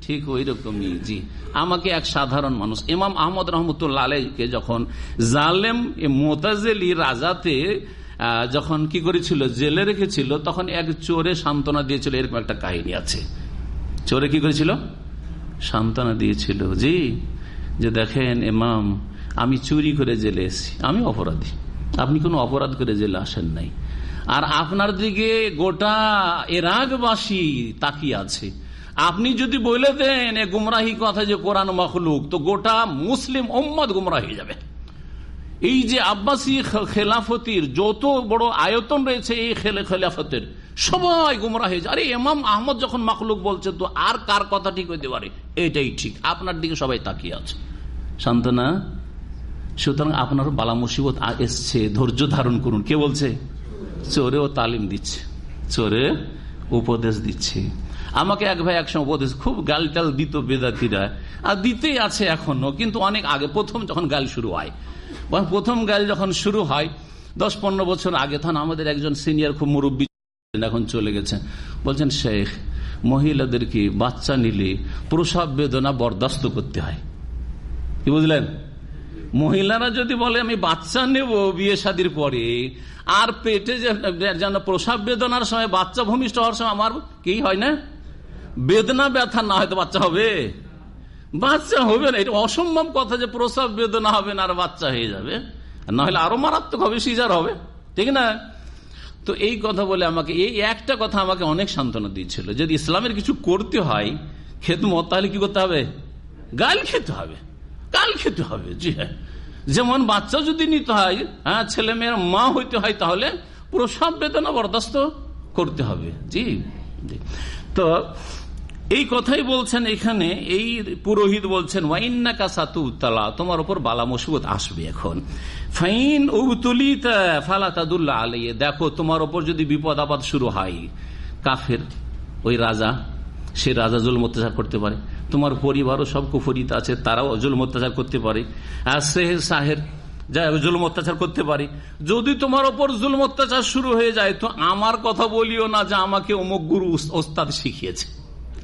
ঠিক ওই রকমই জি। আমাকে এক সাধারণ মানুষ, ইমাম আহমদ রহমতুল্লাহ আলাইকে যখন জালেম মোতাজেলি রাজাতে যখন কি করেছিল, জেলে রেখেছিল, তখন এক চোরে সান্ত্বনা দিয়েছিল, এরকম একটা কাহিনী আছে। চোরে কি করেছিল? সান্ত্বনা দিয়েছিল, জি। যে দেখেন ইমাম, আমি চুরি করে জেলে এসেছি, আমি অপরাধী। আপনি কোনো অপরাধ করে জেলে আসেন নাই। আর আপনার দিকে গোটা এরাগবাসী তাকিয়ে আছে। আপনি যদি বলে দেন, এ গুমরাহি কথা যে কোরআন মখলুক, তো গোটা মুসলিম ওম্মদ গুমরাহ হয়ে যাবে। এই যে আব্বাসী খেলাফতির যত বড় আয়তন রয়েছে, এই খেলে খেলাফতের, সবাই গুমরা হয়ে যায় আরে এমাম আহমদ যখন মখলুক বলছে, তো আর কার কথা ঠিক হইতে পারে? এটাই ঠিক। আপনার দিকে সবাই তাকিয়ে আছে। শান্তনা, সুতরাং আপনার বালা মুসিবত এসছে, ধৈর্য ধারণ করুন। কে বলছে? চোরেও তালিম দিচ্ছে, চোরে উপদেশ দিচ্ছে। আমাকে এক ভাই একসময় উপদেশ খুব গাল টাল দিত বেদাতিরা। আর দিতেই আছে এখনও, কিন্তু অনেক আগে, প্রথম যখন গাল শুরু হয়। প্রথম গাল যখন শুরু হয়, দশ পনেরো বছর আগে তখন আমাদের একজন সিনিয়র খুব মুরব্বী এখন চলে গেছেন। বলছেন, শেখ মহিলাদেরকে বাচ্চা নিলে প্রসব বেদনা বরদাস্ত করতে হয়? কি বুঝলেন? মহিলারা যদি বলে, আমি বাচ্চা নেব বিয়ে শাদির পরে, আর পেটে যেন প্রসাব বেদনার সময়, বাচ্চা ভূমিষ্ঠ হওয়ার সময় আমার কি হয় না? বেদনা ব্যথা না হয়তো বাচ্চা হবে? বাচ্চা হবে না, এটা অসম্ভব কথা যে প্রসব বেদনা হবে না আর বাচ্চা হয়ে যাবে। না হলে আরও মারাত্মক হবে, সিজার হবে, ঠিক না? তো এই কথা বলে আমাকে, এই একটা কথা আমাকে অনেক সান্ত্বনা দিয়েছিল যদি ইসলামের কিছু করতে হয় খেদমত, তাহলে কি করতে হবে? গাল খেতে হবে, গাল খেতে হবে, জি হ্যাঁ। যেমন বাচ্চা যদি নিতে হয় হ্যাঁ ছেলে মেয়ের মা হইতে হয়, তাহলে পুরো সব বেদনা বরদাস্ত করতে হবে জি। তো এই কথাই বলছেন এখানে, এই পুরোহিত বলছেন ওয়াইন্না কাসাতু তালা তোমার উপর বালা মুসিবত আসবে এখন। ফাইন উবতুলি ফালাতাদুল্লাহ আলাইয়ে দেখো, তোমার উপর যদি বিপদ আপদ শুরু হয়, কাফের, ওই রাজা, সে রাজা জুল অত্যাচার করতে পারে। তোমার পরিবারও সব কুফরিত আছে, তারাও জুল অত্যাচার করতে পারে। আর সেহের সাহের যা জুলম অত্যাচার করতে পারি। যদি তোমার ওপর জুলম অত্যাচার শুরু হয়ে যায়, তো আমার কথা বলিও না যে আমাকে অমুক গুরু ওস্তাদ শিখিয়েছে।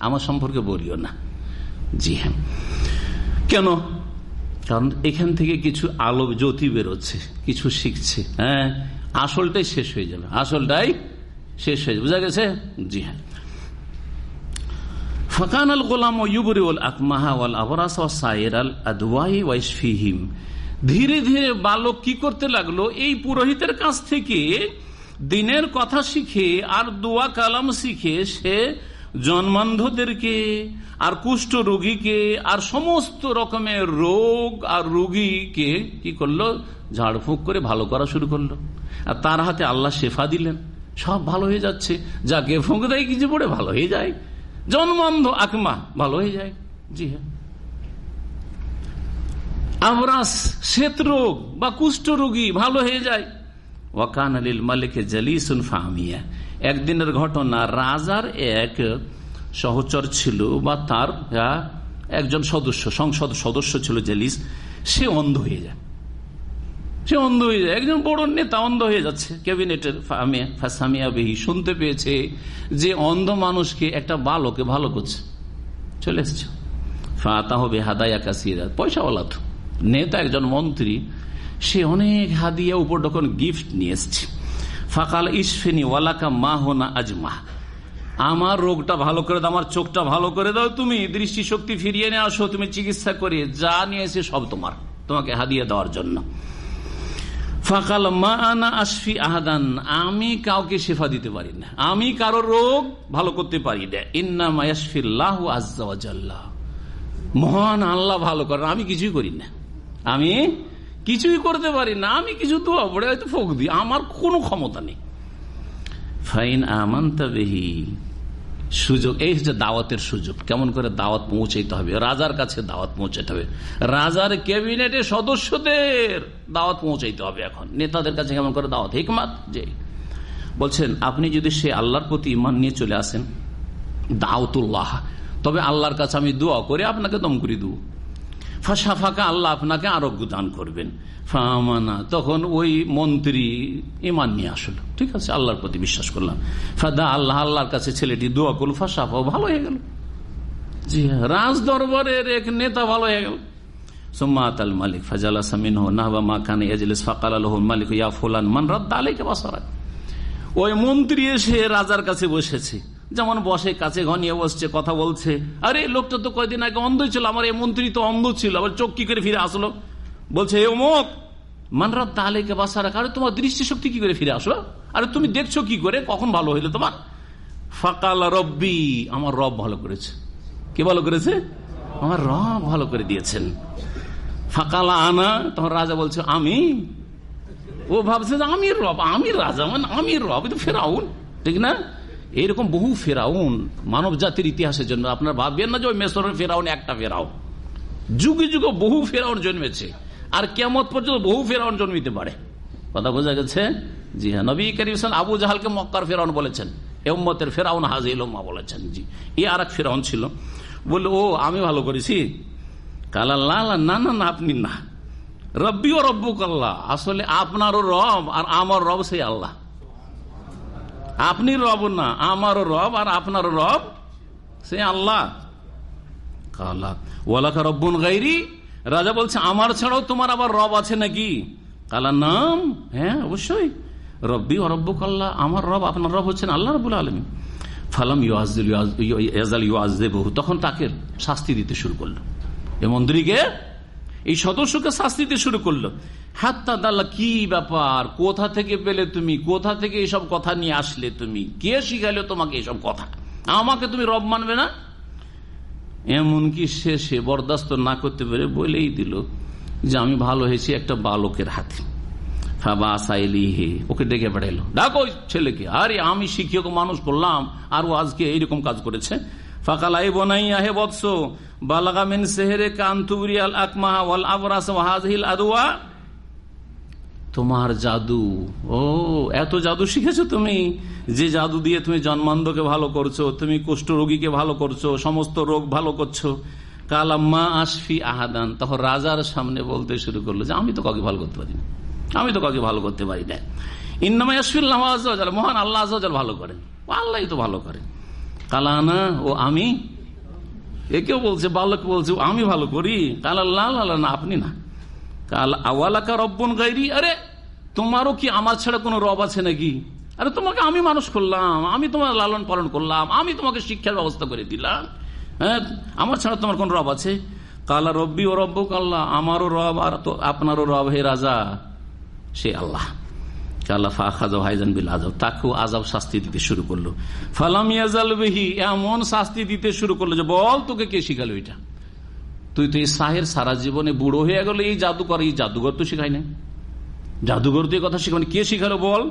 আমার সম্পর্কে বলিও না। জি হ্যাঁ। কেন? কারণ এখান থেকে কিছু আলো জ্যোতি বেরোচ্ছে, কিছু শিখছে হ্যাঁ? আসলটাই শেষ হয়ে যাবে, আসলটাই শেষ হয়ে যাবে। বুঝা গেছে? জি হ্যাঁ। ফকান আল গোলাম ইউবরিউল আকমাহা ওয়াল আবরাস সাইর আল আদওয়াই ওয়াইশফিহিম ধীরে ধীরে বালক কি করতে লাগল? এই পুরোহিতের কাছ থেকে দিনের কথা শিখে আর দোয়া কালাম শিখে সে জন্মান্ধদেরকে, আর কুষ্ঠ রোগীকে, আর সমস্ত রকমের রোগ আর রোগীকে কি করল? ঝাড়ফুঁক করে ভালো করা শুরু করল। আর তার হাতে আল্লাহ শেফা দিলেন। সব ভালো হয়ে যাচ্ছে। যাকে ফুঁক দেয় কিছু পড়ে ভালো হয়ে যায়। জন্মান্ধ আকমা, ভালো হয়ে যায়। জি হ্যাঁ। আমরাস শ্বেত রোগ বা কুষ্ঠ রোগী, ভালো হয়ে যায়। ওয়াকান আলীল মালিকে জালিসুন ফাহমিয়া। একদিনের ঘটনা, রাজার এক সহচর ছিল বা তার একজন সদস্য, সংসদ সদস্য ছিল জেলিস সে অন্ধ হয়ে যায়। সে অন্ধ হয়ে যায়। একজন বড় নেতা অন্ধ হয়ে যাচ্ছে। ক্যাবিনেটের শুনতে পেয়েছে যে অন্ধ মানুষকে একটা বালকে ভালো করছে। চলে এসছে। ফাতা হবে হাদায়া কাসিরা, পয়সাওয়ালা তো। নেতা একজন মন্ত্রী, সে অনেক হাদিয়া উপর গিফট নিয়ে এসছে। ফাকাল ইসফেনি ওয়ালাকা মা হোনা আজমা। আমার রোগটা ভালো করে দাও, আমার চোখটা ভালো করে দাও, তুমি দৃষ্টিশক্তি ফিরিয়ে নিয়ে আসো, তুমি চিকিৎসা করে যা নিয়ে এসে সব তোমার, তোমাকে হাদিয়া দেওয়ার জন্য। ফাকাল মা আনা আশফি আহাদান, আমি কাউকে শেফা দিতে পারি না, আমি কারও রোগ ভালো করতে পারি না। ইন্না মায়াসফিল্লাহ আজ্লাহ মহান আল্লাহ ভালো করেন, আমি কিছুই করি না। আমি কিছুই করতে পারি না, আমি কিছু দোয়া পড়ে হয়তো ফোক দিই, আমার কোনো ক্ষমতা নেই। ফাইন আমান্তা বেহি, সুযোগ, এই হচ্ছে দাওয়াতের সুযোগ, কেমন করে দাওয়াত পৌঁছাইতে হবে, রাজার কাছে দাওয়াত পৌঁছাইতে হবে, রাজার ক্যাবিনেটের সদস্যদের দাওয়াত পৌঁছাইতে হবে এখন, নেতাদের কাছে কেমন করে দাওয়াত, হিকমাত? যে বলছেন, আপনি যদি সে আল্লাহর প্রতি ইমান নিয়ে চলে আসেন দাওতুল্লাহ তবে আল্লাহর কাছে আমি দোয়া করে আপনাকে দম করে দেবো। ফাঁসা ফাঁকা আল্লাহ আপনাকে আরোগ্য দান করবেন। ফামানা, তখন ওই মন্ত্রী ইমান নিয়ে আসলো। ঠিক আছে, আল্লাহর প্রতি বিশ্বাস করলাম। ফাদা আল্লাহ, আল্লাহর কাছে ছেলেটি দোয়া করল ফাঁসা ফাও ভালো হয়ে গেল। জি রাজ দরবারের এক নেতা ভালো হয়ে গেল। মালিক ফাজাল আসামিন হো ফাকাল আলহ মালিক ওই মন্ত্রী এসে রাজার কাছে বসেছে। যেমন বসে কাছে ঘনিয়ে বসছে, কথা বলছে। আরে, লোকটা তো কয়দিন আগে অন্ধ ছিল, আমার এই মন্ত্রী তো অন্ধ ছিল, আবার চোখ কি করে ফিরে আসলো? বলছে অমুক মানরাত তাহলেকে বাসা রাখা, আরে তোমার দৃষ্টিশক্তি কি করে ফিরে আসলো? আরে তুমি দেখছ কি করে, কখন ভালো হইল তোমার? ফাকাল রব্বি, আমার রব ভালো করেছে। কে ভালো করেছে? আমার রব ভালো করে দিয়েছেন। ফাকালা আনা, তখন রাজা বলছে, আমি? ও ভাবছে যে আমি রব আমি রাজা মানে আমি রব তো ফেরাউন, ঠিক না? এইরকম বহু ফেরাউন মানব জাতির ইতিহাসের জন্য আপনার ভাববেন না যে ওই মেসরের ফেরাউন একটা ফেরাউন। যুগে যুগে বহু ফেরাউন জন্মেছে। আর কেমত পর্যন্ত বহু ফেরাউন জন্মিতে পারে। কথা বোঝা গেছে? জি হ্যাঁ নবী করিম আবু জাহালকে মক্কার ফেরাউন বলেছেন। এম্মতের ফেরাউন হাজিল বলেছেন। জি, এ আর এক ফেরাউন ছিল। বলল, ও, আমি ভালো করেছি। কালা না না না, আপনি না। রব্বি ও রব্বুক আসলে আপনারও রব আর আমার রব সেই আল্লাহ। আপনি রব না, আমারও রব আর আপনারও রব, সে আল্লাহ। কালা, ওয়ালাকা রব্বুন গাইরি, রাজা বলছে, আমার ছাড়াও তোমার আবার রব আছে নাকি? কালা, নাম হ্যাঁ অবশ্যই। রব্বি ও রব্বুক আল্লাহ, আমার রব, আপনার রব হচ্ছেন আল্লাহ রবুল আলমী ফালাম ইউআজদেবহু তখন তাকে শাস্তি দিতে শুরু করল। এ মন্ত্রীকে, এই সদস্যকে শাস্তি দিতে শুরু করল। হাত্তা দাল্লা কি ব্যাপার? কোথা থেকে পেলে তুমি? কোথা থেকে এসব কথা নিয়ে আসলে তুমি? কে শিখাইলো তোমাকে এসব কথা? আমাকে তুমি রব মানবে না? এমনকি সে বরদাস্ত না করতে পেরে বলেই দিল যে আমি ভালো হয়েছি একটা বালকের হাতে। ওকে ডেকে পাঠাইলো। ডাকো ছেলেকে। আরে আমি শিক্ষক মানুষ করলাম, আর ও আজকে এইরকম কাজ করেছে। ফাকালাই বনাইয়া হে বৎস বালাগামিন সেহেরে কান্তুরিয়াল আকমাহা ওয়াল আবরাস ওয়াহাজহিল আদুয়া তোমার জাদু। ও, এত জাদু শিখেছো তুমি? যে জাদু দিয়ে তুমি জন্মান্ধকে ভালো করছ, তুমি কুষ্ঠ রোগীকে ভালো করছ, সমস্ত রোগ ভালো করছ। কালাম্মা আশফি আহাদান। তখন রাজার সামনে বলতে শুরু করল যে, আমি তো কাউকে ভালো করতে পারি না। আমি তো কাউকে ভালো করতে পারি না। ইন্নামা ইয়াসফিল্লাহ আজাল মহান আল্লাহ আজাল ভালো করেন। আল্লাহ তো ভালো করেন কালানা ও আমি? একেও বলছে, বালক বলছে আমি ভালো করি? কাল আল্লাহ না, আপনি না। কাল আওয়ালাকা রব্বন গাইরি, আরে, তোমারও কি আমার ছাড়া কোনো রব আছে নাকি? আরে, তোমাকে আমি মানুষ করলাম, আমি তোমার লালন পালন করলাম, আমি তোমাকে শিক্ষার ব্যবস্থা করে দিলাম। হ্যাঁ আমার ছাড়া তোমার কোন রব আছে? কালা রব্বি ও রব্ব কাল্লা আমারও রব আর তো আপনারও রব, হে রাজা, সে আল্লাহ। তাকেও আজাব শাস্তি দিতে শুরু করল। ফালাম ইয়াজাল এমন শাস্তি দিতে শুরু করল যে বল তোকে কে শিখালো এটা? তুই তো এই সাহের সারা জীবনে বুড়ো হয়ে গেল, এই জাদুকর, এই জাদুঘর তো শিখাই না জাদুঘর তো কথা শিখানো কে শিখালো বল?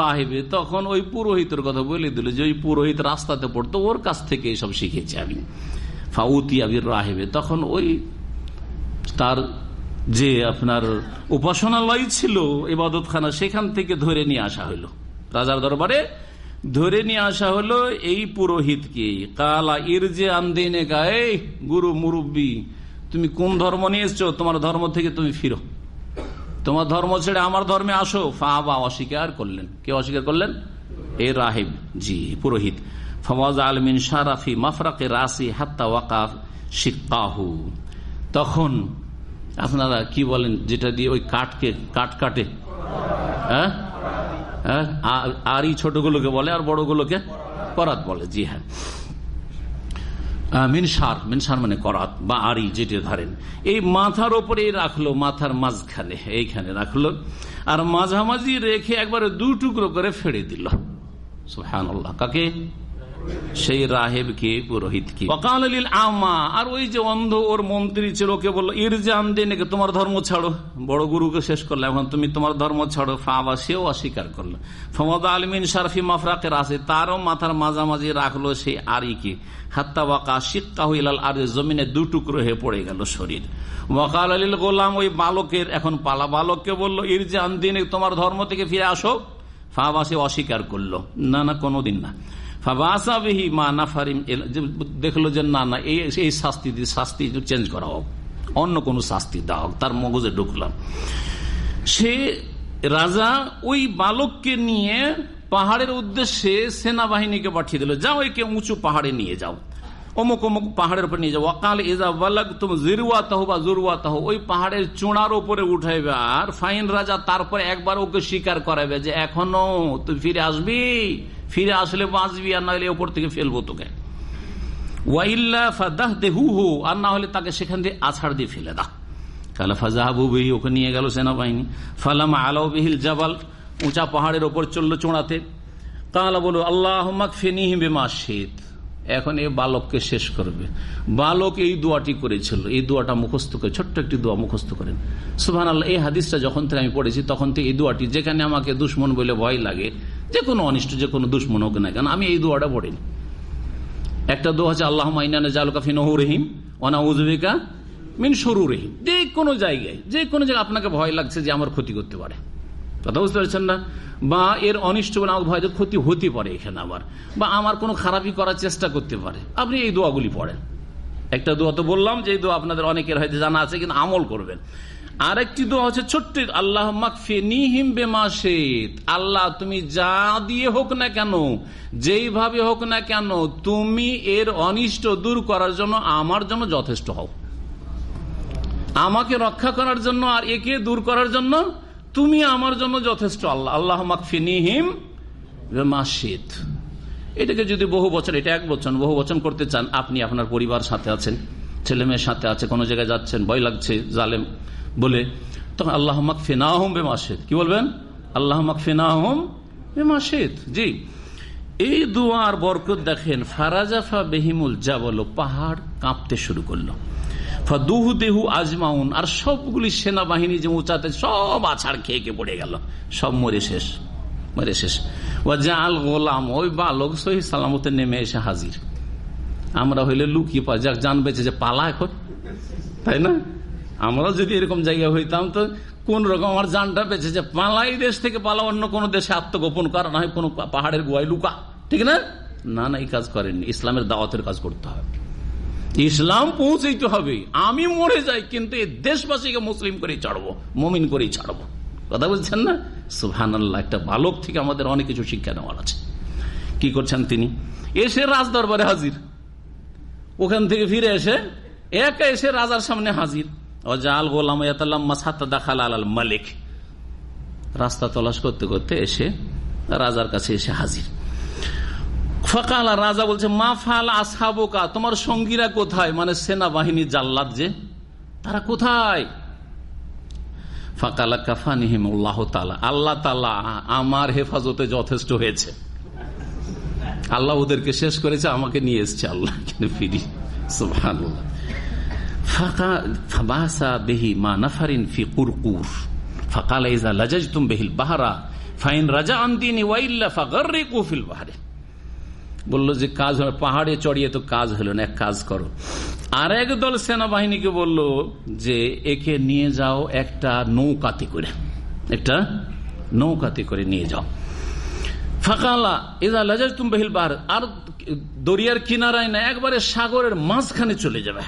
রাহেবে। তখন ওই পুরোহিতের কথা বলে দিল যে, ওই পুরোহিত রাস্তাতে পড়তো, ওর কাছ থেকে এইসব শিখেছি আমি। ফাউতি আবির রাহেবে। তখন ওই তার যে আপনার উপাসনালয় ছিল ইবাদতখানা সেখান থেকে ধরে নিয়ে আসা হলো রাজার দরবারে ধরে নিয়ে আসা হলো এই পুরোহিতকে। কালা ইর যে আন্দিনে গায়ে গুরু মুরব্বী, তুমি কোন ধর্ম নিয়ে এসছো? তোমার ধর্ম থেকে তুমি ফিরো। তোমার ধর্ম ছেড়ে আমার ধর্মে আসো। ফাবা অস্বীকার করলেন। কে অস্বীকার করলেন? এ রাহেব, জি, পুরোহিত। ফওয়াজ আলমিন শারাফি মাফরাকে রাসি হাত্তা ওয়াকাফ শিকাহু তখন আপনারা কি বলেন, যেটা দিয়ে ওই কাঠকে, কাঠ কাটে। হ্যাঁ? আর এই ছোটগুলোকে বলে, আর বড়গুলোকে করাত বলে। জি হ্যাঁ। মিনসার মিনসার মানে করাত বা আড়ি যেটা ধরেন। এই মাথার ওপরে রাখল, মাথার মাঝখানে, এইখানে রাখল, আর মাঝামাঝি রেখে একবারে দু টুকরো করে ফেড়ে দিল। কাকে? সেই রাহেবকে পুরোহিতকে ওকাল আমা আর ওই যে অন্ধ ওর মন্ত্রী ছিল ওকে বলল, ইরজাম তোমার ধর্ম ছাড়ো? বড় গুরুকে শেষ করল, এখন তুমি তোমার ধর্ম ছাড়ো। ফাবা সেও অস্বীকার করল। ফমদ আলমিন শারফি মাফরাকের আছে, তারও মাথার মাঝামাঝি রাখল সেই আরিকে। হাত্তা ওয়াকা শিক্ষা হইলাল আর জমিনে দু টুকরো হয়ে পড়ে গেল শরীর। ওয়াকাল আলীল গোলাম, ওই বালকের এখন পালা বালককে বলল, ইরজাম দিন তোমার ধর্ম থেকে ফিরে আসো? ফাবা সে অস্বীকার করল, না না, কোনোদিন না। দেখল যে না না, এই শাস্তি দিয়ে শাস্তি চেঞ্জ করা হোক। অন্য কোন শাস্তি দেওয়া হোক, তার মগজে ঢুকলাম। সে রাজা ওই বালককে নিয়ে পাহাড়ের উদ্দেশ্যে সেনাবাহিনীকে পাঠিয়ে দিল, যাও একে উঁচু পাহাড়ে নিয়ে যাও। অমুক অমুক পাহাড়ের উপর নিয়ে যাও। অকাল এজা বালাক তুমি জিরুয়া তাহ বা জুরুয়া তাহ ওই পাহাড়ের চূড়ার উপরে উঠাইবে আর ফাইন রাজা তারপরে একবার ওকে স্বীকার করাবে যে, এখনও তুই ফিরে আসবি? ফিরে আসলে বাঁচবি আর না হলে ওপর থেকে ফেলব তোকে। আর না হলে তাকে সেখান দিয়ে আছাড় দিয়ে ফেলে দা কালা ফাজাহাবু বিহি, ওকে নিয়ে গেল সেনাবাহিনী। ফালাম আলাউ বিহিল জাবাল, উঁচা পাহাড়ের ওপর চলল চোঁড়াতে। কালা বলো আল্লাহ ফেনিহি বেমা শীত। এখন এই বালককে শেষ করবে। বালক এই দোয়াটি করেছিল। এই দোয়াটা মুখস্থ করে ছোট্ট একটি দোয়া মুখস্থ করেন। সুহান আল্লাহ এই হাদিসটা যখন থেকে আমি পড়েছি, তখন থেকে এই দোয়াটি, যেখানে আমাকে দুশ্মন বলে ভয় লাগে, যে কোনো অনিষ্ট, যে কোনো দুশ্মন হোক না কেন, আমি এই দোয়াটা পড়িনি। একটা দোয়া হচ্ছে আল্লাহ মাইনানে জালকাফি নহু রহিম অনা উজবিকা মিন সরু রহিম যে কোনো জায়গায়, যে কোনো জায়গায় আপনাকে ভয় লাগছে যে আমার ক্ষতি করতে পারে। কথা বুঝতে পারছেন না বা এর অনিষ্ট ভয় ক্ষতি হতে পারে এখানে আবার, বা আমার কোনো খারাপই করার চেষ্টা করতে পারে। আপনি এই দোয়াগুলি পড়েন। একটা দোয়া তো বললাম যে এই দোয়া আপনাদের অনেকের হয়তো জানা আছে, কিন্তু আমল করবেন। আর একটি দোয়া হচ্ছে ছোট্ট, আল্লাহ মাকফিনিহিম বেমাশেদ আল্লাহ, তুমি যা দিয়ে হোক না কেন, যেইভাবে হোক না কেন, তুমি এর অনিষ্ট দূর করার জন্য আমার জন্য যথেষ্ট হও। আমাকে রক্ষা করার জন্য আর একে দূর করার জন্য তুমি আমার জন্য যথেষ্ট আল্লাহ। আল্লাহ মাকফিনিহিম বেমাশেদ এটাকে যদি বহু বছর, এটা এক বছর বহু বছর করতে চান, আপনি আপনার পরিবার সাথে আছেন, ছেলে মেয়ের সাথে আছে, কোনো জায়গায় যাচ্ছেন, ভয় লাগছে, জালেম বলে, তখন আল্লাহ মাকফিনা হোম বেমাসেদ কি বলবেন? আল্লাহ মাকফিনা হোম বেমাসেদ জি। এই দুয়ার বরকত দেখেন, ফারাজাফা বেহিমুল যা বলো পাহাড় কাঁপতে শুরু করল। দুহু দেহু আজমাউন, আর সবগুলি সেনাবাহিনী যে উঁচাতে সব আছাড় খেয়ে খেয়ে পড়ে গেল। সব মরে শেষ মরে শেষ। ও জাল গোলাম, ওই বালক সহি সালামতে নেমে এসে হাজির। আমরা হইলে লুকিয়ে পা যাক, জান বেঁচে যে পালা এখন, তাই না? আমরা যদি এরকম জায়গায় হইতাম, তো কোন রকম আমার জানটা বেঁচে যে পালাই দেশ থেকে পালা, অন্য কোন দেশে আত্মগোপন করা না হয়, কোনো পাহাড়ের গুয়ায় লুকা, ঠিক না? না না, এই কাজ করেননি। ইসলামের দাওয়াতের কাজ করতে হবে। ইসলাম পৌঁছাইতে হবে। আমি মরে যাই, কিন্তু এই দেশবাসীকে মুসলিম করেই ছাড়বো, মমিন করেই ছাড়বো। কথা বলছেন না? সুহান একটা বালক থেকে আমাদের অনেক কিছু শিক্ষা নেওয়ার আছে। কি করছেন তিনি? এসে রাজ দরবারে হাজির। ওখান থেকে ফিরে এসে একা এসে রাজার সামনে হাজির। অজাল গোলাম দেখাল আল মালিক। রাস্তা তলাশ করতে করতে এসে রাজার কাছে এসে হাজির। ফকালা রাজা বলছে, মা ফাল তোমার সঙ্গীরা কোথায়? মানে সেনাবাহিনী জাল্লাদ যে, তারা কোথায়? ফাকালা কাফানিহিম আল্লাহ তালা আল্লাহ তালা আমার হেফাজতে যথেষ্ট হয়েছে। আল্লাহ ওদেরকে শেষ করেছে, আমাকে নিয়ে এসছে আল্লাহ ফিরি। ফাঁকা বেহি মা নাফারিন ফি কুরকুর তুম বেহিল বাহারা, ফাইন রাজা আন্দিনী ওয়াইল্লা ফাগারে কুফিল বাহারে। বলল যে কাজ হবে, পাহাড়ে চড়িয়ে তো কাজ হলো না, এক কাজ করো। আর একদল সেনাবাহিনীকে বলল যে একে নিয়ে যাও একটা নৌকাতে করে, একটা নৌকাতে করে নিয়ে যাও। ফাঁকালা আর দরিয়ার কিনারায় না, একবারে সাগরের মাঝখানে চলে যাবে।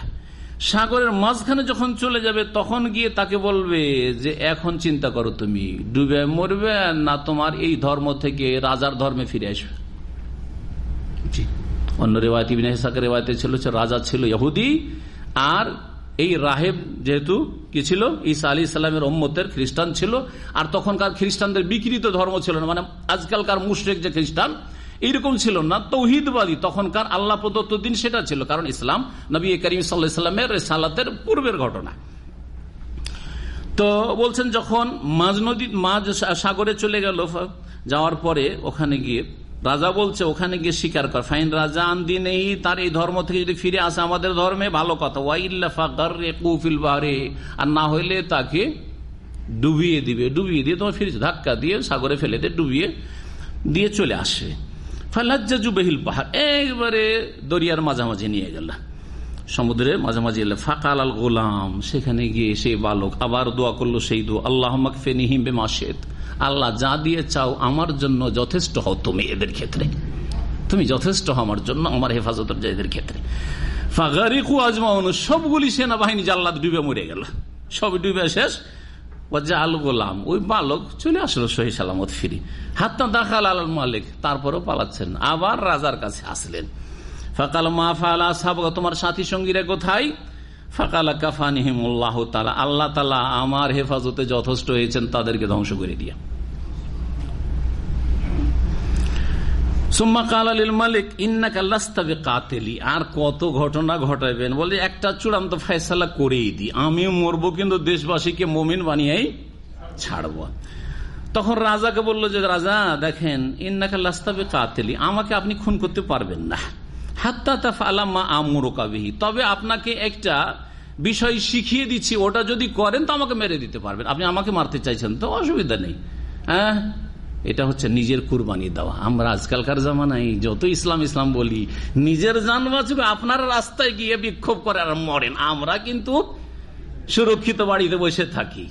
সাগরের মাঝখানে যখন চলে যাবে, তখন গিয়ে তাকে বলবে যে, এখন চিন্তা করো তুমি, ডুবে মরবে না তোমার এই ধর্ম থেকে রাজার ধর্মে ফিরে আসবে। অন্য রেওয়ায়ত ইবিন ইসাকের রেওয়ায়তে ছিল রাজা ছিল ইহুদি, আর এই রাহেব যেহেতু কি ছিল? ঈসা আলী ইসলামের ওম্মতের খ্রিস্টান ছিল, আর তখনকার খ্রিস্টানদের বিকৃত ধর্ম ছিল না। মানে আজকালকার মুশরেক যে খ্রিস্টান, এইরকম ছিল না। তৌহিদবাদী তখনকার আল্লাহ প্রদত্ত দিন সেটা ছিল, কারণ ইসলাম নবী করিম সাল্লামের সালাতের পূর্বের ঘটনা। তো বলছেন যখন মাঝ নদী মাঝ সাগরে চলে গেল, যাওয়ার পরে ওখানে গিয়ে রাজা বলছে, ওখানে গিয়ে স্বীকার কর। ফাইন রাজা আন্দি নেই তার এই ধর্ম থেকে যদি ফিরে আসে আমাদের ধর্মে, ভালো কথা। ওয়াইল্লাফিল বাহারে। আর না হইলে তাকে ডুবিয়ে দিবে। ডুবিয়ে দিয়ে তোমার ফিরে ধাক্কা দিয়ে সাগরে ফেলে দিয়ে ডুবিয়ে দিয়ে চলে আসবে ফালাজ্জা জুবেহিল পাহাড়। একবারে দরিয়ার মাঝামাঝি নিয়ে গেল। সমুদ্রে মাঝামাঝি এলে, ফাকাল গোলাম। সেখানে গিয়ে সেই বালক আবার দোয়া করল, সেই দোয়া আল্লাহ মাকফেনিহিম বে মাসেদ আল্লাহ যা দিয়ে চাও আমার জন্য যথেষ্ট হও তুমি এদের ক্ষেত্রে। তুমি যথেষ্ট হও আমার জন্য, আমার হেফাজতের এদের ক্ষেত্রে। সবগুলি সেনাবাহিনী জাল্লাদ ডুবে মরে গেল। সব ডুবে শেষ। গোলাম, ওই বালক চলে আসলো ফিরি। পালাচ্ছেন, আবার রাজার কাছে আসলেন। মা ফালা তোমার তালা আল্লাহ তালা আমার হেফাজতে যথেষ্ট হয়েছেন, তাদেরকে ধ্বংস করে দিয়া। আর কত ঘটনা ঘটাবেন বলে একটা চূড়ান্ত ফেসলা করেই দি আমি মরবো, কিন্তু দেশবাসীকে মমিন বানিয়েই ছাড়বো। তখন রাজাকে বলল যে, রাজা, দেখেন, ইন্নাকা লাস্তাবে কাতেলি আমাকে আপনি খুন করতে পারবেন না। তবে আপনাকে একটা বিষয় শিখিয়ে দিচ্ছি। ওটা যদি করেন, তো আমাকে মেরে দিতে পারবেন। আপনি আমাকে মারতে চাইছেন, তো অসুবিধা নেই। হ্যাঁ? এটা হচ্ছে নিজের কুরবানি দেওয়া। আমরা আজকালকার জামানায় যত ইসলাম ইসলাম বলি, নিজের যান বাঁচবে আপনার রাস্তায় গিয়ে বিক্ষোভ করে আর মরেন। আমরা কিন্তু সুরক্ষিত বাড়িতে বসে থাকি।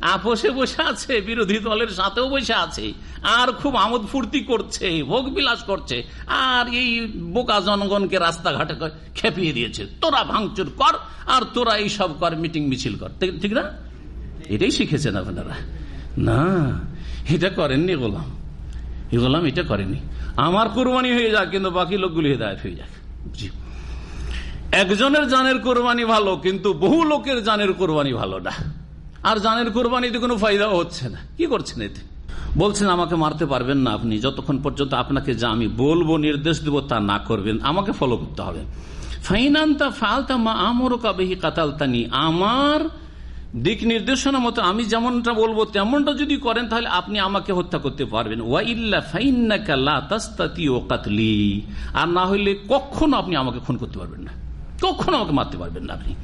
আপোষে বসে আছে, বিরোধী দলের সাথেও বসে আছে। আর খুব আমোদ ফুর্তি করছে, ভোগ বিলাস করছে। আর এই বোকা জনগণকে রাস্তাঘাটে খেপিয়ে দিয়েছে। তোরা ভাঙচুর কর, আর তোরা এই সব কর, মিটিং মিছিল কর। ঠিক না? এটাই শিখেছেন আপনারা। না এটা করেননি গোলাম। এই গোলাম এটা করেনি আমার কোরবানি হয়ে যাক, কিন্তু বাকি লোকগুলি হেদায়ত হয়ে যাক। একজনের জানের কোরবানি ভালো, কিন্তু বহু লোকের জানের কোরবানি ভালো না। আর জানের কোরবানিতে কোনো ফায়দাও হচ্ছে না। কি করছেন এতে? বলছেন, আমাকে মারতে পারবেন না আপনি। যতক্ষণ পর্যন্ত আপনাকে যা আমি বলব, নির্দেশ দেবো, তা না করবেন, আমাকে ফলো করতে হবে। ফাইনান্তা ফালতা মা আমর কাবেহি কাতালতানি। আমার দিক নির্দেশনা মতো আমি যেমনটা বলব, তেমনটা যদি করেন, তাহলে আপনি আমাকে হত্যা করতে পারবেন। কাতলি। আর না হইলে কখনো আপনি আমাকে খুন করতে পারবেন না। কখনো আমাকে মারতে পারবেন না আপনি।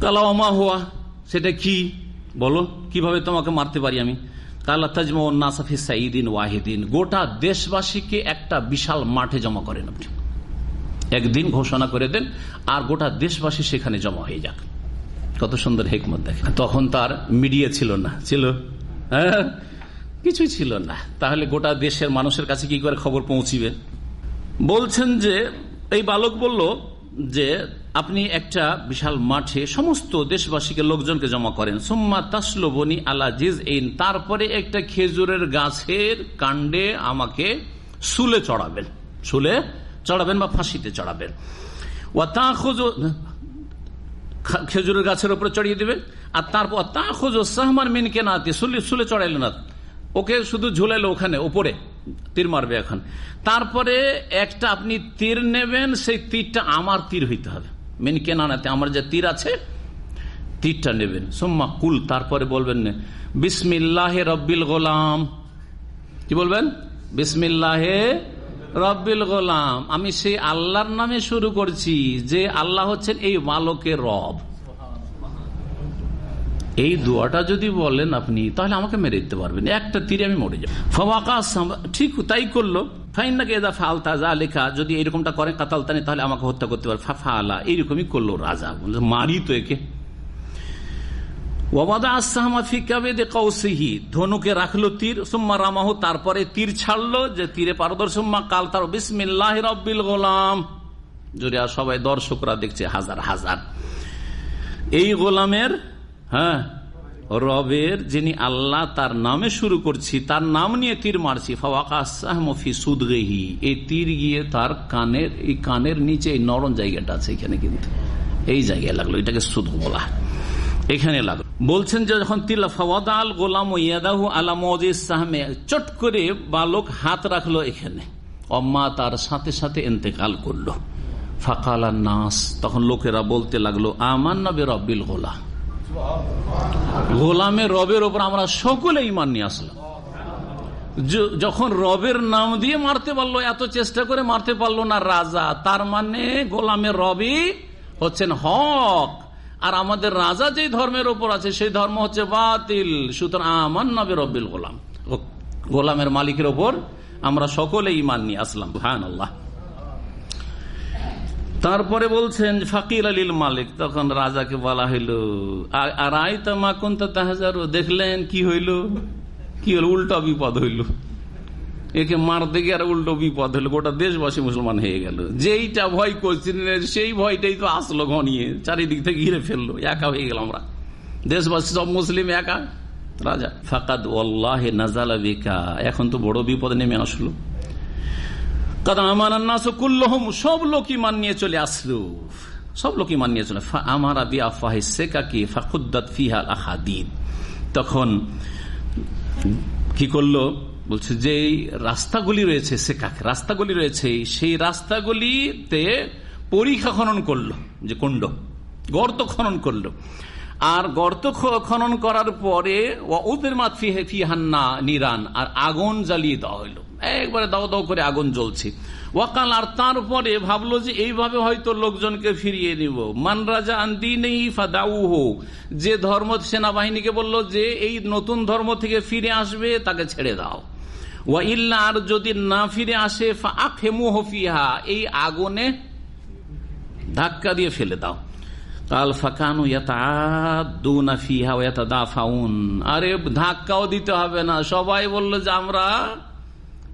কালাওয়ামা হওয়া সেটা কি? বলো, কীভাবে তোমাকে মারতে পারি আমি? কালা তাজমা নাসাফি সাইদিন ওয়াহিদিন। গোটা দেশবাসীকে একটা বিশাল মাঠে জমা করেন আপনি। একদিন ঘোষণা করে দেন, আর গোটা দেশবাসী সেখানে জমা হয়ে যাক। কত সুন্দর হেকমত দেখে তখন তার মিডিয়া ছিল না। ছিল? হ্যাঁ? কিছুই ছিল না। তাহলে গোটা দেশের মানুষের কাছে কি করে খবর পৌঁছিবে? বলছেন যে, এই বালক বলল যে, আপনি একটা বিশাল মাঠে সমস্ত দেশবাসীকে লোকজনকে জমা করেন। সোম্মা তাসলোবনি আলা জিজ এইন তারপরে একটা খেজুরের গাছের কাণ্ডে আমাকে সুলে চড়াবেন। সুলে চড়াবেন বা ফাঁসিতে চড়াবেন। খেজুরের গাছের উপরে চড়িয়ে দিবেন আর তারপর তা খোঁজ সাহমান মিনকে না সুলে সুলে চড়াইলেন না। ওকে শুধু ঝুলাইলো ওখানে ওপরে তীর মারবে এখন। তারপরে একটা আপনি তীর নেবেন, সেই তীরটা আমার তীর হইতে হবে। মেন কেনানাতে আমার যে তীর আছে, তীরটা নেবেন। সোম্মা কুল, তারপরে বলবেন বিসমিল্লাহে রব্বিল গোলাম। কি বলবেন? বিসমিল্লাহে রব্বিল গোলাম, আমি সেই আল্লাহর নামে শুরু করছি যে আল্লাহ হচ্ছেন এই বালকের রব। এই দোয়াটা যদি বলেন আপনি, তাহলে আমাকে মেরে দিতে পারবেন। একটা তীরে আমি মরে যাব। ফবাকা ঠিক তাই করল। লেখা যদি এরকমটা করেন কাতালতানি, তাহলে আমাকে হত্যা করতে পারে ফাফালা, এইরকমই করল রাজা। মারি তো একে। ধনুকে রাখল তীর, সুম্মা রামাহু তারপরে তীর ছাড়লো যে তীরে পারদর্শম্মা কাল তার বিসমিল্লাহ রব্বিল গোলাম। আর সবাই দর্শকরা দেখছে, হাজার হাজার। এই গোলামের হ্যাঁ রবের যিনি আল্লাহ তার নামে শুরু করছি, তার নাম নিয়ে তীর মারছি। ফাওয়াকাহি সুদগেহি। এই তীর গিয়ে তার কানের, এই কানের নিচে এই নরম জায়গাটা আছে এখানে কিন্তু। এই জায়গায় লাগল, এটাকে সুদ বলা এখানে লাগল। বলছেন যে যখন আল গোলাম ইয়াদাহু আলা সাহমে, চট করে বালক হাত রাখল এখানে। অম্মা তার সাথে সাথে এতেকাল করল। ফাকালা নাস, তখন লোকেরা বলতে লাগল আমার নবে রব্বিল গোলা গোলামের রবের ওপর আমরা সকলে ইমান নিয়ে আসলাম। যখন রবের নাম দিয়ে মারতে পারল, এত চেষ্টা করে মারতে পারল না রাজা, তার মানে গোলামের রবি হচ্ছেন হক। আর আমাদের রাজা যে ধর্মের ওপর আছে, সেই ধর্ম হচ্ছে বাতিল। সুতরাং আমার নবে রব্বিল গোলাম গোলামের মালিকের ওপর আমরা সকলে ইমান নিয়ে আসলাম হান আল্লাহ তারপরে বলছেন ফাকির আলীল মালিক। তখন রাজাকে বলা হইল আর আই তামা কোন তাহাজারো? দেখলেন কি হইল? কি হলো উল্টো বিপদ হইল। একে মারতে গিয়ে আর উল্টো বিপদ হলো, গোটা দেশবাসী মুসলমান হয়ে গেল। যেইটা ভয় করছিলেন সেই ভয়টাই তো আসলো ঘনিয়ে, চারিদিক থেকে ঘিরে ফেলল, একা হয়ে গেল আমরা। দেশবাসী সব মুসলিম, একা? রাজা, ফাকাদ নাজালা বেকা। এখন তো বড় বিপদ নেমে আসলো। সব লোকই মান নিয়ে চলে আসলো। সব লোকই মান নিয়ে চলে আমার আবি আফাহি শেখাকি ফাকুদ্দাত ফিহাল আহাদিদ তখন কি করল? বলছে যে রাস্তাগুলি রয়েছে শেখাক রাস্তাগুলি রয়েছে সেই রাস্তাগুলিতে পরীক্ষা খনন করল, যে কুণ্ড, গর্ত খনন করল। আর গর্ত খনন করার পরে ওদের মাত ফিহান্না নিরান, আর আগুন জ্বালিয়ে দেওয়া হইল। একবারে দাও দাও করে আগুন জ্বলছে। ওয়াকাল, আর তারপরে ভাবলো যে এইভাবে হয়তো লোকজনকে ফিরিয়ে নিব। মান রাজা আন্দি নেই যে ধর্ম সেনাবাহিনীকে বলল যে এই নতুন ধর্ম থেকে ফিরে আসবে, তাকে ছেড়ে দাও। ওয়া আর যদি না ফিরে আসে ফিহা, এই আগুনে ধাক্কা দিয়ে ফেলে দাও। কাল ফাকানু ফিহা দাফাউন আরে, ধাক্কাও দিতে হবে না। সবাই বলল যে আমরা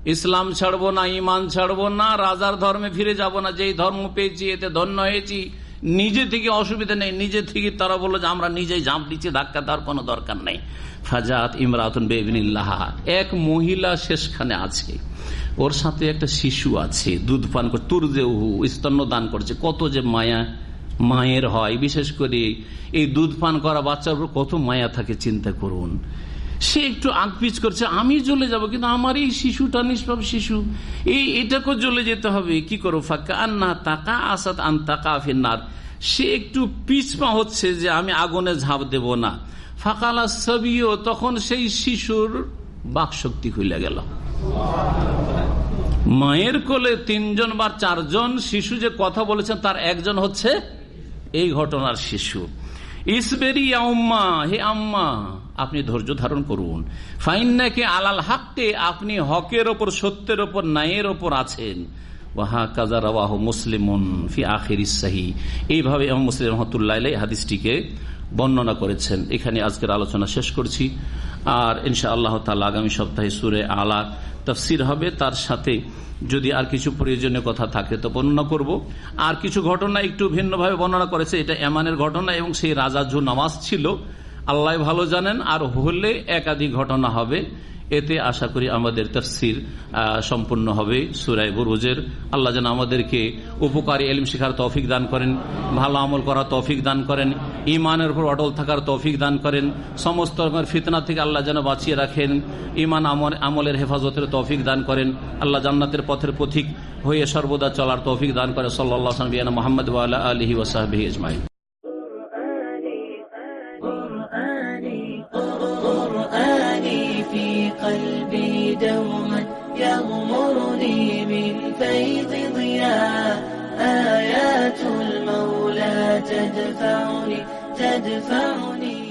ইসলাম ছাড়বো না ইমান ছাড়বো না, রাজার ধর্মে ফিরে যাব না। যেই ধর্ম পেয়েছি, এতে ধন্য হয়েছি। নিজে থেকে অসুবিধা নেই, নিজে থেকে তারা বলল যে আমরা নিজেই ঝাঁপ দিচ্ছি, ধাক্কা দেওয়ার কোনো দরকার নেই। ফাজাত ইমরাতুন বেবিনিল্লাহ এক মহিলা শেষখানে আছে। ওর সাথে একটা শিশু আছে, দুধ পান করে তুর যে স্তন্য দান করছে। কত যে মায়া, মায়ের হয়। বিশেষ করে এই দুধ পান করা বাচ্চার উপর কত মায়া থাকে, চিন্তা করুন। সে একটু আঁকপিচ করছে, আমি জ্বলে যাব, কিন্তু আমার এই শিশুটা নিষ্পাপ শিশু। এই এটাকেও জ্বলে যেতে হবে। কি করো? ফাঁকা আর না তাকা আসাদ আন তাকা ফিন্নার সে একটু পিছপা হচ্ছে যে আমি আগুনে ঝাঁপ দেব না। ফাঁকালা সবিও, তখন সেই শিশুর বাক শক্তি খুলে গেল। মায়ের কোলে তিনজন বা চারজন শিশু যে কথা বলেছেন, তার একজন হচ্ছে এই ঘটনার শিশু। ইসবেরি আম্মা হে আম্মা আপনি ধৈর্য ধারণ করুন। ফাইনাকে আলাল হাক্কে, আপনি হকের ওপর, সত্যের ওপর, ন্যায়ের ওপর আছেন। ওয়াহা কাজা মুসলিমন ফি আখির ইসাহি এইভাবে মুসলিম রহমতুল্লাহ হাদিসটিকে বর্ণনা করেছেন। এখানে আজকের আলোচনা শেষ করছি। আর ইনশা আল্লাহ আগামী সপ্তাহে সুরে আলা তফসির হবে। তার সাথে যদি আর কিছু প্রয়োজনীয় কথা থাকে তো বর্ণনা করব। আর কিছু ঘটনা একটু ভিন্নভাবে বর্ণনা করেছে। এটা এমানের ঘটনা এবং সেই রাজা জু নামাজ ছিল আল্লাহ ভালো জানেন, আর হলে একাধিক ঘটনা হবে। এতে আশা করি আমাদের তফসির সম্পূর্ণ হবে। সুরাই বুরুজের আল্লাহ যেন আমাদেরকে উপকারী এলিম শিখার তৌফিক দান করেন, ভালো আমল করার তৌফিক দান করেন ইমানের উপর অটল থাকার তৌফিক দান করেন, সমস্ত রকমের ফিতনা থেকে আল্লাহ যেন বাঁচিয়ে রাখেন ইমান আমলের হেফাজতের তৌফিক দান করেন, আল্লাহ জান্নাতের পথের পথিক হয়ে সর্বদা চলার তৌফিক দান করেন। সাল্লাহ মোহাম্মদ আলহি ওসাহি ইসমাইল يغمرني من فيض ضياء. آيات المولى تدفعني تدفعني.